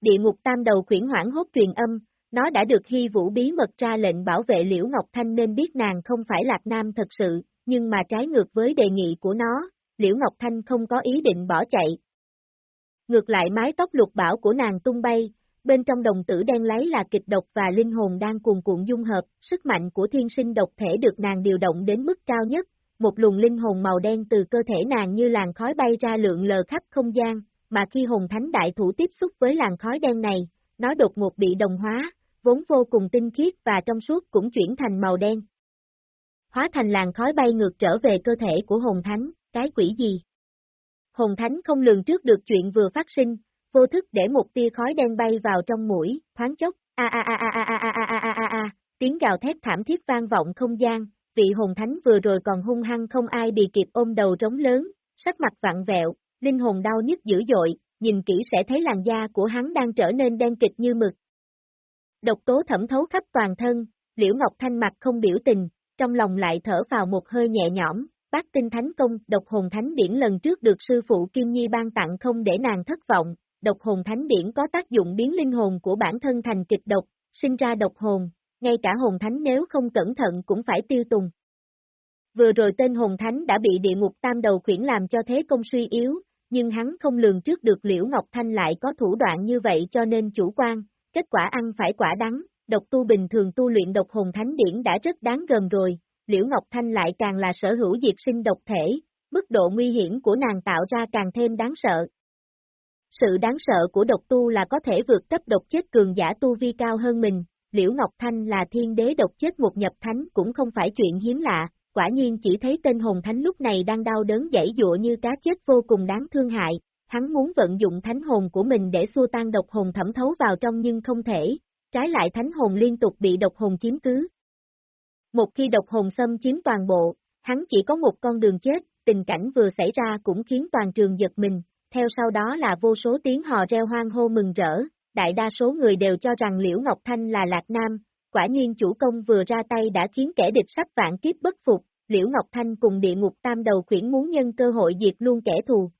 Địa ngục tam đầu khuyển hoảng hốt truyền âm, nó đã được hy vũ bí mật ra lệnh bảo vệ liễu Ngọc Thanh nên biết nàng không phải Lạc Nam thật sự, nhưng mà trái ngược với đề nghị của nó, liễu Ngọc Thanh không có ý định bỏ chạy. Ngược lại mái tóc lục bảo của nàng tung bay, bên trong đồng tử đen lấy là kịch độc và linh hồn đang cuồn cuộn dung hợp, sức mạnh của thiên sinh độc thể được nàng điều động đến mức cao nhất, một luồng linh hồn màu đen từ cơ thể nàng như làn khói bay ra lượng lờ khắp không gian, mà khi hồn thánh đại thủ tiếp xúc với làn khói đen này, nó đột ngột bị đồng hóa, vốn vô cùng tinh khiết và trong suốt cũng chuyển thành màu đen. Hóa thành làn khói bay ngược trở về cơ thể của hồn thánh, cái quỷ gì? Hồn thánh không lường trước được chuyện vừa phát sinh, vô thức để một tia khói đen bay vào trong mũi, thoáng chốc, a a a a a a a a a a a, tiếng gào thét thảm thiết vang vọng không gian, vị hồn thánh vừa rồi còn hung hăng không ai bị kịp ôm đầu trống lớn, sắc mặt vặn vẹo, linh hồn đau nhức dữ dội, nhìn kỹ sẽ thấy làn da của hắn đang trở nên đen kịch như mực. Độc tố thẩm thấu khắp toàn thân, Liễu Ngọc Thanh mặt không biểu tình, trong lòng lại thở vào một hơi nhẹ nhõm, bát tinh thánh công, độc hồn thánh điển lần trước được sư phụ Kim Nhi ban tặng không để nàng thất vọng, độc hồn thánh điển có tác dụng biến linh hồn của bản thân thành kịch độc, sinh ra độc hồn, ngay cả hồn thánh nếu không cẩn thận cũng phải tiêu tùng. Vừa rồi tên hồn thánh đã bị địa ngục tam đầu khuyển làm cho thế công suy yếu, nhưng hắn không lường trước được Liễu Ngọc Thanh lại có thủ đoạn như vậy cho nên chủ quan, kết quả ăn phải quả đắng, độc tu bình thường tu luyện độc hồn thánh điển đã rất đáng gờm rồi, Liễu Ngọc Thanh lại càng là sở hữu diệt sinh độc thể, mức độ nguy hiểm của nàng tạo ra càng thêm đáng sợ. Sự đáng sợ của độc tu là có thể vượt cấp độc chết cường giả tu vi cao hơn mình, Liễu Ngọc Thanh là thiên đế độc chết một nhập thánh cũng không phải chuyện hiếm lạ, quả nhiên chỉ thấy tên hồn thánh lúc này đang đau đớn dãy dụa như cá chết vô cùng đáng thương hại, hắn muốn vận dụng thánh hồn của mình để xua tan độc hồn thẩm thấu vào trong nhưng không thể, trái lại thánh hồn liên tục bị độc hồn chiếm cứ. Một khi độc hồn xâm chiếm toàn bộ, hắn chỉ có một con đường chết, tình cảnh vừa xảy ra cũng khiến toàn trường giật mình, theo sau đó là vô số tiếng hò reo hoang hô mừng rỡ, đại đa số người đều cho rằng Liễu Ngọc Thanh là Lạc Nam, quả nhiên chủ công vừa ra tay đã khiến kẻ địch sắp vạn kiếp bất phục, Liễu Ngọc Thanh cùng địa ngục tam đầu khuyển muốn nhân cơ hội diệt luôn kẻ thù.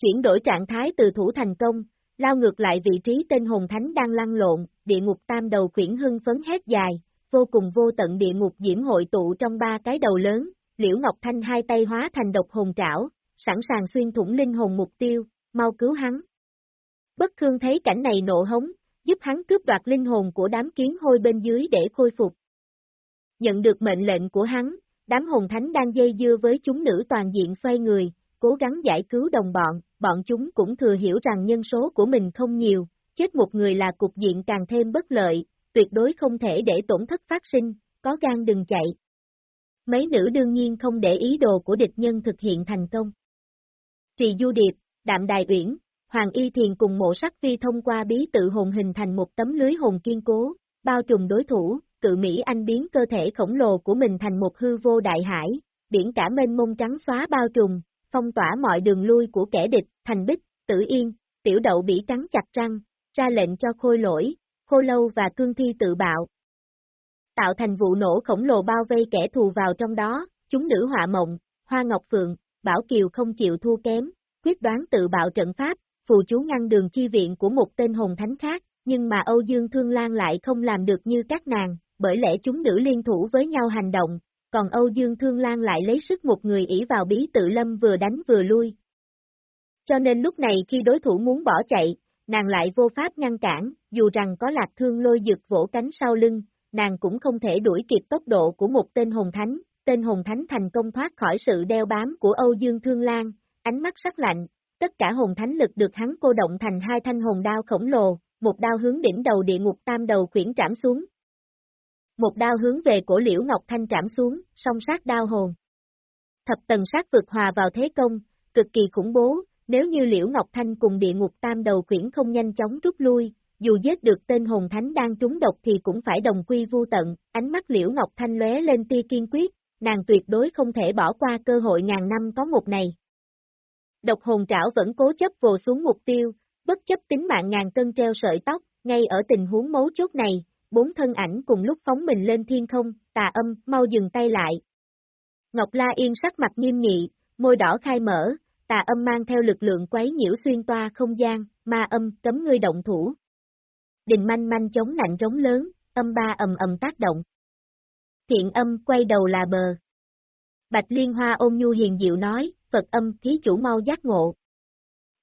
Chuyển đổi trạng thái từ thủ thành công, lao ngược lại vị trí tên hồn thánh đang lăn lộn, địa ngục tam đầu khuyển hưng phấn hét dài, vô cùng vô tận địa ngục diễm hội tụ trong ba cái đầu lớn, Liễu Ngọc Thanh hai tay hóa thành độc hồn trảo, sẵn sàng xuyên thủng linh hồn mục tiêu, mau cứu hắn. Bất Khương thấy cảnh này nộ hống, giúp hắn cướp đoạt linh hồn của đám kiến hôi bên dưới để khôi phục. Nhận được mệnh lệnh của hắn, đám hồn thánh đang dây dưa với chúng nữ toàn diện xoay người, cố gắng giải cứu đồng bọn, bọn chúng cũng thừa hiểu rằng nhân số của mình không nhiều, chết một người là cục diện càng thêm bất lợi, tuyệt đối không thể để tổn thất phát sinh, có gan đừng chạy. Mấy nữ đương nhiên không để ý đồ của địch nhân thực hiện thành công. Trì Du Điệp, Đạm Đài Uyển, Hoàng Y Thiền cùng mộ sắc phi thông qua bí tự hồn hình thành một tấm lưới hồn kiên cố, bao trùm đối thủ, cự Mỹ Anh biến cơ thể khổng lồ của mình thành một hư vô đại hải, biển cả mênh mông trắng xóa bao trùm, phong tỏa mọi đường lui của kẻ địch, thành bích, tử yên, tiểu đậu bị cắn chặt răng, ra lệnh cho khôi lỗi, khô lâu và cương thi tự bạo. Tạo thành vụ nổ khổng lồ bao vây kẻ thù vào trong đó, chúng nữ họa mộng, hoa ngọc phượng, bảo kiều không chịu thua kém, quyết đoán tự bạo trận pháp, phù chú ngăn đường chi viện của một tên hồn thánh khác, nhưng mà Âu Dương Thương Lan lại không làm được như các nàng, bởi lẽ chúng nữ liên thủ với nhau hành động, còn Âu Dương Thương Lan lại lấy sức một người ỷ vào bí tự lâm vừa đánh vừa lui. Cho nên lúc này khi đối thủ muốn bỏ chạy, nàng lại vô pháp ngăn cản, dù rằng có lạc thương lôi dực vỗ cánh sau lưng, nàng cũng không thể đuổi kịp tốc độ của một tên hồn thánh, tên hồn thánh thành công thoát khỏi sự đeo bám của Âu Dương Thương Lan, ánh mắt sắc lạnh, tất cả hồn thánh lực được hắn cô động thành hai thanh hồn đao khổng lồ, một đao hướng đỉnh đầu địa ngục tam đầu khuyển trảm xuống. Một đao hướng về cổ liễu Ngọc Thanh trảm xuống, song sát đao hồn. Thập tầng sát vượt hòa vào thế công, cực kỳ khủng bố, nếu như liễu Ngọc Thanh cùng địa ngục tam đầu khuyển không nhanh chóng rút lui, dù giết được tên hồn thánh đang trúng độc thì cũng phải đồng quy vu tận, ánh mắt liễu Ngọc Thanh lóe lên tia kiên quyết, nàng tuyệt đối không thể bỏ qua cơ hội ngàn năm có một này. Độc hồn trảo vẫn cố chấp vồ xuống mục tiêu, bất chấp tính mạng ngàn cân treo sợi tóc, ngay ở tình huống mấu chốt này, bốn thân ảnh cùng lúc phóng mình lên thiên không, tà âm, mau dừng tay lại. Ngọc La Yên sắc mặt nghiêm nghị, môi đỏ khai mở, tà âm mang theo lực lượng quấy nhiễu xuyên toa không gian, ma âm, cấm ngươi động thủ. Đình manh manh chống nạnh trống lớn, âm ba ầm ầm tác động. Thiện âm quay đầu là bờ. Bạch Liên Hoa ôm nhu hiền diệu nói, Phật âm, thí chủ mau giác ngộ.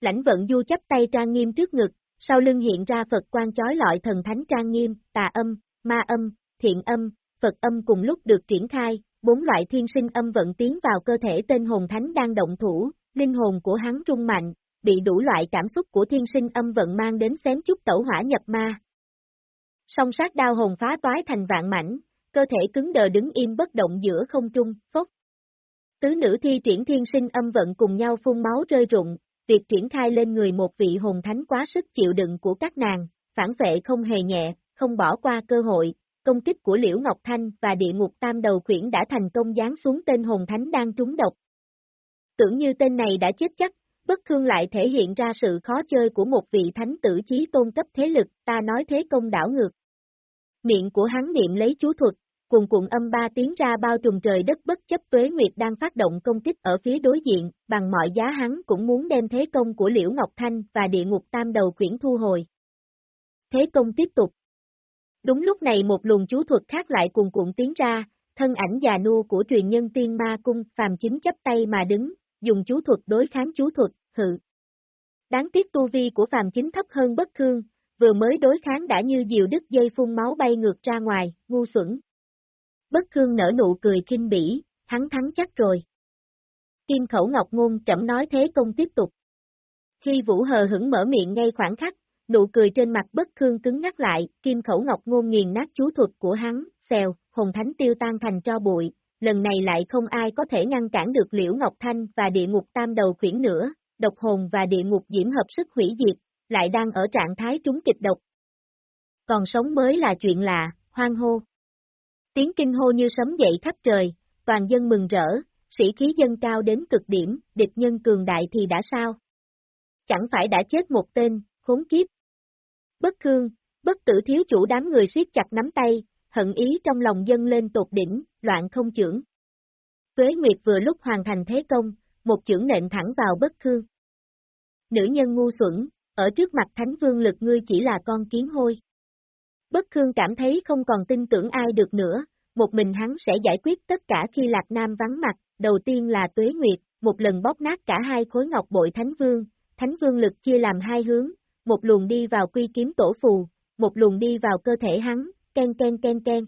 Lãnh vận du chấp tay trang nghiêm trước ngực, sau lưng hiện ra Phật quan chói lọi thần thánh trang nghiêm, tà âm, ma âm, thiện âm, Phật âm cùng lúc được triển khai, bốn loại thiên sinh âm vận tiến vào cơ thể tên hồn thánh đang động thủ, linh hồn của hắn trung mạnh, bị đủ loại cảm xúc của thiên sinh âm vận mang đến xém chút tẩu hỏa nhập ma. Song sát đao hồn phá toái thành vạn mảnh, cơ thể cứng đờ đứng im bất động giữa không trung, phốc. Tứ nữ thi triển thiên sinh âm vận cùng nhau phun máu rơi rụng, việc triển khai lên người một vị hồn thánh quá sức chịu đựng của các nàng, phản vệ không hề nhẹ, không bỏ qua cơ hội, công kích của Liễu Ngọc Thanh và địa ngục tam đầu khuyển đã thành công giáng xuống tên hồn thánh đang trúng độc. Tưởng như tên này đã chết chắc, bất khương lại thể hiện ra sự khó chơi của một vị thánh tử chí tôn cấp thế lực, ta nói thế công đảo ngược. Miệng của hắn niệm lấy chú thuật, Cuồn cuộn âm ba tiếng ra bao trùm trời đất bất chấp Tuế Nguyệt đang phát động công kích ở phía đối diện, bằng mọi giá hắn cũng muốn đem thế công của Liễu Ngọc Thanh và địa ngục tam đầu quyển thu hồi. Thế công tiếp tục. Đúng lúc này một luồng chú thuật khác lại cuồn cuộn tiến ra, thân ảnh già nua của truyền nhân tiên ma cung phàm chính chấp tay mà đứng, dùng chú thuật đối kháng chú thuật, hự. Đáng tiếc tu vi của phàm chính thấp hơn bất khương, vừa mới đối kháng đã như diều đứt dây phun máu bay ngược ra ngoài, ngu xuẩn. Bất khương nở nụ cười kinh bỉ, hắn thắng chắc rồi. Kim khẩu ngọc ngôn chậm nói thế công tiếp tục. Khi vũ hờ hững mở miệng ngay khoảng khắc, nụ cười trên mặt bất khương cứng ngắt lại, kim khẩu ngọc ngôn nghiền nát chú thuật của hắn, xèo, hồn thánh tiêu tan thành tro bụi, lần này lại không ai có thể ngăn cản được liễu ngọc thanh và địa ngục tam đầu khuyển nữa, độc hồn và địa ngục diễm hợp sức hủy diệt, lại đang ở trạng thái trúng kịch độc. Còn sống mới là chuyện lạ, hoang hô. Tiếng kinh hô như sấm dậy khắp trời, toàn dân mừng rỡ, sĩ khí dân cao đến cực điểm, địch nhân cường đại thì đã sao? Chẳng phải đã chết một tên, khốn kiếp. Bất khương, bất tử thiếu chủ đám người siết chặt nắm tay, hận ý trong lòng dân lên tột đỉnh, loạn không chưởng. Tuế Nguyệt vừa lúc hoàn thành thế công, một chưởng nện thẳng vào bất khương. Nữ nhân ngu xuẩn, ở trước mặt thánh vương lực ngươi chỉ là con kiến hôi. Bất khương cảm thấy không còn tin tưởng ai được nữa, một mình hắn sẽ giải quyết tất cả khi Lạc Nam vắng mặt, đầu tiên là Tuế Nguyệt, một lần bóp nát cả hai khối ngọc bội thánh vương, thánh vương lực chia làm hai hướng, một luồng đi vào quy kiếm tổ phù, một luồng đi vào cơ thể hắn, ken ken ken ken.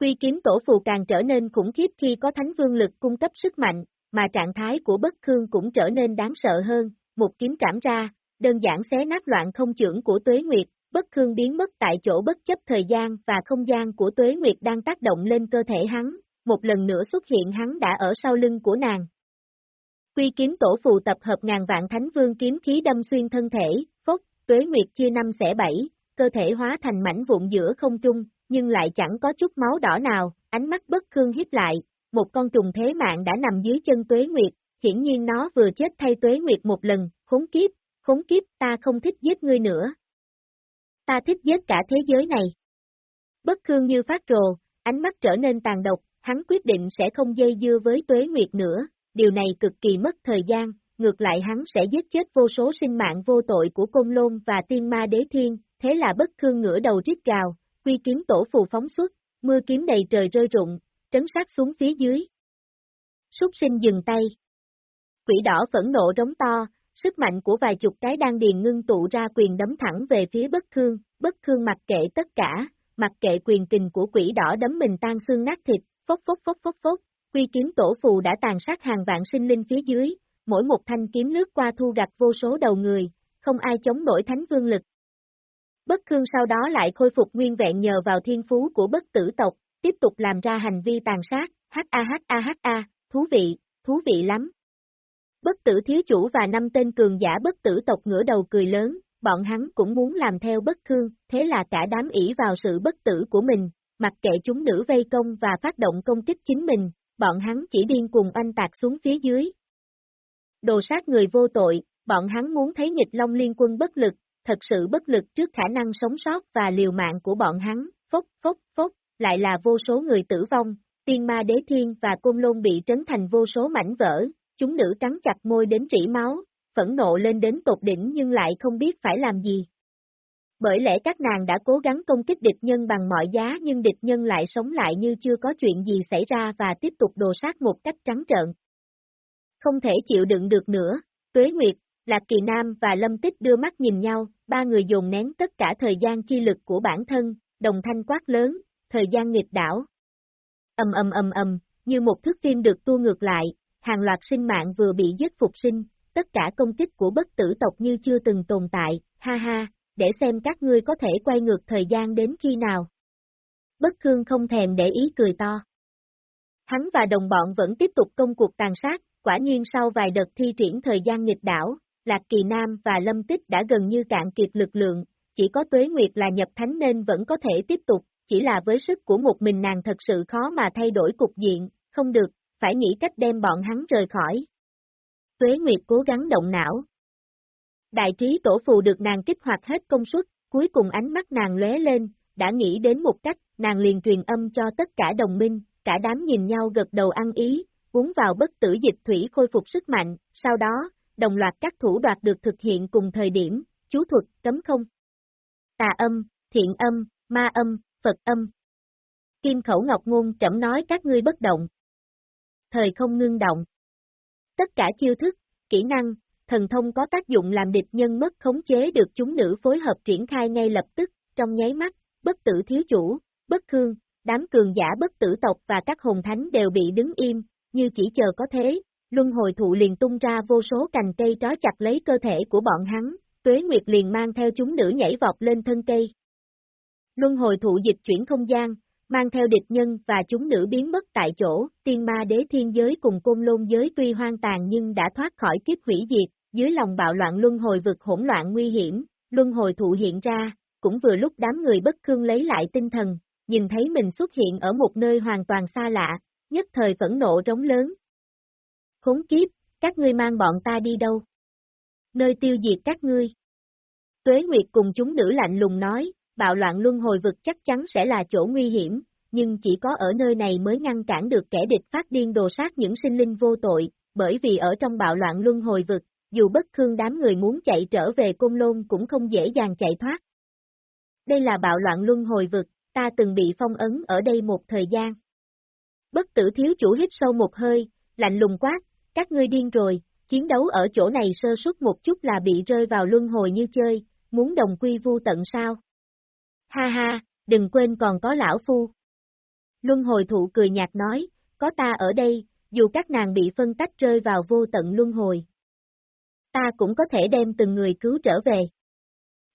Quy kiếm tổ phù càng trở nên khủng khiếp khi có thánh vương lực cung cấp sức mạnh, mà trạng thái của bất khương cũng trở nên đáng sợ hơn, một kiếm trảm ra, đơn giản xé nát loạn không trưởng của tuế nguyệt, bất khương biến mất tại chỗ bất chấp thời gian và không gian của tuế nguyệt đang tác động lên cơ thể hắn, một lần nữa xuất hiện hắn đã ở sau lưng của nàng. Quy kiếm tổ phù tập hợp ngàn vạn thánh vương kiếm khí đâm xuyên thân thể, phốc, tuế nguyệt chia năm xẻ bảy, cơ thể hóa thành mảnh vụn giữa không trung, nhưng lại chẳng có chút máu đỏ nào, ánh mắt bất khương hít lại, một con trùng thế mạng đã nằm dưới chân tuế nguyệt, hiển nhiên nó vừa chết thay tuế nguyệt một lần, khốn kiếp, khốn kiếp ta không thích giết ngươi nữa. Ta thích giết cả thế giới này. Bất khương như phát rồ, ánh mắt trở nên tàn độc, hắn quyết định sẽ không dây dưa với tuế nguyệt nữa, điều này cực kỳ mất thời gian, ngược lại hắn sẽ giết chết vô số sinh mạng vô tội của Côn Lôn và Tiên Ma Đế Thiên, thế là bất khương ngửa đầu rít gào, quy kiếm tổ phù phóng xuất, mưa kiếm đầy trời rơi rụng, trấn sát xuống phía dưới. Súc sinh dừng tay. Quỷ đỏ phẫn nộ rống to, sức mạnh của vài chục cái đang điền ngưng tụ ra quyền đấm thẳng về phía bất khương, bất khương mặc kệ tất cả, mặc kệ quyền kình của quỷ đỏ đấm mình tan xương nát thịt, phốc phốc phốc phốc phốc, quy kiếm tổ phù đã tàn sát hàng vạn sinh linh phía dưới, mỗi một thanh kiếm lướt qua thu gặt vô số đầu người, không ai chống nổi thánh vương lực. Bất khương sau đó lại khôi phục nguyên vẹn nhờ vào thiên phú của bất tử tộc, tiếp tục làm ra hành vi tàn sát, ha-ha-ha-ha, thú vị, thú vị lắm. Bất tử thiếu chủ và năm tên cường giả bất tử tộc ngửa đầu cười lớn, bọn hắn cũng muốn làm theo bất khương, thế là cả đám ỷ vào sự bất tử của mình, mặc kệ chúng nữ vây công và phát động công kích chính mình, bọn hắn chỉ điên cùng anh tạc xuống phía dưới. Đồ sát người vô tội, bọn hắn muốn thấy nghịch long liên quân bất lực, thật sự bất lực trước khả năng sống sót và liều mạng của bọn hắn, phốc, phốc, phốc, lại là vô số người tử vong, tiên ma đế thiên và côn lôn bị trấn thành vô số mảnh vỡ, chúng nữ cắn chặt môi đến trĩ máu, phẫn nộ lên đến tột đỉnh nhưng lại không biết phải làm gì. Bởi lẽ các nàng đã cố gắng công kích địch nhân bằng mọi giá nhưng địch nhân lại sống lại như chưa có chuyện gì xảy ra và tiếp tục đồ sát một cách trắng trợn. Không thể chịu đựng được nữa, Tuế Nguyệt, Lạc Kỳ Nam và Lâm Tích đưa mắt nhìn nhau, ba người dồn nén tất cả thời gian chi lực của bản thân, đồng thanh quát lớn, thời gian nghịch đảo. Âm âm âm âm, như một thước phim được tua ngược lại, hàng loạt sinh mạng vừa bị giết phục sinh, tất cả công kích của bất tử tộc như chưa từng tồn tại, ha ha, để xem các ngươi có thể quay ngược thời gian đến khi nào. Bất Khương không thèm để ý cười to. Hắn và đồng bọn vẫn tiếp tục công cuộc tàn sát, quả nhiên sau vài đợt thi triển thời gian nghịch đảo, Lạc Kỳ Nam và Lâm Tích đã gần như cạn kiệt lực lượng, chỉ có Tuế Nguyệt là nhập thánh nên vẫn có thể tiếp tục, chỉ là với sức của một mình nàng thật sự khó mà thay đổi cục diện, không được, phải nghĩ cách đem bọn hắn rời khỏi. Tuế Nguyệt cố gắng động não. Đại trí tổ phù được nàng kích hoạt hết công suất, cuối cùng ánh mắt nàng lóe lên, đã nghĩ đến một cách, nàng liền truyền âm cho tất cả đồng minh, cả đám nhìn nhau gật đầu ăn ý, uống vào bất tử dịch thủy khôi phục sức mạnh, sau đó, đồng loạt các thủ đoạt được thực hiện cùng thời điểm, chú thuật, cấm không. Tà âm, thiện âm, ma âm, Phật âm. Kim khẩu ngọc ngôn trẫm nói các ngươi bất động. Thời không ngưng động. Tất cả chiêu thức, kỹ năng, thần thông có tác dụng làm địch nhân mất khống chế được chúng nữ phối hợp triển khai ngay lập tức, trong nháy mắt, bất tử thiếu chủ, bất khương, đám cường giả bất tử tộc và các hồn thánh đều bị đứng im, như chỉ chờ có thế, luân hồi thụ liền tung ra vô số cành cây trói chặt lấy cơ thể của bọn hắn, tuế nguyệt liền mang theo chúng nữ nhảy vọt lên thân cây. Luân hồi thụ dịch chuyển không gian, mang theo địch nhân và chúng nữ biến mất tại chỗ, tiên ma đế thiên giới cùng côn lôn giới tuy hoang tàn nhưng đã thoát khỏi kiếp hủy diệt, dưới lòng bạo loạn luân hồi vực hỗn loạn nguy hiểm, luân hồi thụ hiện ra, cũng vừa lúc đám người bất khương lấy lại tinh thần, nhìn thấy mình xuất hiện ở một nơi hoàn toàn xa lạ, nhất thời phẫn nộ rống lớn. Khốn kiếp, các ngươi mang bọn ta đi đâu? Nơi tiêu diệt các ngươi. Tuế Nguyệt cùng chúng nữ lạnh lùng nói, bạo loạn luân hồi vực chắc chắn sẽ là chỗ nguy hiểm, nhưng chỉ có ở nơi này mới ngăn cản được kẻ địch phát điên đồ sát những sinh linh vô tội, bởi vì ở trong bạo loạn luân hồi vực, dù bất khương đám người muốn chạy trở về Côn Lôn cũng không dễ dàng chạy thoát. Đây là bạo loạn luân hồi vực, ta từng bị phong ấn ở đây một thời gian. Bất tử thiếu chủ hít sâu một hơi, lạnh lùng quát, các ngươi điên rồi, chiến đấu ở chỗ này sơ suất một chút là bị rơi vào luân hồi như chơi, muốn đồng quy vu tận sao? Ha ha, đừng quên còn có lão phu. Luân hồi thụ cười nhạt nói, có ta ở đây, dù các nàng bị phân tách rơi vào vô tận luân hồi. Ta cũng có thể đem từng người cứu trở về.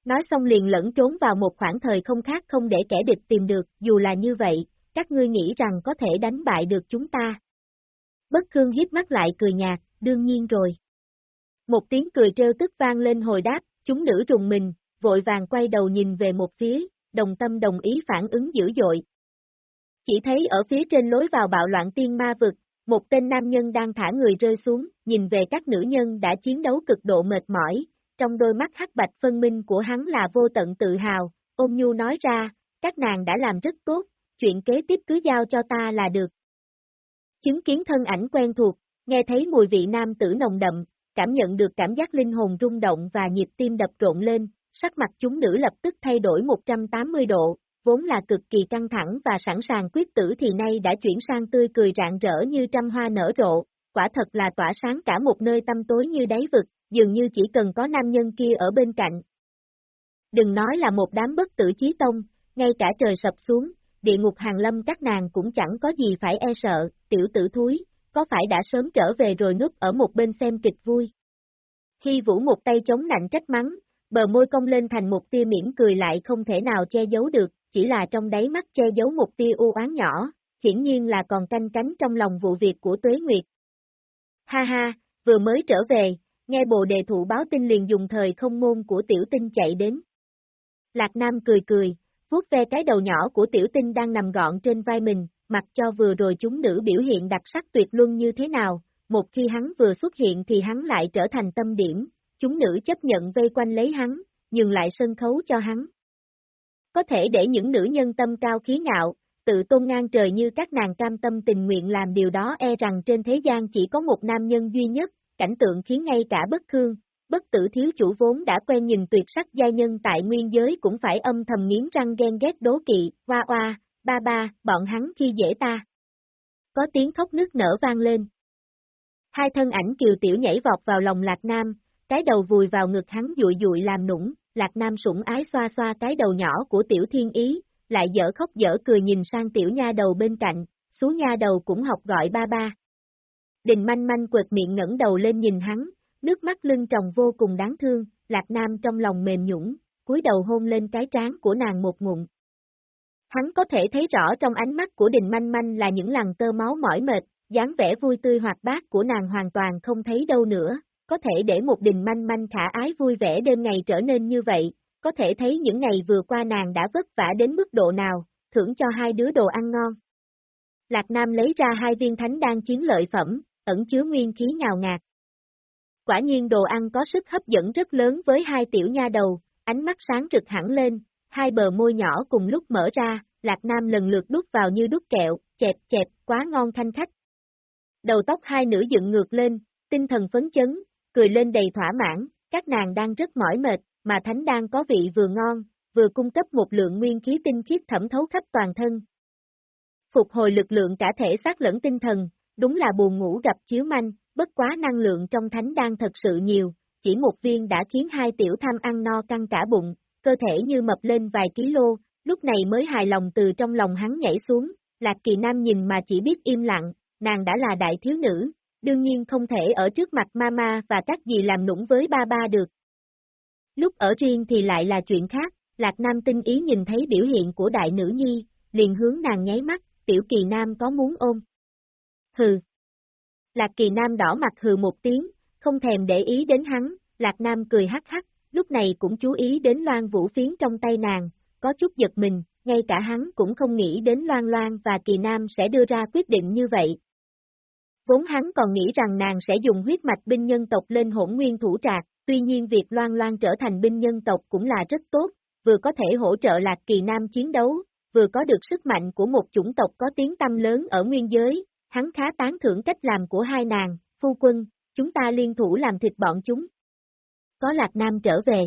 Nói xong liền lẫn trốn vào một khoảng thời không khác không để kẻ địch tìm được, dù là như vậy, các ngươi nghĩ rằng có thể đánh bại được chúng ta. Bất Khương hiếp mắt lại cười nhạt, đương nhiên rồi. Một tiếng cười trêu tức vang lên hồi đáp, chúng nữ rùng mình, vội vàng quay đầu nhìn về một phía, đồng tâm đồng ý phản ứng dữ dội. Chỉ thấy ở phía trên lối vào bạo loạn tiên ma vực, một tên nam nhân đang thả người rơi xuống, nhìn về các nữ nhân đã chiến đấu cực độ mệt mỏi, trong đôi mắt hắc bạch phân minh của hắn là vô tận tự hào, ôm nhu nói ra, các nàng đã làm rất tốt, chuyện kế tiếp cứ giao cho ta là được. Chứng kiến thân ảnh quen thuộc, nghe thấy mùi vị nam tử nồng đậm, cảm nhận được cảm giác linh hồn rung động và nhịp tim đập rộn lên, sắc mặt chúng nữ lập tức thay đổi 180 độ, vốn là cực kỳ căng thẳng và sẵn sàng quyết tử thì nay đã chuyển sang tươi cười rạng rỡ như trăm hoa nở rộ, quả thật là tỏa sáng cả một nơi tâm tối như đáy vực, dường như chỉ cần có nam nhân kia ở bên cạnh. Đừng nói là một đám bất tử chí tông, ngay cả trời sập xuống, địa ngục hàng lâm các nàng cũng chẳng có gì phải e sợ, tiểu tử thúi, có phải đã sớm trở về rồi núp ở một bên xem kịch vui. Khi vũ một tay chống nạnh trách mắng, bờ môi cong lên thành một tia mỉm cười lại không thể nào che giấu được, chỉ là trong đáy mắt che giấu một tia u oán nhỏ, hiển nhiên là còn canh cánh trong lòng vụ việc của Tuế Nguyệt. Ha ha, vừa mới trở về, nghe bồ đề thụ báo tin liền dùng thời không môn của tiểu tinh chạy đến. Lạc Nam cười cười, vuốt ve cái đầu nhỏ của tiểu tinh đang nằm gọn trên vai mình, mặc cho vừa rồi chúng nữ biểu hiện đặc sắc tuyệt luân như thế nào, một khi hắn vừa xuất hiện thì hắn lại trở thành tâm điểm, chúng nữ chấp nhận vây quanh lấy hắn, nhường lại sân khấu cho hắn. Có thể để những nữ nhân tâm cao khí ngạo, tự tôn ngang trời như các nàng cam tâm tình nguyện làm điều đó e rằng trên thế gian chỉ có một nam nhân duy nhất, cảnh tượng khiến ngay cả bất khương, bất tử thiếu chủ vốn đã quen nhìn tuyệt sắc giai nhân tại nguyên giới cũng phải âm thầm nghiến răng ghen ghét đố kỵ, hoa oa, ba ba, bọn hắn khi dễ ta. Có tiếng khóc nước nở vang lên. Hai thân ảnh kiều tiểu nhảy vọt vào lòng Lạc Nam, cái đầu vùi vào ngực hắn dụi dụi làm nũng, Lạc Nam sủng ái xoa xoa cái đầu nhỏ của tiểu thiên ý, lại dở khóc dở cười nhìn sang tiểu nha đầu bên cạnh, xú nha đầu cũng học gọi ba ba. Đình manh manh quệt miệng ngẩng đầu lên nhìn hắn, nước mắt lưng tròng vô cùng đáng thương, Lạc Nam trong lòng mềm nhũng, cúi đầu hôn lên cái trán của nàng một ngụm. Hắn có thể thấy rõ trong ánh mắt của đình manh manh là những làn tơ máu mỏi mệt, dáng vẻ vui tươi hoạt bát của nàng hoàn toàn không thấy đâu nữa, có thể để một đình manh manh khả ái vui vẻ đêm ngày trở nên như vậy, có thể thấy những ngày vừa qua nàng đã vất vả đến mức độ nào, thưởng cho hai đứa đồ ăn ngon. Lạc Nam lấy ra hai viên thánh đan chiến lợi phẩm, ẩn chứa nguyên khí ngào ngạt. Quả nhiên đồ ăn có sức hấp dẫn rất lớn với hai tiểu nha đầu, ánh mắt sáng rực hẳn lên, hai bờ môi nhỏ cùng lúc mở ra, Lạc Nam lần lượt đút vào như đút kẹo, chẹp chẹp, quá ngon thanh khách. Đầu tóc hai nữ dựng ngược lên, tinh thần phấn chấn, cười lên đầy thỏa mãn, các nàng đang rất mỏi mệt, mà thánh đang có vị vừa ngon, vừa cung cấp một lượng nguyên khí tinh khiết thẩm thấu khắp toàn thân. Phục hồi lực lượng cả thể xác lẫn tinh thần, đúng là buồn ngủ gặp chiếu manh, bất quá năng lượng trong thánh đang thật sự nhiều, chỉ một viên đã khiến hai tiểu tham ăn no căng cả bụng, cơ thể như mập lên vài ký lô, lúc này mới hài lòng từ trong lòng hắn nhảy xuống, Lạc Kỳ Nam nhìn mà chỉ biết im lặng, nàng đã là đại thiếu nữ, đương nhiên không thể ở trước mặt mama và các gì làm nũng với ba ba được. Lúc ở riêng thì lại là chuyện khác, Lạc Nam tinh ý nhìn thấy biểu hiện của đại nữ nhi, liền hướng nàng nháy mắt, tiểu kỳ nam có muốn ôm. Hừ. Lạc kỳ nam đỏ mặt hừ một tiếng, không thèm để ý đến hắn, Lạc Nam cười hắc hắc, lúc này cũng chú ý đến loan vũ phiến trong tay nàng, có chút giật mình, ngay cả hắn cũng không nghĩ đến loan loan và kỳ nam sẽ đưa ra quyết định như vậy. Vốn hắn còn nghĩ rằng nàng sẽ dùng huyết mạch binh nhân tộc lên hỗn nguyên thủ trạc, tuy nhiên việc loan loan trở thành binh nhân tộc cũng là rất tốt, vừa có thể hỗ trợ lạc kỳ nam chiến đấu, vừa có được sức mạnh của một chủng tộc có tiếng tâm lớn ở nguyên giới, hắn khá tán thưởng cách làm của hai nàng, phu quân, chúng ta liên thủ làm thịt bọn chúng. Có lạc nam trở về.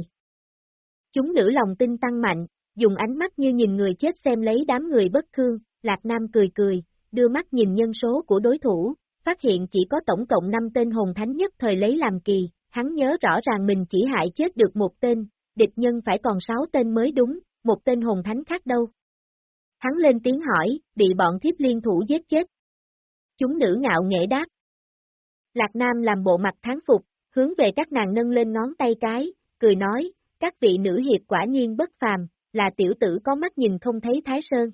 Chúng nữ lòng tin tăng mạnh, dùng ánh mắt như nhìn người chết xem lấy đám người bất thương, lạc nam cười cười, đưa mắt nhìn nhân số của đối thủ, phát hiện chỉ có tổng cộng 5 tên hồn thánh nhất thời lấy làm kỳ, hắn nhớ rõ ràng mình chỉ hại chết được một tên, địch nhân phải còn 6 tên mới đúng, một tên hồn thánh khác đâu. Hắn lên tiếng hỏi, bị bọn thiếp liên thủ giết chết. Chúng nữ ngạo nghệ đáp. Lạc Nam làm bộ mặt tháng phục, hướng về các nàng nâng lên ngón tay cái, cười nói, các vị nữ hiệp quả nhiên bất phàm, là tiểu tử có mắt nhìn không thấy Thái Sơn.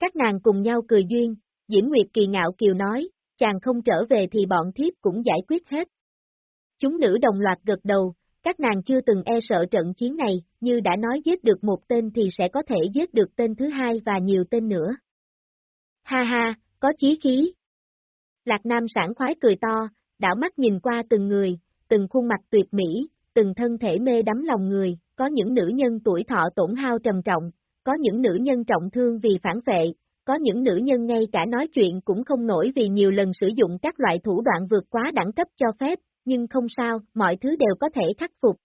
Các nàng cùng nhau cười duyên, Diễm Nguyệt kỳ ngạo kiều nói, chàng không trở về thì bọn thiếp cũng giải quyết hết. Chúng nữ đồng loạt gật đầu, các nàng chưa từng e sợ trận chiến này, như đã nói giết được một tên thì sẽ có thể giết được tên thứ hai và nhiều tên nữa. Ha ha, có chí khí. Lạc Nam sảng khoái cười to, đảo mắt nhìn qua từng người, từng khuôn mặt tuyệt mỹ, từng thân thể mê đắm lòng người, có những nữ nhân tuổi thọ tổn hao trầm trọng, có những nữ nhân trọng thương vì phản vệ, có những nữ nhân ngay cả nói chuyện cũng không nổi vì nhiều lần sử dụng các loại thủ đoạn vượt quá đẳng cấp cho phép, nhưng không sao, mọi thứ đều có thể khắc phục.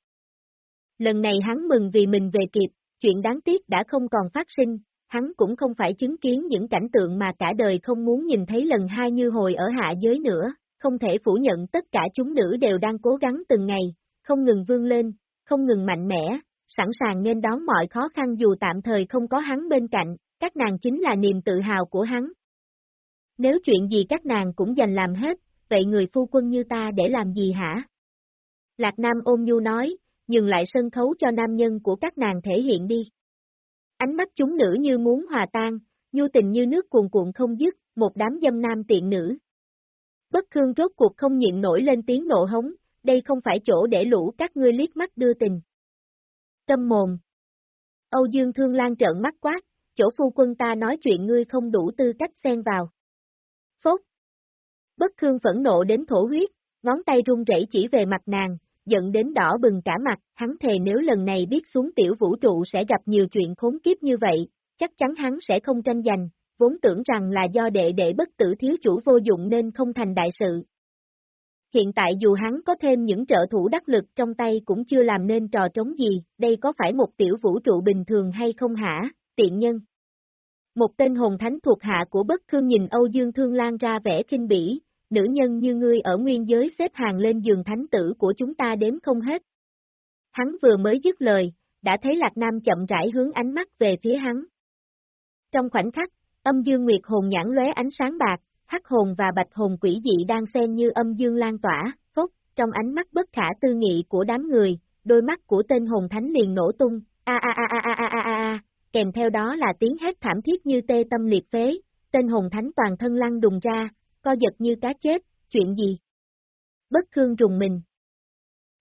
Lần này hắn mừng vì mình về kịp, chuyện đáng tiếc đã không còn phát sinh, hắn cũng không phải chứng kiến những cảnh tượng mà cả đời không muốn nhìn thấy lần hai như hồi ở hạ giới nữa, không thể phủ nhận tất cả chúng nữ đều đang cố gắng từng ngày, không ngừng vươn lên, không ngừng mạnh mẽ, sẵn sàng nên đón mọi khó khăn dù tạm thời không có hắn bên cạnh, các nàng chính là niềm tự hào của hắn. Nếu chuyện gì các nàng cũng dành làm hết, vậy người phu quân như ta để làm gì hả? Lạc Nam ôm nhu nói, nhưng lại sân khấu cho nam nhân của các nàng thể hiện đi. Ánh mắt chúng nữ như muốn hòa tan, nhu tình như nước cuồn cuộn không dứt, một đám dâm nam tiện nữ. Bất khương rốt cuộc không nhịn nổi lên tiếng nộ hống, đây không phải chỗ để lũ các ngươi liếc mắt đưa tình. Tâm mồm. Âu Dương Thương Lan trợn mắt quát, chỗ phu quân ta nói chuyện ngươi không đủ tư cách xen vào. Phốt. Bất khương phẫn nộ đến thổ huyết, ngón tay run rẩy chỉ về mặt nàng, giận đến đỏ bừng cả mặt, hắn thề nếu lần này biết xuống tiểu vũ trụ sẽ gặp nhiều chuyện khốn kiếp như vậy, chắc chắn hắn sẽ không tranh giành, vốn tưởng rằng là do đệ đệ bất tử thiếu chủ vô dụng nên không thành đại sự. Hiện tại dù hắn có thêm những trợ thủ đắc lực trong tay cũng chưa làm nên trò trống gì, đây có phải một tiểu vũ trụ bình thường hay không hả, tiện nhân? Một tên hồn thánh thuộc hạ của bất khương nhìn Âu Dương Thương Lan ra vẻ kinh bỉ, nữ nhân như ngươi ở nguyên giới xếp hàng lên giường thánh tử của chúng ta đếm không hết. Hắn vừa mới dứt lời, đã thấy Lạc Nam chậm rãi hướng ánh mắt về phía hắn. Trong khoảnh khắc, âm dương nguyệt hồn nhãn lóe ánh sáng bạc, hắc hồn và bạch hồn quỷ dị đang xen như âm dương lan tỏa, phốc, trong ánh mắt bất khả tư nghị của đám người, đôi mắt của tên hồn thánh liền nổ tung, a a a a a a a a, kèm theo đó là tiếng hét thảm thiết như tê tâm liệt phế, tên hồn thánh toàn thân lăn đùng ra, co giật như cá chết, chuyện gì? Bất khương rùng mình.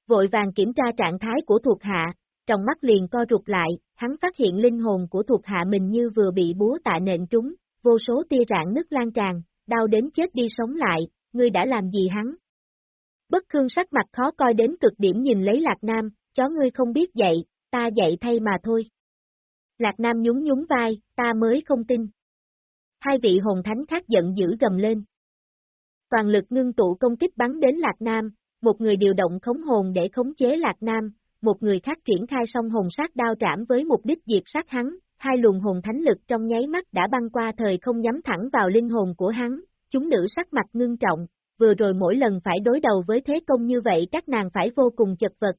Vội vàng kiểm tra trạng thái của thuộc hạ, trong mắt liền co rụt lại, hắn phát hiện linh hồn của thuộc hạ mình như vừa bị búa tạ nện trúng, vô số tia rạn nứt lan tràn, đau đến chết đi sống lại, ngươi đã làm gì hắn? Bất khương sắc mặt khó coi đến cực điểm nhìn lấy lạc nam, chó ngươi không biết dạy, ta dạy thay mà thôi. Lạc Nam nhún nhún vai, ta mới không tin. Hai vị hồn thánh khác giận dữ gầm lên. Toàn lực ngưng tụ công kích bắn đến Lạc Nam, một người điều động khống hồn để khống chế Lạc Nam, một người khác triển khai song hồn sát đao trảm với mục đích diệt sát hắn, hai luồng hồn thánh lực trong nháy mắt đã băng qua thời không nhắm thẳng vào linh hồn của hắn, chúng nữ sắc mặt ngưng trọng, vừa rồi mỗi lần phải đối đầu với thế công như vậy các nàng phải vô cùng chật vật.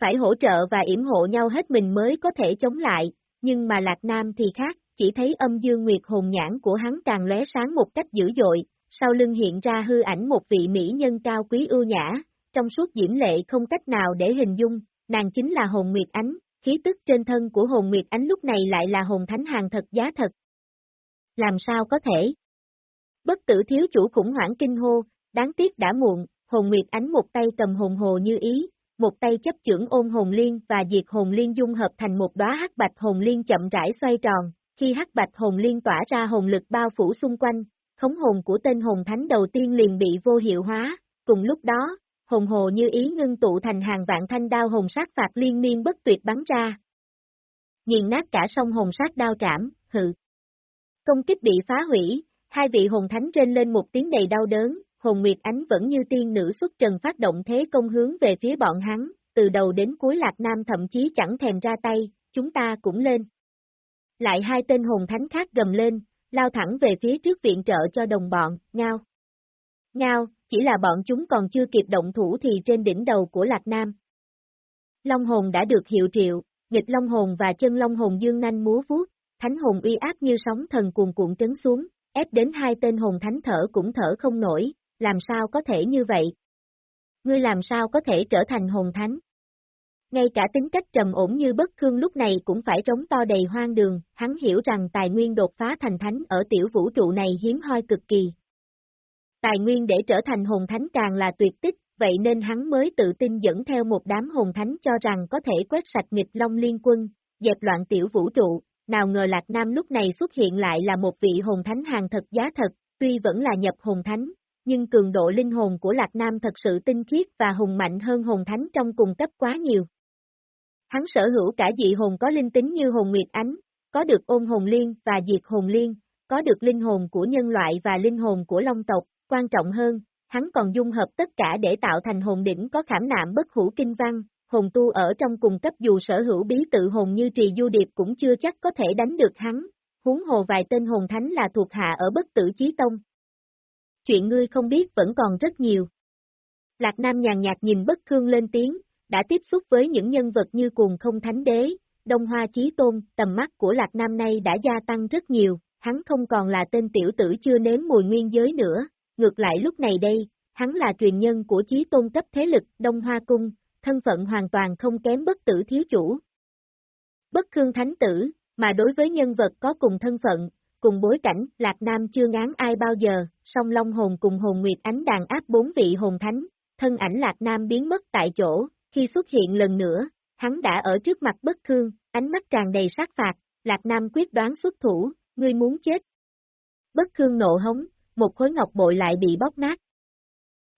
Phải hỗ trợ và yểm hộ nhau hết mình mới có thể chống lại, nhưng mà Lạc Nam thì khác, chỉ thấy âm dương nguyệt hồn nhãn của hắn càng lóe sáng một cách dữ dội, sau lưng hiện ra hư ảnh một vị mỹ nhân cao quý ưu nhã, trong suốt diễm lệ không cách nào để hình dung, nàng chính là hồn nguyệt ánh, khí tức trên thân của hồn nguyệt ánh lúc này lại là hồn thánh hàng thật giá thật. Làm sao có thể? Bất tử thiếu chủ khủng hoảng kinh hô, đáng tiếc đã muộn, hồn nguyệt ánh một tay cầm hồn hồ như ý, một tay chấp trưởng ôm hồn liên và diệt hồn liên dung hợp thành một đóa hắc bạch hồn liên chậm rãi xoay tròn, khi hắc bạch hồn liên tỏa ra hồn lực bao phủ xung quanh, khống hồn của tên hồn thánh đầu tiên liền bị vô hiệu hóa, cùng lúc đó, hồn hồ như ý ngưng tụ thành hàng vạn thanh đao hồn sát phạt liên miên bất tuyệt bắn ra. Nghiền nát cả sông hồn sát đao trảm, hự. Công kích bị phá hủy, hai vị hồn thánh trên lên một tiếng đầy đau đớn, hồn nguyệt ánh vẫn như tiên nữ xuất trần phát động thế công hướng về phía bọn hắn, từ đầu đến cuối lạc nam thậm chí chẳng thèm ra tay, chúng ta cũng lên. Lại hai tên hồn thánh khác gầm lên, lao thẳng về phía trước viện trợ cho đồng bọn, ngao. Ngao, chỉ là bọn chúng còn chưa kịp động thủ thì trên đỉnh đầu của Lạc Nam. Long hồn đã được hiệu triệu, nghịch long hồn và chân long hồn dương nanh múa vuốt, thánh hồn uy áp như sóng thần cuồn cuộn trấn xuống, ép đến hai tên hồn thánh thở cũng thở không nổi, làm sao có thể như vậy? Ngươi làm sao có thể trở thành hồn thánh? Ngay cả tính cách trầm ổn như bất khương lúc này cũng phải trống to đầy hoang đường, hắn hiểu rằng tài nguyên đột phá thành thánh ở tiểu vũ trụ này hiếm hoi cực kỳ. Tài nguyên để trở thành hồn thánh càng là tuyệt tích, vậy nên hắn mới tự tin dẫn theo một đám hồn thánh cho rằng có thể quét sạch nghịch long liên quân, dẹp loạn tiểu vũ trụ, nào ngờ Lạc Nam lúc này xuất hiện lại là một vị hồn thánh hàng thật giá thật, tuy vẫn là nhập hồn thánh, nhưng cường độ linh hồn của Lạc Nam thật sự tinh khiết và hùng mạnh hơn hồn thánh trong cùng cấp quá nhiều. Hắn sở hữu cả dị hồn có linh tính như hồn nguyệt ánh, có được ôn hồn liên và diệt hồn liên, có được linh hồn của nhân loại và linh hồn của long tộc, quan trọng hơn, hắn còn dung hợp tất cả để tạo thành hồn đỉnh có khảm nạm bất hủ kinh văn, hồn tu ở trong cùng cấp dù sở hữu bí tự hồn như trì du điệp cũng chưa chắc có thể đánh được hắn, huống hồ vài tên hồn thánh là thuộc hạ ở bất tử chí tông. Chuyện ngươi không biết vẫn còn rất nhiều. Lạc Nam nhàn nhạt nhìn bất thương lên tiếng, đã tiếp xúc với những nhân vật như cùng không thánh đế, đông hoa chí tôn, tầm mắt của Lạc Nam nay đã gia tăng rất nhiều, hắn không còn là tên tiểu tử chưa nếm mùi nguyên giới nữa, ngược lại lúc này đây, hắn là truyền nhân của chí tôn cấp thế lực Đông Hoa Cung, thân phận hoàn toàn không kém bất tử thiếu chủ. Bất khương thánh tử, mà đối với nhân vật có cùng thân phận, cùng bối cảnh, Lạc Nam chưa ngán ai bao giờ, song Long Hồn cùng Hồn Nguyệt Ánh đàn áp bốn vị hồn thánh, thân ảnh Lạc Nam biến mất tại chỗ, khi xuất hiện lần nữa, hắn đã ở trước mặt bất khương, ánh mắt tràn đầy sát phạt, Lạc Nam quyết đoán xuất thủ, ngươi muốn chết. Bất khương nộ hống, một khối ngọc bội lại bị bóc nát.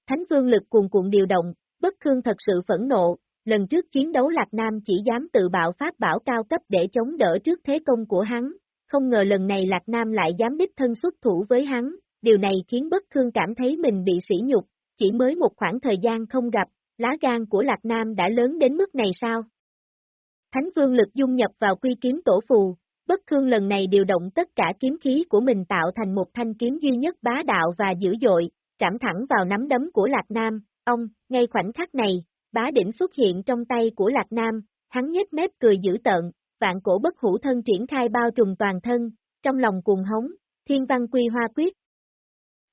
Thánh vương lực cuồn cuộn điều động, bất khương thật sự phẫn nộ, lần trước chiến đấu Lạc Nam chỉ dám tự bạo pháp bảo cao cấp để chống đỡ trước thế công của hắn, không ngờ lần này Lạc Nam lại dám đích thân xuất thủ với hắn, điều này khiến bất Thương cảm thấy mình bị sỉ nhục, chỉ mới một khoảng thời gian không gặp, lá gan của Lạc Nam đã lớn đến mức này sao? Thánh vương lực dung nhập vào quy kiếm tổ phù, bất Thương lần này điều động tất cả kiếm khí của mình tạo thành một thanh kiếm duy nhất bá đạo và dữ dội, trảm thẳng vào nắm đấm của Lạc Nam, ông, ngay khoảnh khắc này, bá đỉnh xuất hiện trong tay của Lạc Nam, hắn nhếch mép cười dữ tợn, vạn cổ bất hủ thân triển khai bao trùm toàn thân, trong lòng cuồng hống, thiên văn quy hoa quyết.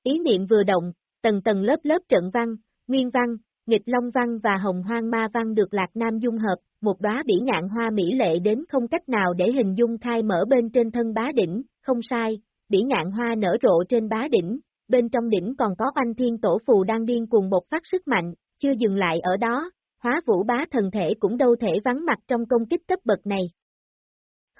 Ý niệm vừa động, tầng tầng lớp lớp trận văn, nguyên văn, nghịch long văn và hồng hoang ma văn được Lạc Nam dung hợp, một đóa bỉ ngạn hoa mỹ lệ đến không cách nào để hình dung khai mở bên trên thân bá đỉnh, không sai, bỉ ngạn hoa nở rộ trên bá đỉnh, bên trong đỉnh còn có anh thiên tổ phù đang điên cuồng bộc phát sức mạnh, chưa dừng lại ở đó, hóa vũ bá thần thể cũng đâu thể vắng mặt trong công kích cấp bậc này.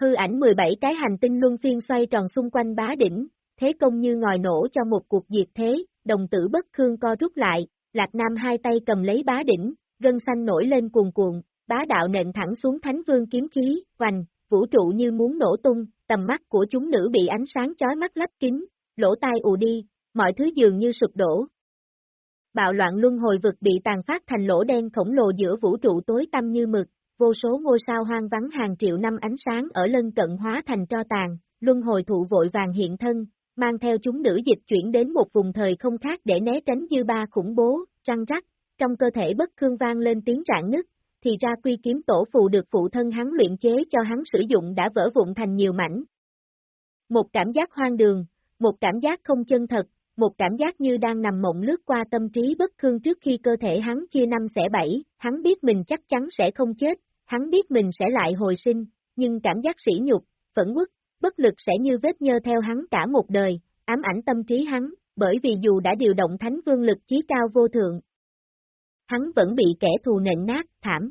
Hư ảnh 17 cái hành tinh luân phiên xoay tròn xung quanh bá đỉnh, thế công như ngòi nổ cho một cuộc diệt thế, đồng tử bất khương co rút lại, Lạc Nam hai tay cầm lấy bá đỉnh, gân xanh nổi lên cuồn cuộn, bá đạo nện thẳng xuống Thánh Vương kiếm khí, hoành, vũ trụ như muốn nổ tung, tầm mắt của chúng nữ bị ánh sáng chói mắt lấp kín, lỗ tai ù đi, mọi thứ dường như sụp đổ. Bạo loạn luân hồi vực bị tàn phát thành lỗ đen khổng lồ giữa vũ trụ tối tăm như mực, vô số ngôi sao hoang vắng hàng triệu năm ánh sáng ở lân cận hóa thành tro tàn, luân hồi thụ vội vàng hiện thân, mang theo chúng nữ dịch chuyển đến một vùng thời không khác để né tránh dư ba khủng bố, răng rắc, trong cơ thể bất khương vang lên tiếng rạn nứt, thì ra quy kiếm tổ phù được phụ thân hắn luyện chế cho hắn sử dụng đã vỡ vụn thành nhiều mảnh. Một cảm giác hoang đường, một cảm giác không chân thật, một cảm giác như đang nằm mộng lướt qua tâm trí bất khương trước khi cơ thể hắn chia năm xẻ bảy, hắn biết mình chắc chắn sẽ không chết, hắn biết mình sẽ lại hồi sinh, nhưng cảm giác sỉ nhục, phẫn quốc, bất lực sẽ như vết nhơ theo hắn cả một đời, ám ảnh tâm trí hắn, bởi vì dù đã điều động thánh vương lực chí cao vô thượng, hắn vẫn bị kẻ thù nện nát, thảm.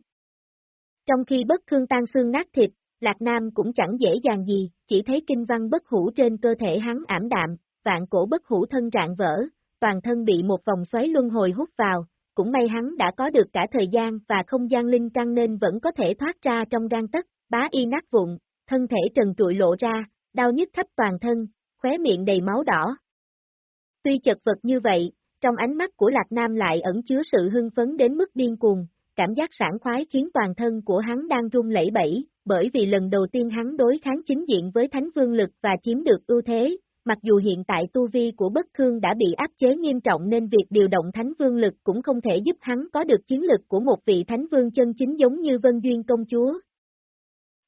Trong khi bất khương tan xương nát thịt, Lạc Nam cũng chẳng dễ dàng gì, chỉ thấy kinh văn bất hủ trên cơ thể hắn ảm đạm, vạn cổ bất hủ thân rạn vỡ, toàn thân bị một vòng xoáy luân hồi hút vào, cũng may hắn đã có được cả thời gian và không gian linh căn nên vẫn có thể thoát ra trong gan tất, bá y nát vụn, thân thể trần trụi lộ ra, đau nhức khắp toàn thân, khóe miệng đầy máu đỏ. Tuy chật vật như vậy, trong ánh mắt của Lạc Nam lại ẩn chứa sự hưng phấn đến mức điên cuồng, cảm giác sảng khoái khiến toàn thân của hắn đang run lẩy bẩy, bởi vì lần đầu tiên hắn đối kháng chính diện với Thánh Vương Lực và chiếm được ưu thế, mặc dù hiện tại tu vi của Bất Khương đã bị áp chế nghiêm trọng nên việc điều động Thánh Vương Lực cũng không thể giúp hắn có được chiến lực của một vị Thánh Vương chân chính giống như Vân Duyên Công Chúa.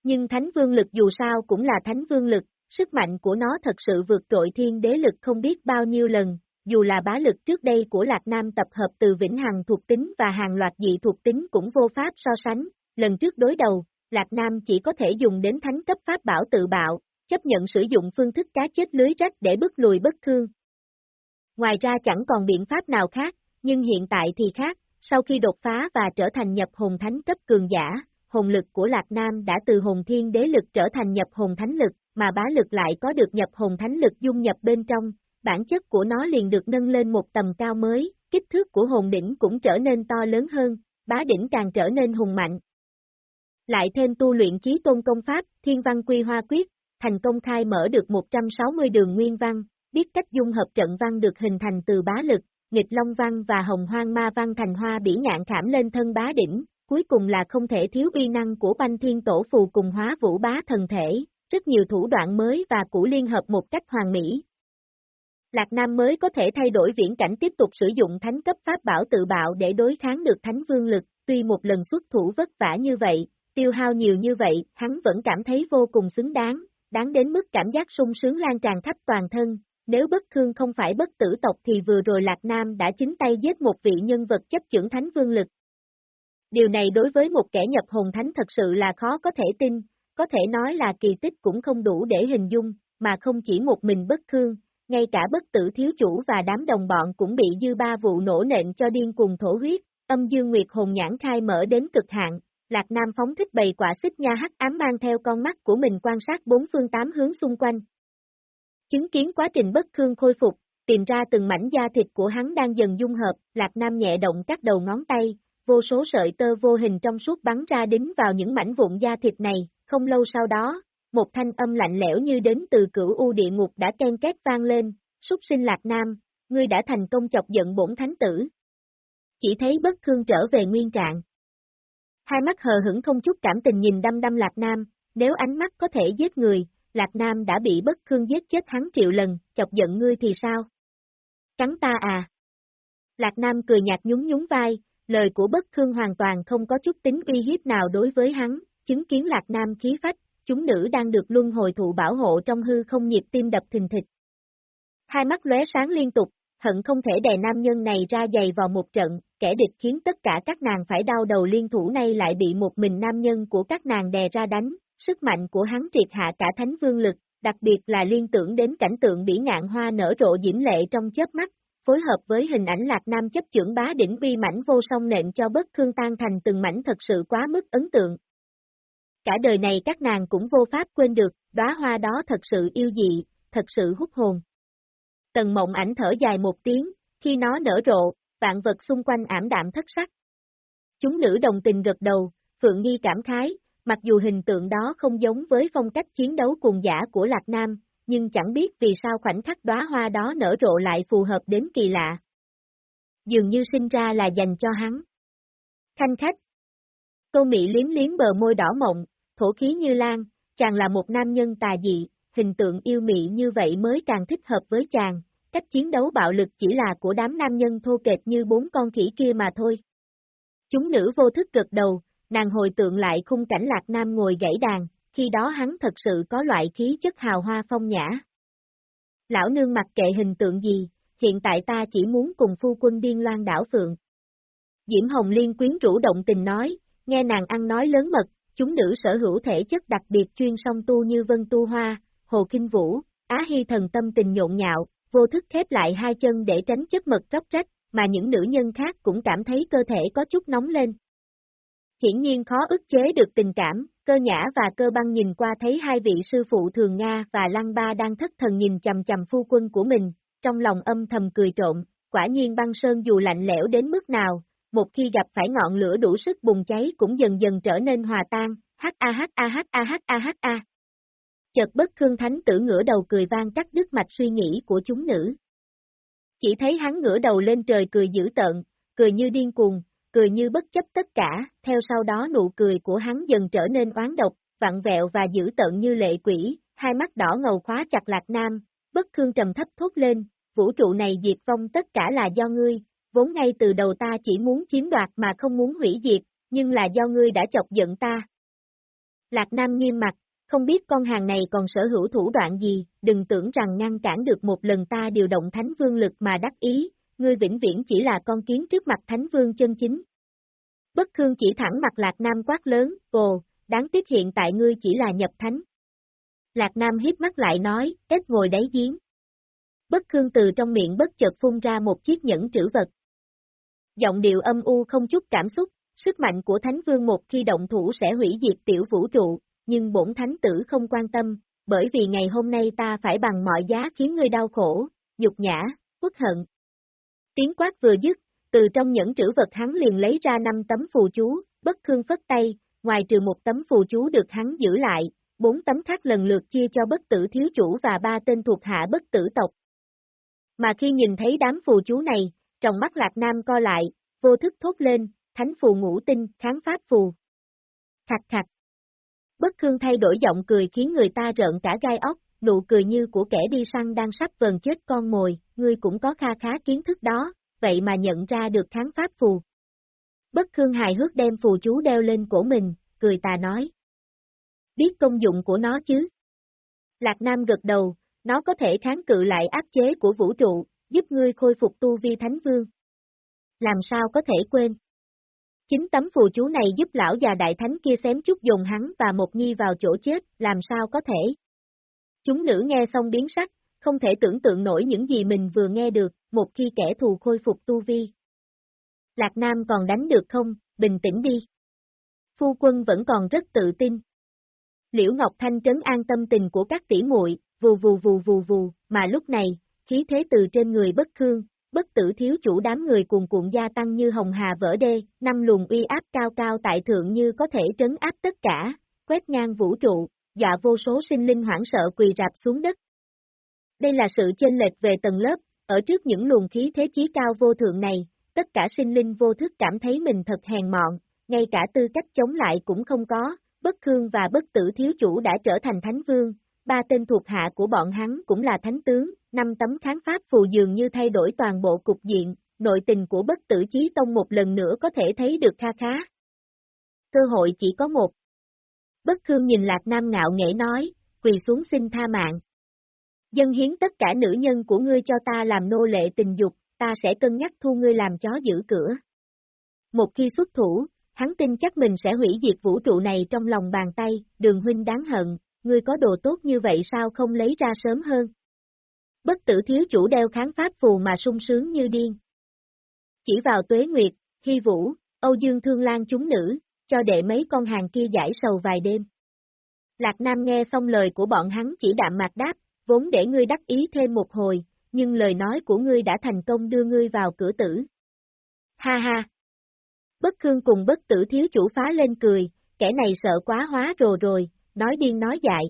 Nhưng Thánh Vương Lực dù sao cũng là Thánh Vương Lực, sức mạnh của nó thật sự vượt trội thiên đế lực không biết bao nhiêu lần, dù là bá lực trước đây của Lạc Nam tập hợp từ Vĩnh Hằng thuộc tính và hàng loạt dị thuộc tính cũng vô pháp so sánh, lần trước đối đầu, Lạc Nam chỉ có thể dùng đến thánh cấp pháp bảo tự bạo, chấp nhận sử dụng phương thức cá chết lưới rách để bức lùi bất thương. Ngoài ra chẳng còn biện pháp nào khác, nhưng hiện tại thì khác, sau khi đột phá và trở thành nhập hồn thánh cấp cường giả, hồn lực của Lạc Nam đã từ hồn thiên đế lực trở thành nhập hồn thánh lực, mà bá lực lại có được nhập hồn thánh lực dung nhập bên trong, bản chất của nó liền được nâng lên một tầm cao mới, kích thước của hồn đỉnh cũng trở nên to lớn hơn, bá đỉnh càng trở nên hùng mạnh. Lại thêm tu luyện chí tôn công pháp, thiên văn quy hoa quyết, thành công khai mở được 160 đường nguyên văn, biết cách dung hợp trận văn được hình thành từ bá lực, nghịch long văn và hồng hoang ma văn thành hoa bỉ ngạn khảm lên thân bá đỉnh, cuối cùng là không thể thiếu uy năng của banh thiên tổ phù cùng hóa vũ bá thần thể, rất nhiều thủ đoạn mới và cũ liên hợp một cách hoàn mỹ, Lạc Nam mới có thể thay đổi viễn cảnh tiếp tục sử dụng thánh cấp pháp bảo tự bạo để đối kháng được thánh vương lực, tuy một lần xuất thủ vất vả như vậy, tiêu hao nhiều như vậy, hắn vẫn cảm thấy vô cùng xứng đáng, đáng đến mức cảm giác sung sướng lan tràn khắp toàn thân. Nếu bất Thương không phải bất tử tộc thì vừa rồi Lạc Nam đã chính tay giết một vị nhân vật chấp trưởng thánh vương lực. Điều này đối với một kẻ nhập hồn thánh thật sự là khó có thể tin, có thể nói là kỳ tích cũng không đủ để hình dung, mà không chỉ một mình bất Thương, ngay cả bất tử thiếu chủ và đám đồng bọn cũng bị dư ba vụ nổ nện cho điên cùng thổ huyết, âm dương nguyệt hồn nhãn khai mở đến cực hạn, Lạc Nam phóng thích bầy quả xích nha hắc ám mang theo con mắt của mình quan sát bốn phương tám hướng xung quanh. Chứng kiến quá trình bất khương khôi phục, tìm ra từng mảnh da thịt của hắn đang dần dung hợp, Lạc Nam nhẹ động các đầu ngón tay, vô số sợi tơ vô hình trong suốt bắn ra đính vào những mảnh vụn da thịt này, không lâu sau đó, một thanh âm lạnh lẽo như đến từ cửu u địa ngục đã ken két vang lên, súc sinh lạc nam, ngươi đã thành công chọc giận bổn thánh tử. Chỉ thấy bất khương trở về nguyên trạng. Hai mắt hờ hững không chút cảm tình nhìn đăm đăm lạc nam, nếu ánh mắt có thể giết người, lạc nam đã bị bất khương giết chết hắn triệu lần, chọc giận ngươi thì sao? Cắn ta à? Lạc nam cười nhạt nhún nhún vai, lời của bất khương hoàn toàn không có chút tính uy hiếp nào đối với hắn, chứng kiến lạc nam khí phách, chúng nữ đang được luân hồi thụ bảo hộ trong hư không nhịp tim đập thình thịch. Hai mắt lóe sáng liên tục, hận không thể đè nam nhân này ra giày vào một trận, kẻ địch khiến tất cả các nàng phải đau đầu liên thủ này lại bị một mình nam nhân của các nàng đè ra đánh, sức mạnh của hắn triệt hạ cả thánh vương lực, đặc biệt là liên tưởng đến cảnh tượng bỉ ngạn hoa nở rộ diễm lệ trong chớp mắt, phối hợp với hình ảnh lạc nam chấp trưởng bá đỉnh uy mảnh vô song nện cho bất khương tan thành từng mảnh thật sự quá mức ấn tượng, cả đời này các nàng cũng vô pháp quên được, đóa hoa đó thật sự yêu dị, thật sự hút hồn. Tần mộng ảnh thở dài một tiếng, khi nó nở rộ, vạn vật xung quanh ảm đạm thất sắc. Chúng nữ đồng tình gật đầu, Phượng Nghi cảm khái, Mặc dù hình tượng đó không giống với phong cách chiến đấu cuồng giả của Lạc Nam, nhưng chẳng biết vì sao khoảnh khắc đóa hoa đó nở rộ lại phù hợp đến kỳ lạ. Dường như sinh ra là dành cho hắn. Khanh khách. Câu Mỹ liếm liếm bờ môi đỏ mộng, thổ khí như lan, chàng là một nam nhân tà dị, hình tượng yêu mị như vậy mới càng thích hợp với chàng, cách chiến đấu bạo lực chỉ là của đám nam nhân thô kệch như bốn con khỉ kia mà thôi. Chúng nữ vô thức gật đầu, nàng hồi tượng lại khung cảnh lạc nam ngồi gãy đàn, khi đó hắn thật sự có loại khí chất hào hoa phong nhã. Lão nương mặc kệ hình tượng gì, hiện tại ta chỉ muốn cùng phu quân điên loan đảo phượng. Diễm Hồng Liên quyến rũ động tình nói, nghe nàng ăn nói lớn mật, chúng nữ sở hữu thể chất đặc biệt chuyên song tu như Vân Tu Hoa, Hồ Kinh Vũ, Á Hy thần tâm tình nhộn nhạo, vô thức khép lại hai chân để tránh chất mật róc rách, mà những nữ nhân khác cũng cảm thấy cơ thể có chút nóng lên. Hiển nhiên khó ức chế được tình cảm, cơ nhã và cơ băng nhìn qua thấy hai vị sư phụ thường Nga và Lăng Ba đang thất thần nhìn chầm chầm phu quân của mình, trong lòng âm thầm cười trộn, quả nhiên băng sơn dù lạnh lẽo đến mức nào, một khi gặp phải ngọn lửa đủ sức bùng cháy cũng dần dần trở nên hòa tan, h a h a h a h a h a. Chợt bất khương thánh tử ngửa đầu cười vang cắt đứt mạch suy nghĩ của chúng nữ. Chỉ thấy hắn ngửa đầu lên trời cười dữ tợn, cười như điên cuồng, cười như bất chấp tất cả, theo sau đó nụ cười của hắn dần trở nên oán độc, vặn vẹo và dữ tợn như lệ quỷ, hai mắt đỏ ngầu khóa chặt lạc nam, bất khương trầm thấp thốt lên, vũ trụ này diệt vong tất cả là do ngươi, vốn ngay từ đầu ta chỉ muốn chiếm đoạt mà không muốn hủy diệt, nhưng là do ngươi đã chọc giận ta. Lạc Nam nghiêm mặt, không biết con hàng này còn sở hữu thủ đoạn gì, đừng tưởng rằng ngăn cản được một lần ta điều động thánh vương lực mà đắc ý, ngươi vĩnh viễn chỉ là con kiến trước mặt thánh vương chân chính. Bất Khương chỉ thẳng mặt Lạc Nam quát lớn, ồ, đáng tiếc hiện tại ngươi chỉ là nhập thánh. Lạc Nam hiếp mắt lại nói, ếch ngồi đáy giếng. Bất Khương từ trong miệng bất chợt phun ra một chiếc nhẫn trữ vật. Giọng điệu âm u không chút cảm xúc, sức mạnh của Thánh Vương một khi động thủ sẽ hủy diệt tiểu vũ trụ, nhưng bổn Thánh tử không quan tâm, bởi vì ngày hôm nay ta phải bằng mọi giá khiến ngươi đau khổ, nhục nhã, uất hận. Tiếng quát vừa dứt, từ trong những trữ vật hắn liền lấy ra năm tấm phù chú, bất khương phất tay, ngoài trừ một tấm phù chú được hắn giữ lại, bốn tấm khác lần lượt chia cho bất tử thiếu chủ và ba tên thuộc hạ bất tử tộc. Mà khi nhìn thấy đám phù chú này, trong mắt Lạc Nam co lại, vô thức thốt lên, thánh phù ngũ tinh, kháng pháp phù. Khặt khặt. Bất khương thay đổi giọng cười khiến người ta rợn cả gai óc, nụ cười như của kẻ đi săn đang sắp vần chết con mồi, ngươi cũng có kha khá kiến thức đó, vậy mà nhận ra được kháng pháp phù. Bất khương hài hước đem phù chú đeo lên cổ mình, cười tà nói. Biết công dụng của nó chứ? Lạc Nam gật đầu, nó có thể kháng cự lại áp chế của vũ trụ, giúp ngươi khôi phục tu vi thánh vương. Làm sao có thể quên? Chính tấm phù chú này giúp lão già đại thánh kia xém chút dùng hắn và một nhi vào chỗ chết, làm sao có thể? Chúng nữ nghe xong biến sắc, không thể tưởng tượng nổi những gì mình vừa nghe được, một khi kẻ thù khôi phục tu vi. Lạc Nam còn đánh được không, bình tĩnh đi. Phu quân vẫn còn rất tự tin. Liễu Ngọc Thanh trấn an tâm tình của các tỷ muội, vù vù vù vù vù, mà lúc này, khí thế từ trên người bất khương, bất tử thiếu chủ đám người cuồn cuộn gia tăng như hồng hà vỡ đê, năm luồng uy áp cao cao tại thượng như có thể trấn áp tất cả, quét ngang vũ trụ, dọa vô số sinh linh hoảng sợ quỳ rạp xuống đất. Đây là sự chênh lệch về tầng lớp, ở trước những luồng khí thế chí cao vô thượng này, tất cả sinh linh vô thức cảm thấy mình thật hèn mọn, ngay cả tư cách chống lại cũng không có, bất khương và bất tử thiếu chủ đã trở thành thánh vương, ba tên thuộc hạ của bọn hắn cũng là thánh tướng, năm tấm kháng pháp phù dường như thay đổi toàn bộ cục diện, nội tình của bất tử chí tông một lần nữa có thể thấy được kha khá. Cơ hội chỉ có một. Bất khương nhìn Lạc Nam ngạo nghễ nói, quỳ xuống xin tha mạng. Dân hiến tất cả nữ nhân của ngươi cho ta làm nô lệ tình dục, ta sẽ cân nhắc thu ngươi làm chó giữ cửa. Một khi xuất thủ, hắn tin chắc mình sẽ hủy diệt vũ trụ này trong lòng bàn tay, đường huynh đáng hận, ngươi có đồ tốt như vậy sao không lấy ra sớm hơn? Bất tử thiếu chủ đeo kháng pháp phù mà sung sướng như điên. Chỉ vào tuế nguyệt, hy vũ, Âu Dương Thương Lan chúng nữ, cho đệ mấy con hàng kia giải sầu vài đêm. Lạc Nam nghe xong lời của bọn hắn chỉ đạm mạc đáp, vốn để ngươi đắc ý thêm một hồi, nhưng lời nói của ngươi đã thành công đưa ngươi vào cửa tử. Ha ha! Bất Khương cùng bất tử thiếu chủ phá lên cười, kẻ này sợ quá hóa rồ rồi, nói điên nói dại.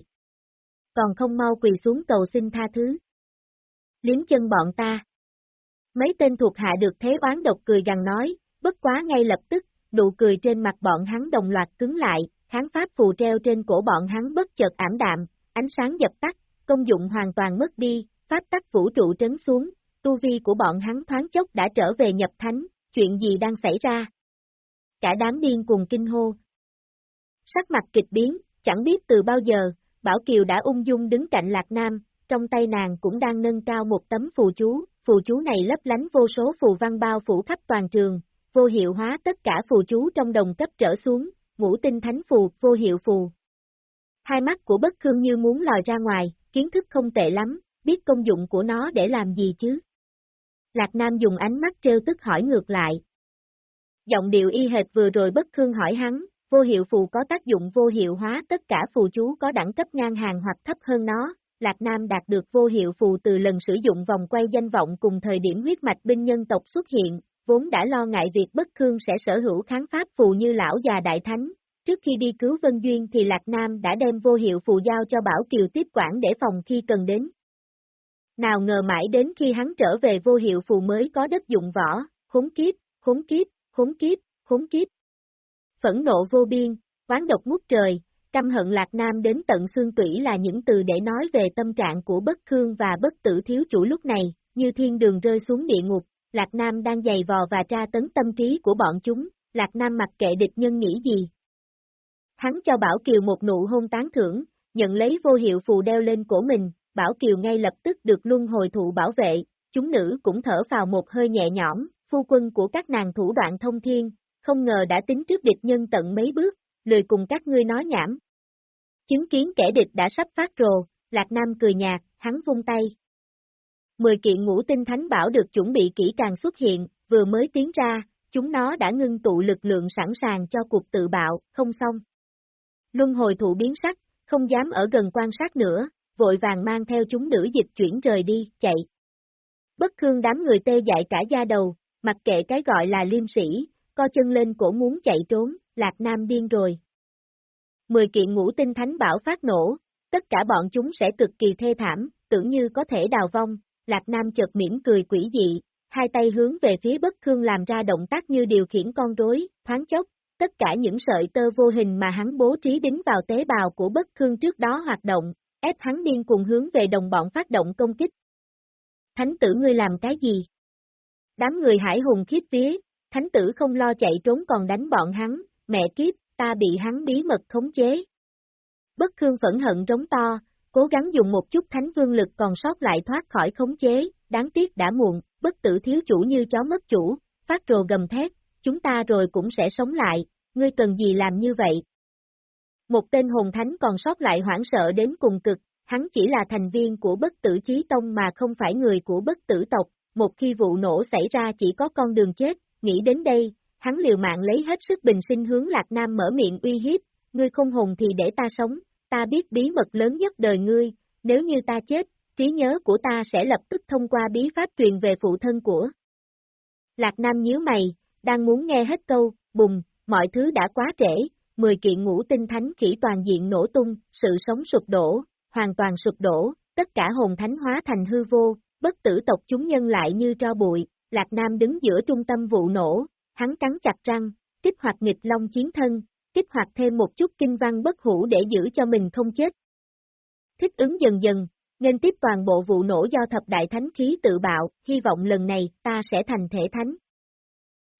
Còn không mau quỳ xuống cầu xin tha thứ. Liếm chân bọn ta. Mấy tên thuộc hạ được thế oán độc cười gằn nói, bất quá ngay lập tức, nụ cười trên mặt bọn hắn đồng loạt cứng lại, kháng pháp phù treo trên cổ bọn hắn bất chợt ảm đạm, ánh sáng dập tắt, công dụng hoàn toàn mất đi, pháp tắc vũ trụ trấn xuống, tu vi của bọn hắn thoáng chốc đã trở về nhập thánh, chuyện gì đang xảy ra? Cả đám điên cùng kinh hô. Sắc mặt kịch biến, chẳng biết từ bao giờ, Bảo Kiều đã ung dung đứng cạnh Lạc Nam, trong tay nàng cũng đang nâng cao một tấm phù chú, phù chú này lấp lánh vô số phù văn bao phủ khắp toàn trường, vô hiệu hóa tất cả phù chú trong đồng cấp trở xuống, ngũ tinh thánh phù, vô hiệu phù. Hai mắt của bất khương như muốn lòi ra ngoài, kiến thức không tệ lắm, biết công dụng của nó để làm gì chứ? Lạc Nam dùng ánh mắt trêu tức hỏi ngược lại. Giọng điệu y hệt vừa rồi bất khương hỏi hắn, vô hiệu phù có tác dụng vô hiệu hóa tất cả phù chú có đẳng cấp ngang hàng hoặc thấp hơn nó, Lạc Nam đạt được vô hiệu phù từ lần sử dụng vòng quay danh vọng cùng thời điểm huyết mạch binh nhân tộc xuất hiện, vốn đã lo ngại việc bất khương sẽ sở hữu kháng pháp phù như lão già đại thánh. Trước khi đi cứu Vân Duyên thì Lạc Nam đã đem vô hiệu phù giao cho Bảo Kiều tiếp quản để phòng khi cần đến. Nào ngờ mãi đến khi hắn trở về vô hiệu phù mới có đất dụng võ, khốn kiếp, khốn kiếp, khốn kiếp, khốn kiếp. Phẫn nộ vô biên, quán độc ngút trời, căm hận Lạc Nam đến tận xương tủy là những từ để nói về tâm trạng của bất khương và bất tử thiếu chủ lúc này, như thiên đường rơi xuống địa ngục, Lạc Nam đang dày vò và tra tấn tâm trí của bọn chúng, Lạc Nam mặc kệ địch nhân nghĩ gì. Hắn cho Bảo Kiều một nụ hôn tán thưởng, nhận lấy vô hiệu phù đeo lên cổ mình, Bảo Kiều ngay lập tức được luân hồi thụ bảo vệ, chúng nữ cũng thở vào một hơi nhẹ nhõm, phu quân của các nàng thủ đoạn thông thiên, không ngờ đã tính trước địch nhân tận mấy bước, lười cùng các ngươi nói nhảm. Chứng kiến kẻ địch đã sắp phát rồ, Lạc Nam cười nhạt, hắn vung tay. Mười kiện ngũ tinh thánh bảo được chuẩn bị kỹ càng xuất hiện, vừa mới tiến ra, chúng nó đã ngưng tụ lực lượng sẵn sàng cho cuộc tự bạo, không xong. Luân hồi thụ biến sắc, không dám ở gần quan sát nữa, vội vàng mang theo chúng nữ dịch chuyển rời đi, chạy. Bất khương đám người tê dại cả da đầu, mặc kệ cái gọi là liêm sĩ, co chân lên cổ muốn chạy trốn, Lạc Nam điên rồi. Mười kiện ngũ tinh thánh bảo phát nổ, tất cả bọn chúng sẽ cực kỳ thê thảm, tưởng như có thể đào vong, Lạc Nam chợt mỉm cười quỷ dị, hai tay hướng về phía bất khương làm ra động tác như điều khiển con rối, thoáng chốc, tất cả những sợi tơ vô hình mà hắn bố trí đính vào tế bào của bất khương trước đó hoạt động, ép hắn điên cùng hướng về đồng bọn phát động công kích. Thánh tử ngươi làm cái gì? Đám người hải hùng khiếp vía, thánh tử không lo chạy trốn còn đánh bọn hắn, mẹ kiếp, ta bị hắn bí mật khống chế. Bất khương phẫn hận rống to, cố gắng dùng một chút thánh vương lực còn sót lại thoát khỏi khống chế, đáng tiếc đã muộn, bất tử thiếu chủ như chó mất chủ, phát rồ gầm thét, chúng ta rồi cũng sẽ sống lại, ngươi cần gì làm như vậy? Một tên hồn thánh còn sót lại hoảng sợ đến cùng cực, hắn chỉ là thành viên của bất tử chí tông mà không phải người của bất tử tộc, một khi vụ nổ xảy ra chỉ có con đường chết, nghĩ đến đây, hắn liều mạng lấy hết sức bình sinh hướng Lạc Nam mở miệng uy hiếp, ngươi không hồn thì để ta sống, ta biết bí mật lớn nhất đời ngươi, nếu như ta chết, trí nhớ của ta sẽ lập tức thông qua bí pháp truyền về phụ thân của. Lạc Nam nhíu mày, đang muốn nghe hết câu, bùng, mọi thứ đã quá trễ, 10 kiện ngũ tinh thánh chỉ toàn diện nổ tung, sự sống sụp đổ, hoàn toàn sụp đổ, tất cả hồn thánh hóa thành hư vô, bất tử tộc chúng nhân lại như tro bụi, Lạc Nam đứng giữa trung tâm vụ nổ, hắn cắn chặt răng, kích hoạt nghịch long chiến thân, kích hoạt thêm một chút kinh văn bất hủ để giữ cho mình không chết. Thích ứng dần dần, nên tiếp toàn bộ vụ nổ do thập đại thánh khí tự bạo, hy vọng lần này ta sẽ thành thể thánh.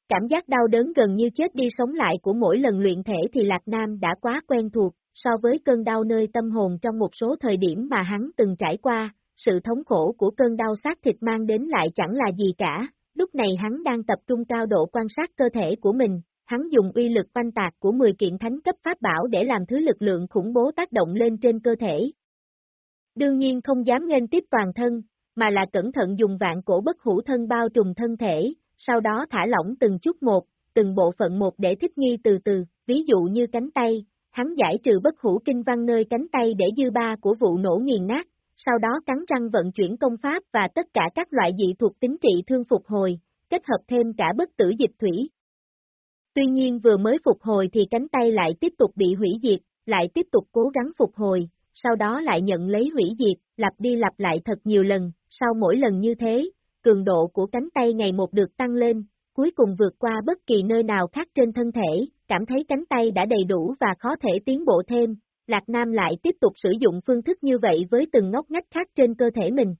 Cảm giác đau đớn gần như chết đi sống lại của mỗi lần luyện thể thì Lạc Nam đã quá quen thuộc, so với cơn đau nơi tâm hồn trong một số thời điểm mà hắn từng trải qua, sự thống khổ của cơn đau xác thịt mang đến lại chẳng là gì cả, lúc này hắn đang tập trung cao độ quan sát cơ thể của mình, hắn dùng uy lực oanh tạc của 10 kiện thánh cấp pháp bảo để làm thứ lực lượng khủng bố tác động lên trên cơ thể. Đương nhiên không dám nghênh tiếp toàn thân, mà là cẩn thận dùng vạn cổ bất hủ thân bao trùm thân thể, sau đó thả lỏng từng chút một, từng bộ phận một để thích nghi từ từ, ví dụ như cánh tay, hắn giải trừ bất hủ kinh văn nơi cánh tay để dư ba của vụ nổ nghiền nát, sau đó cắn răng vận chuyển công pháp và tất cả các loại dị thuộc tính trị thương phục hồi, kết hợp thêm cả bất tử dịch thủy. Tuy nhiên vừa mới phục hồi thì cánh tay lại tiếp tục bị hủy diệt, lại tiếp tục cố gắng phục hồi, sau đó lại nhận lấy hủy diệt, lặp đi lặp lại thật nhiều lần, sau mỗi lần như thế, cường độ của cánh tay ngày một được tăng lên, cuối cùng vượt qua bất kỳ nơi nào khác trên thân thể, cảm thấy cánh tay đã đầy đủ và khó thể tiến bộ thêm, Lạc Nam lại tiếp tục sử dụng phương thức như vậy với từng ngóc ngách khác trên cơ thể mình.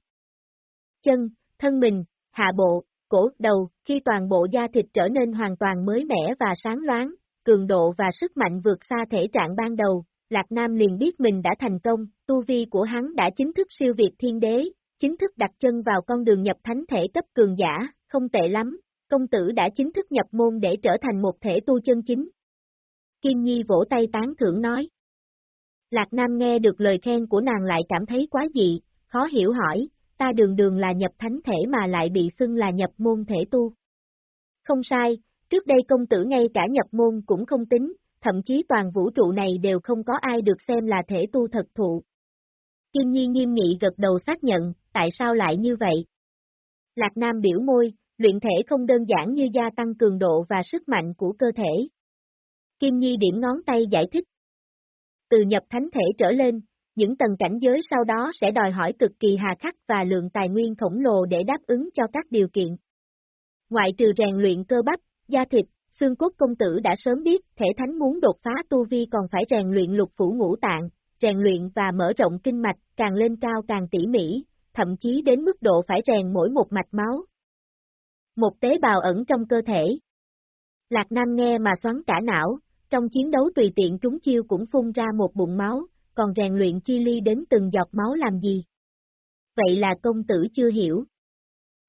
Chân, thân mình, hạ bộ, cổ, đầu, khi toàn bộ da thịt trở nên hoàn toàn mới mẻ và sáng loáng, cường độ và sức mạnh vượt xa thể trạng ban đầu, Lạc Nam liền biết mình đã thành công, tu vi của hắn đã chính thức siêu việt thiên đế, chính thức đặt chân vào con đường nhập thánh thể cấp cường giả, không tệ lắm, công tử đã chính thức nhập môn để trở thành một thể tu chân chính. Kim Nhi vỗ tay tán thưởng nói. Lạc Nam nghe được lời khen của nàng lại cảm thấy quá dị, khó hiểu hỏi, ta đường đường là nhập thánh thể mà lại bị xưng là nhập môn thể tu. Không sai, trước đây công tử ngay cả nhập môn cũng không tính, thậm chí toàn vũ trụ này đều không có ai được xem là thể tu thật thụ. Kim Nhi nghiêm nghị gật đầu xác nhận, tại sao lại như vậy? Lạc Nam biểu môi, luyện thể không đơn giản như gia tăng cường độ và sức mạnh của cơ thể. Kim Nhi điểm ngón tay giải thích. Từ nhập thánh thể trở lên, những tầng cảnh giới sau đó sẽ đòi hỏi cực kỳ hà khắc và lượng tài nguyên khổng lồ để đáp ứng cho các điều kiện. Ngoại trừ rèn luyện cơ bắp, da thịt, xương cốt công tử đã sớm biết thể thánh muốn đột phá tu vi còn phải rèn luyện lục phủ ngũ tạng, rèn luyện và mở rộng kinh mạch càng lên cao càng tỉ mỉ, thậm chí đến mức độ phải rèn mỗi một mạch máu. Một tế bào ẩn trong cơ thể. Lạc Nam nghe mà xoắn cả não, trong chiến đấu tùy tiện trúng chiêu cũng phun ra một bụng máu, còn rèn luyện chi ly đến từng giọt máu làm gì? Vậy là công tử chưa hiểu.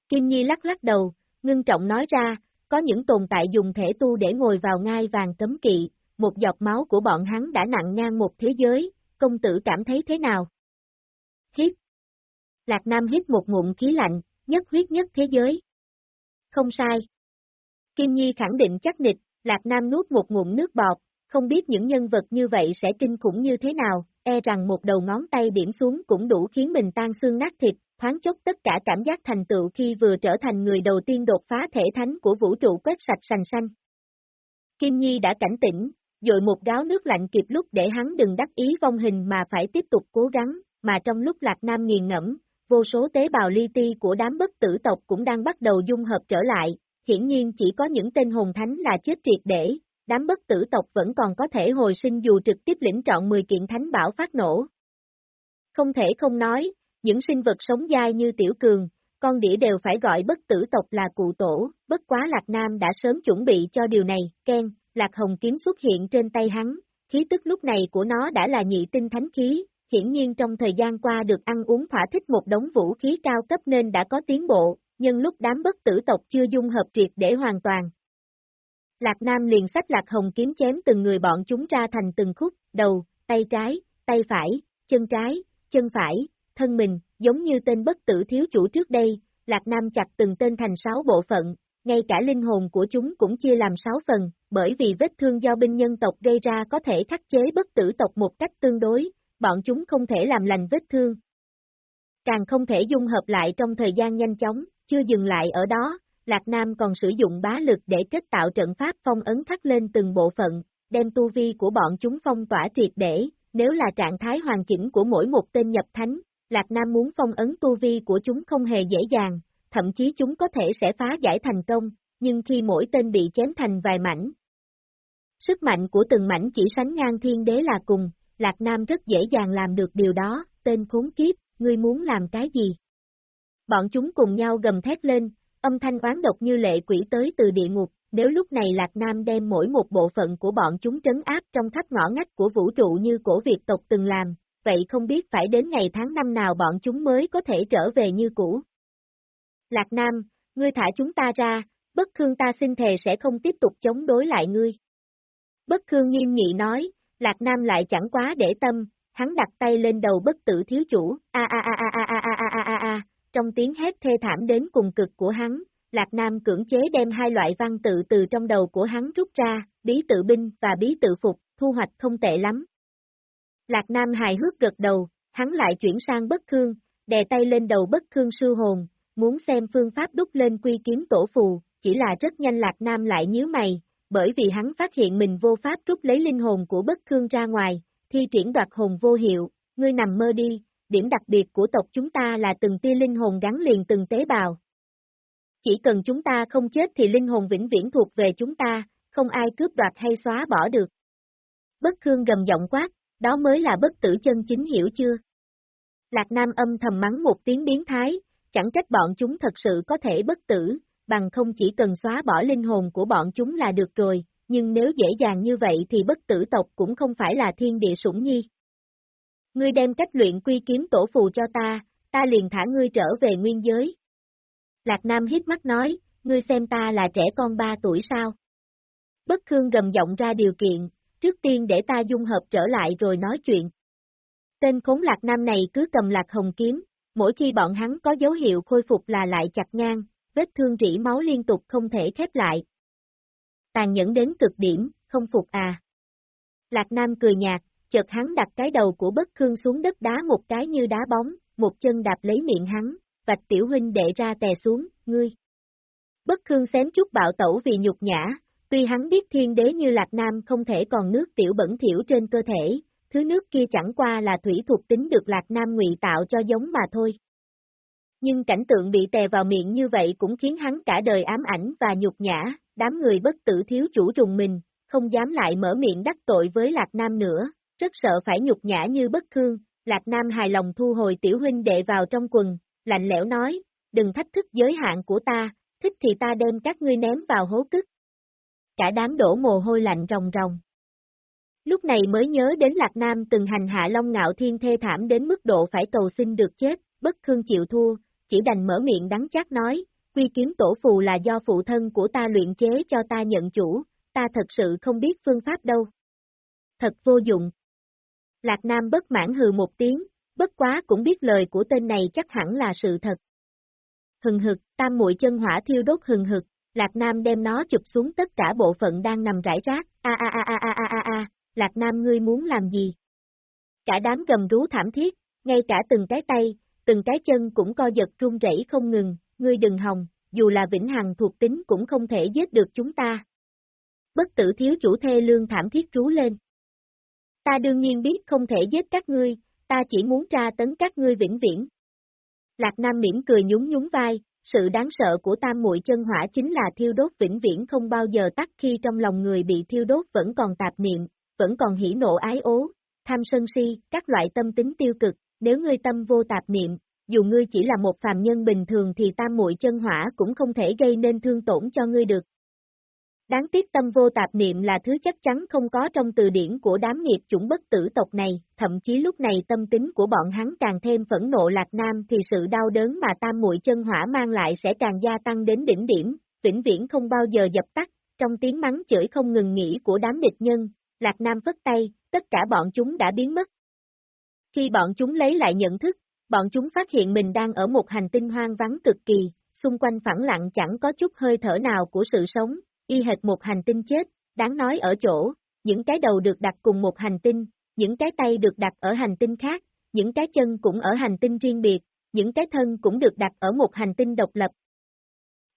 Kim Nhi lắc lắc đầu, ngưng trọng nói ra, có những tồn tại dùng thể tu để ngồi vào ngai vàng cấm kỵ, một giọt máu của bọn hắn đã nặng ngang một thế giới, công tử cảm thấy thế nào? Hít. Lạc Nam hít một ngụm khí lạnh, nhất huyết nhất thế giới. Không sai. Kim Nhi khẳng định chắc nịch, Lạc Nam nuốt một ngụm nước bọt, không biết những nhân vật như vậy sẽ kinh khủng như thế nào, e rằng một đầu ngón tay điểm xuống cũng đủ khiến mình tan xương nát thịt, thoáng chốc tất cả cảm giác thành tựu khi vừa trở thành người đầu tiên đột phá thể thánh của vũ trụ quét sạch sành xanh. Kim Nhi đã cảnh tỉnh, dội một gáo nước lạnh kịp lúc để hắn đừng đắc ý vong hình mà phải tiếp tục cố gắng, mà trong lúc Lạc Nam nghiền ngẫm, vô số tế bào li ti của đám bất tử tộc cũng đang bắt đầu dung hợp trở lại, hiển nhiên chỉ có những tên hồn thánh là chết triệt để, đám bất tử tộc vẫn còn có thể hồi sinh dù trực tiếp lĩnh trọn 10 kiện thánh bảo phát nổ. Không thể không nói, những sinh vật sống dai như tiểu cường, con đĩa đều phải gọi bất tử tộc là cụ tổ, bất quá Lạc Nam đã sớm chuẩn bị cho điều này, Ken, Lạc Hồng kiếm xuất hiện trên tay hắn, khí tức lúc này của nó đã là nhị tinh thánh khí, hiển nhiên trong thời gian qua được ăn uống thỏa thích một đống vũ khí cao cấp nên đã có tiến bộ, nhưng lúc đám bất tử tộc chưa dung hợp triệt để hoàn toàn. Lạc Nam liền sách Lạc Hồng kiếm chém từng người bọn chúng ra thành từng khúc, đầu, tay trái, tay phải, chân trái, chân phải, thân mình, giống như tên bất tử thiếu chủ trước đây, Lạc Nam chặt từng tên thành sáu bộ phận, ngay cả linh hồn của chúng cũng chia làm sáu phần, bởi vì vết thương do binh nhân tộc gây ra có thể khắc chế bất tử tộc một cách tương đối, bọn chúng không thể làm lành vết thương. Càng không thể dung hợp lại trong thời gian nhanh chóng, chưa dừng lại ở đó, Lạc Nam còn sử dụng bá lực để kết tạo trận pháp phong ấn thắt lên từng bộ phận, đem tu vi của bọn chúng phong tỏa triệt để, nếu là trạng thái hoàn chỉnh của mỗi một tên nhập thánh, Lạc Nam muốn phong ấn tu vi của chúng không hề dễ dàng, thậm chí chúng có thể sẽ phá giải thành công, nhưng khi mỗi tên bị chém thành vài mảnh. Sức mạnh của từng mảnh chỉ sánh ngang thiên đế là cùng, Lạc Nam rất dễ dàng làm được điều đó, tên khốn kiếp, ngươi muốn làm cái gì? Bọn chúng cùng nhau gầm thét lên, âm thanh oán độc như lệ quỷ tới từ địa ngục, nếu lúc này Lạc Nam đem mỗi một bộ phận của bọn chúng trấn áp trong khắp ngõ ngách của vũ trụ như cổ Việt tộc từng làm, vậy không biết phải đến ngày tháng năm nào bọn chúng mới có thể trở về như cũ. Lạc Nam, ngươi thả chúng ta ra, bất khương ta xin thề sẽ không tiếp tục chống đối lại ngươi. Bất khương nghiêm nghị nói, Lạc Nam lại chẳng quá để tâm, hắn đặt tay lên đầu bất tử thiếu chủ, a a a a a a a a a a, trong tiếng hét thê thảm đến cùng cực của hắn, Lạc Nam cưỡng chế đem hai loại văn tự từ trong đầu của hắn rút ra, bí tự binh và bí tự phục, thu hoạch không tệ lắm. Lạc Nam hài hước gật đầu, hắn lại chuyển sang bất khương, đè tay lên đầu bất khương sư hồn, muốn xem phương pháp đúc lên quy kiếm tổ phù, chỉ là rất nhanh Lạc Nam lại nhíu mày, bởi vì hắn phát hiện mình vô pháp rút lấy linh hồn của bất khương ra ngoài, thi triển đoạt hồn vô hiệu, ngươi nằm mơ đi, điểm đặc biệt của tộc chúng ta là từng tia linh hồn gắn liền từng tế bào. Chỉ cần chúng ta không chết thì linh hồn vĩnh viễn thuộc về chúng ta, không ai cướp đoạt hay xóa bỏ được. Bất khương gầm giọng quát, đó mới là bất tử chân chính hiểu chưa? Lạc Nam âm thầm mắng một tiếng biến thái, chẳng trách bọn chúng thật sự có thể bất tử, bằng không chỉ cần xóa bỏ linh hồn của bọn chúng là được rồi, nhưng nếu dễ dàng như vậy thì bất tử tộc cũng không phải là thiên địa sủng nhi. Ngươi đem cách luyện quy kiếm tổ phù cho ta, ta liền thả ngươi trở về nguyên giới. Lạc Nam hít mắt nói, ngươi xem ta là trẻ con ba tuổi sao? Bất Khương gầm giọng ra điều kiện, trước tiên để ta dung hợp trở lại rồi nói chuyện. Tên khốn lạc nam này cứ cầm lạc hồng kiếm, mỗi khi bọn hắn có dấu hiệu khôi phục là lại chặt ngang, vết thương rỉ máu liên tục không thể khép lại. Tàn nhẫn đến cực điểm, không phục à. Lạc Nam cười nhạt, chợt hắn đặt cái đầu của bất khương xuống đất đá một cái như đá bóng, một chân đạp lấy miệng hắn, vạch tiểu huynh đệ ra tè xuống, ngươi. Bất khương xém chút bạo tẩu vì nhục nhã, tuy hắn biết thiên đế như Lạc Nam không thể còn nước tiểu bẩn thiểu trên cơ thể, thứ nước kia chẳng qua là thủy thuộc tính được Lạc Nam ngụy tạo cho giống mà thôi. Nhưng cảnh tượng bị tè vào miệng như vậy cũng khiến hắn cả đời ám ảnh và nhục nhã, đám người bất tử thiếu chủ trùng mình, không dám lại mở miệng đắc tội với Lạc Nam nữa, rất sợ phải nhục nhã như bất thương, Lạc Nam hài lòng thu hồi tiểu huynh đệ vào trong quần, lạnh lẽo nói, đừng thách thức giới hạn của ta, thích thì ta đem các ngươi ném vào hố cức. Cả đám đổ mồ hôi lạnh ròng ròng. Lúc này mới nhớ đến Lạc Nam từng hành hạ Long Ngạo Thiên thê thảm đến mức độ phải cầu xin được chết, bất khương chịu thua, chỉ đành mở miệng đắng chát nói, quy kiếm tổ phù là do phụ thân của ta luyện chế cho ta nhận chủ, ta thật sự không biết phương pháp đâu. Thật vô dụng. Lạc Nam bất mãn hừ một tiếng, bất quá cũng biết lời của tên này chắc hẳn là sự thật. Hừng hực, tam muội chân hỏa thiêu đốt hừng hực, Lạc Nam đem nó chụp xuống tất cả bộ phận đang nằm rải rác, a a a a a a a a, Lạc Nam ngươi muốn làm gì? Cả đám gầm rú thảm thiết, ngay cả từng cái tay, từng cái chân cũng co giật run rẩy không ngừng, ngươi đừng hòng, dù là vĩnh hằng thuộc tính cũng không thể giết được chúng ta. Bất tử thiếu chủ thê lương thảm thiết rú lên. Ta đương nhiên biết không thể giết các ngươi, ta chỉ muốn tra tấn các ngươi vĩnh viễn. Lạc Nam mỉm cười nhún nhún vai, sự đáng sợ của tam muội chân hỏa chính là thiêu đốt vĩnh viễn không bao giờ tắt khi trong lòng người bị thiêu đốt vẫn còn tạp niệm, vẫn còn hỉ nộ ái ố, tham sân si, các loại tâm tính tiêu cực, nếu ngươi tâm vô tạp niệm, dù ngươi chỉ là một phàm nhân bình thường thì tam muội chân hỏa cũng không thể gây nên thương tổn cho ngươi được. Đáng tiếc tâm vô tạp niệm là thứ chắc chắn không có trong từ điển của đám nghiệp chủng bất tử tộc này, thậm chí lúc này tâm tính của bọn hắn càng thêm phẫn nộ lạc nam thì sự đau đớn mà tam muội chân hỏa mang lại sẽ càng gia tăng đến đỉnh điểm, vĩnh viễn không bao giờ dập tắt, trong tiếng mắng chửi không ngừng nghỉ của đám địch nhân, lạc nam phất tay, tất cả bọn chúng đã biến mất. Khi bọn chúng lấy lại nhận thức, bọn chúng phát hiện mình đang ở một hành tinh hoang vắng cực kỳ, xung quanh phẳng lặng chẳng có chút hơi thở nào của sự sống, y hệt một hành tinh chết, đáng nói ở chỗ, những cái đầu được đặt cùng một hành tinh, những cái tay được đặt ở hành tinh khác, những cái chân cũng ở hành tinh riêng biệt, những cái thân cũng được đặt ở một hành tinh độc lập.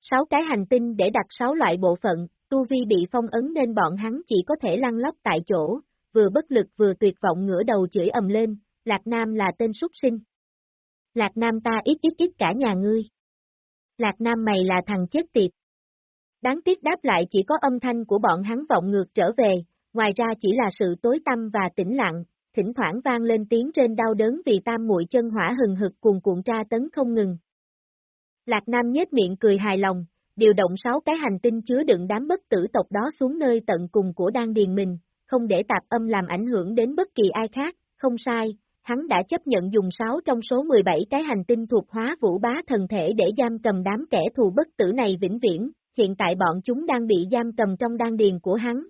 Sáu cái hành tinh để đặt sáu loại bộ phận, tu vi bị phong ấn nên bọn hắn chỉ có thể lăn lóc tại chỗ, vừa bất lực vừa tuyệt vọng ngửa đầu chửi ầm lên, Lạc Nam là tên súc sinh. Lạc Nam ta ít ít ít cả nhà ngươi. Lạc Nam mày là thằng chết tiệt. Đáng tiếc đáp lại chỉ có âm thanh của bọn hắn vọng ngược trở về, ngoài ra chỉ là sự tối tâm và tĩnh lặng, thỉnh thoảng vang lên tiếng trên đau đớn vì tam muội chân hỏa hừng hực cuồn cuộn tra tấn không ngừng. Lạc Nam nhếch miệng cười hài lòng, điều động sáu cái hành tinh chứa đựng đám bất tử tộc đó xuống nơi tận cùng của đan điền mình, không để tạp âm làm ảnh hưởng đến bất kỳ ai khác, không sai, hắn đã chấp nhận dùng 6 trong số 17 cái hành tinh thuộc hóa vũ bá thần thể để giam cầm đám kẻ thù bất tử này vĩnh viễn, hiện tại bọn chúng đang bị giam cầm trong đan điền của hắn.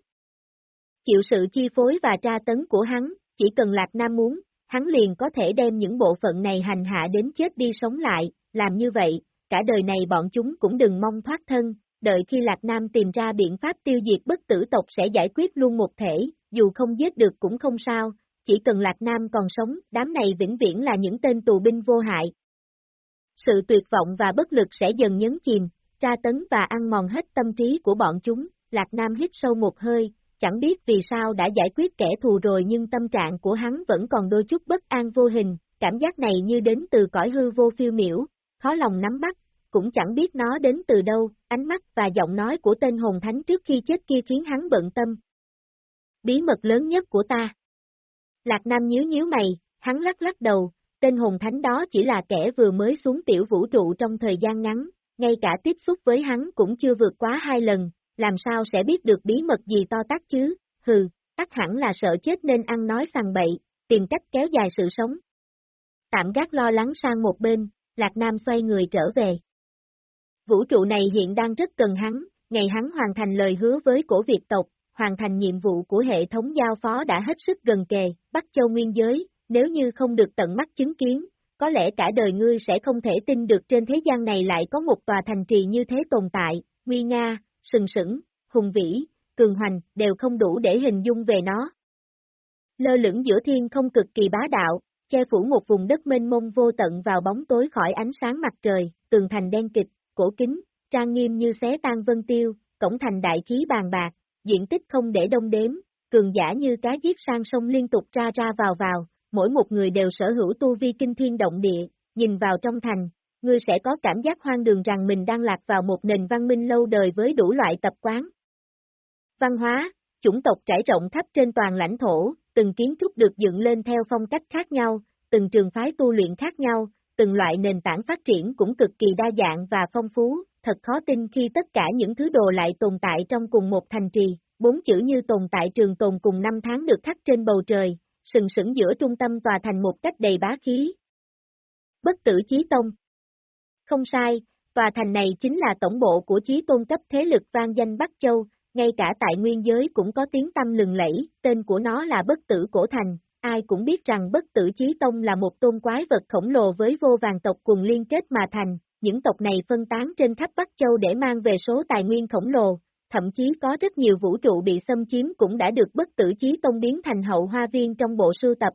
Chịu sự chi phối và tra tấn của hắn, chỉ cần Lạc Nam muốn, hắn liền có thể đem những bộ phận này hành hạ đến chết đi sống lại, làm như vậy, cả đời này bọn chúng cũng đừng mong thoát thân, đợi khi Lạc Nam tìm ra biện pháp tiêu diệt bất tử tộc sẽ giải quyết luôn một thể, dù không giết được cũng không sao, chỉ cần Lạc Nam còn sống, đám này vĩnh viễn là những tên tù binh vô hại. Sự tuyệt vọng và bất lực sẽ dần nhấn chìm, tra tấn và ăn mòn hết tâm trí của bọn chúng, Lạc Nam hít sâu một hơi, chẳng biết vì sao đã giải quyết kẻ thù rồi nhưng tâm trạng của hắn vẫn còn đôi chút bất an vô hình, cảm giác này như đến từ cõi hư vô phiêu miểu, khó lòng nắm bắt, cũng chẳng biết nó đến từ đâu, ánh mắt và giọng nói của tên hồn thánh trước khi chết kia khiến hắn bận tâm. Bí mật lớn nhất của ta. Lạc Nam nhíu nhíu mày, hắn lắc lắc đầu, tên hồn thánh đó chỉ là kẻ vừa mới xuống tiểu vũ trụ trong thời gian ngắn, ngay cả tiếp xúc với hắn cũng chưa vượt quá hai lần, làm sao sẽ biết được bí mật gì to tát chứ, hừ, tắc hẳn là sợ chết nên ăn nói sằng bậy, tìm cách kéo dài sự sống. Tạm gác lo lắng sang một bên, Lạc Nam xoay người trở về. Vũ trụ này hiện đang rất cần hắn, ngày hắn hoàn thành lời hứa với cổ Việt tộc, hoàn thành nhiệm vụ của hệ thống giao phó đã hết sức gần kề, Bắc Châu Nguyên Giới, nếu như không được tận mắt chứng kiến, có lẽ cả đời ngươi sẽ không thể tin được trên thế gian này lại có một tòa thành trì như thế tồn tại, nguy nga, sừng sững, hùng vĩ, cường hoành, đều không đủ để hình dung về nó. Lơ lửng giữa thiên không cực kỳ bá đạo, che phủ một vùng đất mênh mông vô tận vào bóng tối khỏi ánh sáng mặt trời, tường thành đen kịch, cổ kính, trang nghiêm như xé tan vân tiêu, cổng thành đại khí bàn bạc, diện tích không để đông đếm, cường giả như cá giết sang sông liên tục ra ra vào vào, mỗi một người đều sở hữu tu vi kinh thiên động địa, nhìn vào trong thành, ngươi sẽ có cảm giác hoang đường rằng mình đang lạc vào một nền văn minh lâu đời với đủ loại tập quán. Văn hóa, chủng tộc trải rộng khắp trên toàn lãnh thổ, từng kiến trúc được dựng lên theo phong cách khác nhau, từng trường phái tu luyện khác nhau, từng loại nền tảng phát triển cũng cực kỳ đa dạng và phong phú, thật khó tin khi tất cả những thứ đồ lại tồn tại trong cùng một thành trì, bốn chữ như tồn tại trường tồn cùng năm tháng được khắc trên bầu trời, sừng sững giữa trung tâm tòa thành một cách đầy bá khí. Bất tử chí tông Không sai, tòa thành này chính là tổng bộ của chí tôn cấp thế lực vang danh Bắc Châu, ngay cả tại nguyên giới cũng có tiếng tâm lừng lẫy, tên của nó là bất tử cổ thành, ai cũng biết rằng bất tử chí tông là một tôn quái vật khổng lồ với vô vàng tộc cùng liên kết mà thành, những tộc này phân tán trên khắp Bắc Châu để mang về số tài nguyên khổng lồ, thậm chí có rất nhiều vũ trụ bị xâm chiếm cũng đã được bất tử chí tông biến thành hậu hoa viên trong bộ sưu tập.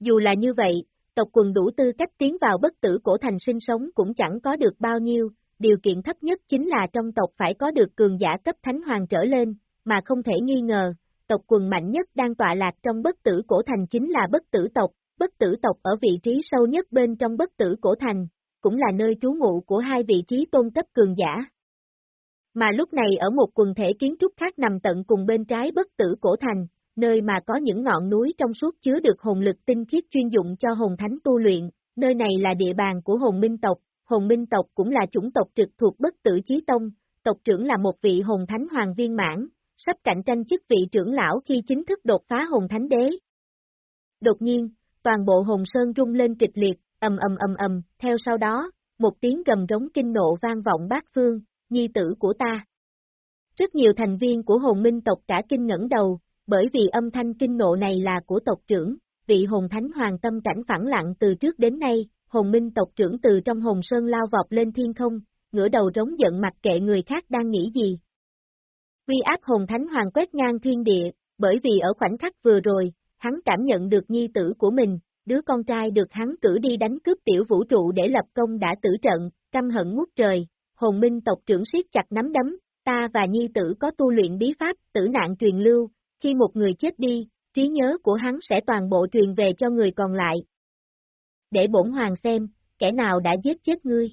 Dù là như vậy, tộc quần đủ tư cách tiến vào bất tử cổ thành sinh sống cũng chẳng có được bao nhiêu, điều kiện thấp nhất chính là trong tộc phải có được cường giả cấp thánh hoàng trở lên, mà không thể nghi ngờ, tộc quần mạnh nhất đang tọa lạc trong bất tử cổ thành chính là bất tử tộc, bất tử tộc ở vị trí sâu nhất bên trong bất tử cổ thành, cũng là nơi trú ngụ của hai vị trí tôn cấp cường giả. Mà lúc này ở một quần thể kiến trúc khác nằm tận cùng bên trái bất tử cổ thành, nơi mà có những ngọn núi trong suốt chứa được hồn lực tinh khiết chuyên dụng cho hồn thánh tu luyện, nơi này là địa bàn của hồn minh tộc, hồn minh tộc cũng là chủng tộc trực thuộc bất tử chí tông, tộc trưởng là một vị hồn thánh hoàng viên mãn, sắp cạnh tranh chức vị trưởng lão khi chính thức đột phá hồn thánh đế. Đột nhiên, toàn bộ hồn sơn rung lên kịch liệt, ầm ầm ầm ầm, theo sau đó, một tiếng gầm rống kinh nộ vang vọng bát phương, nhi tử của ta. Rất nhiều thành viên của hồn minh tộc cả kinh ngẩng đầu, bởi vì âm thanh kinh nộ này là của tộc trưởng, vị hồn thánh hoàng tâm cảnh phẳng lặng từ trước đến nay, hồn minh tộc trưởng từ trong hồn sơn lao vọt lên thiên không, ngửa đầu rống giận mặt kệ người khác đang nghĩ gì. Uy áp hồn thánh hoàng quét ngang thiên địa, bởi vì ở khoảnh khắc vừa rồi, hắn cảm nhận được nhi tử của mình, đứa con trai được hắn cử đi đánh cướp tiểu vũ trụ để lập công đã tử trận, căm hận ngút trời, hồn minh tộc trưởng siết chặt nắm đấm, ta và nhi tử có tu luyện bí pháp, tử nạn truyền lưu, khi một người chết đi, trí nhớ của hắn sẽ toàn bộ truyền về cho người còn lại. Để bổn hoàng xem, kẻ nào đã giết chết ngươi.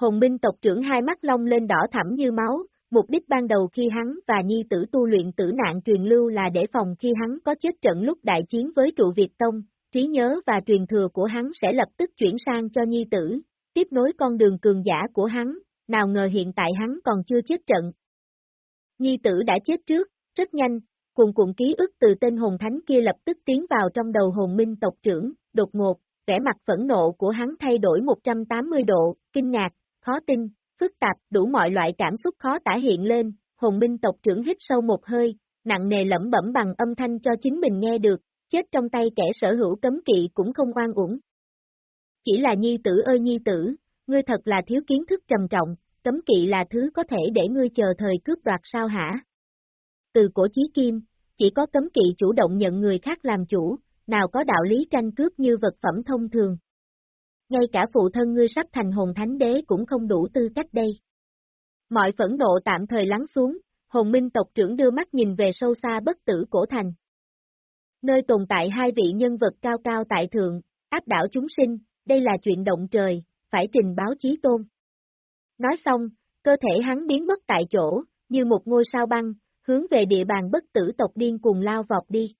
Hồn minh tộc trưởng hai mắt long lên đỏ thẳm như máu, mục đích ban đầu khi hắn và nhi tử tu luyện tử nạn truyền lưu là để phòng khi hắn có chết trận lúc đại chiến với trụ Việt Tông, trí nhớ và truyền thừa của hắn sẽ lập tức chuyển sang cho nhi tử, tiếp nối con đường cường giả của hắn, nào ngờ hiện tại hắn còn chưa chết trận. Nhi tử đã chết trước, rất nhanh, cuồn cuộn ký ức từ tên hồn thánh kia lập tức tiến vào trong đầu hồn minh tộc trưởng, đột ngột, vẻ mặt phẫn nộ của hắn thay đổi 180 độ, kinh ngạc, khó tin, phức tạp, đủ mọi loại cảm xúc khó tả hiện lên, hồn minh tộc trưởng hít sâu một hơi, nặng nề lẩm bẩm bằng âm thanh cho chính mình nghe được, chết trong tay kẻ sở hữu cấm kỵ cũng không oan uổng. Chỉ là nhi tử ơi nhi tử, ngươi thật là thiếu kiến thức trầm trọng, cấm kỵ là thứ có thể để ngươi chờ thời cướp đoạt sao hả? Từ cổ chí kim, chỉ có cấm kỵ chủ động nhận người khác làm chủ, nào có đạo lý tranh cướp như vật phẩm thông thường. Ngay cả phụ thân ngươi sắp thành hồn thánh đế cũng không đủ tư cách đây. Mọi phẫn nộ tạm thời lắng xuống, Hồn Minh tộc trưởng đưa mắt nhìn về sâu xa bất tử cổ thành. Nơi tồn tại hai vị nhân vật cao cao tại thượng, áp đảo chúng sinh, đây là chuyện động trời, phải trình báo chí tôn. Nói xong, cơ thể hắn biến mất tại chỗ, như một ngôi sao băng, hướng về địa bàn bất tử tộc điên cuồng lao vọt đi.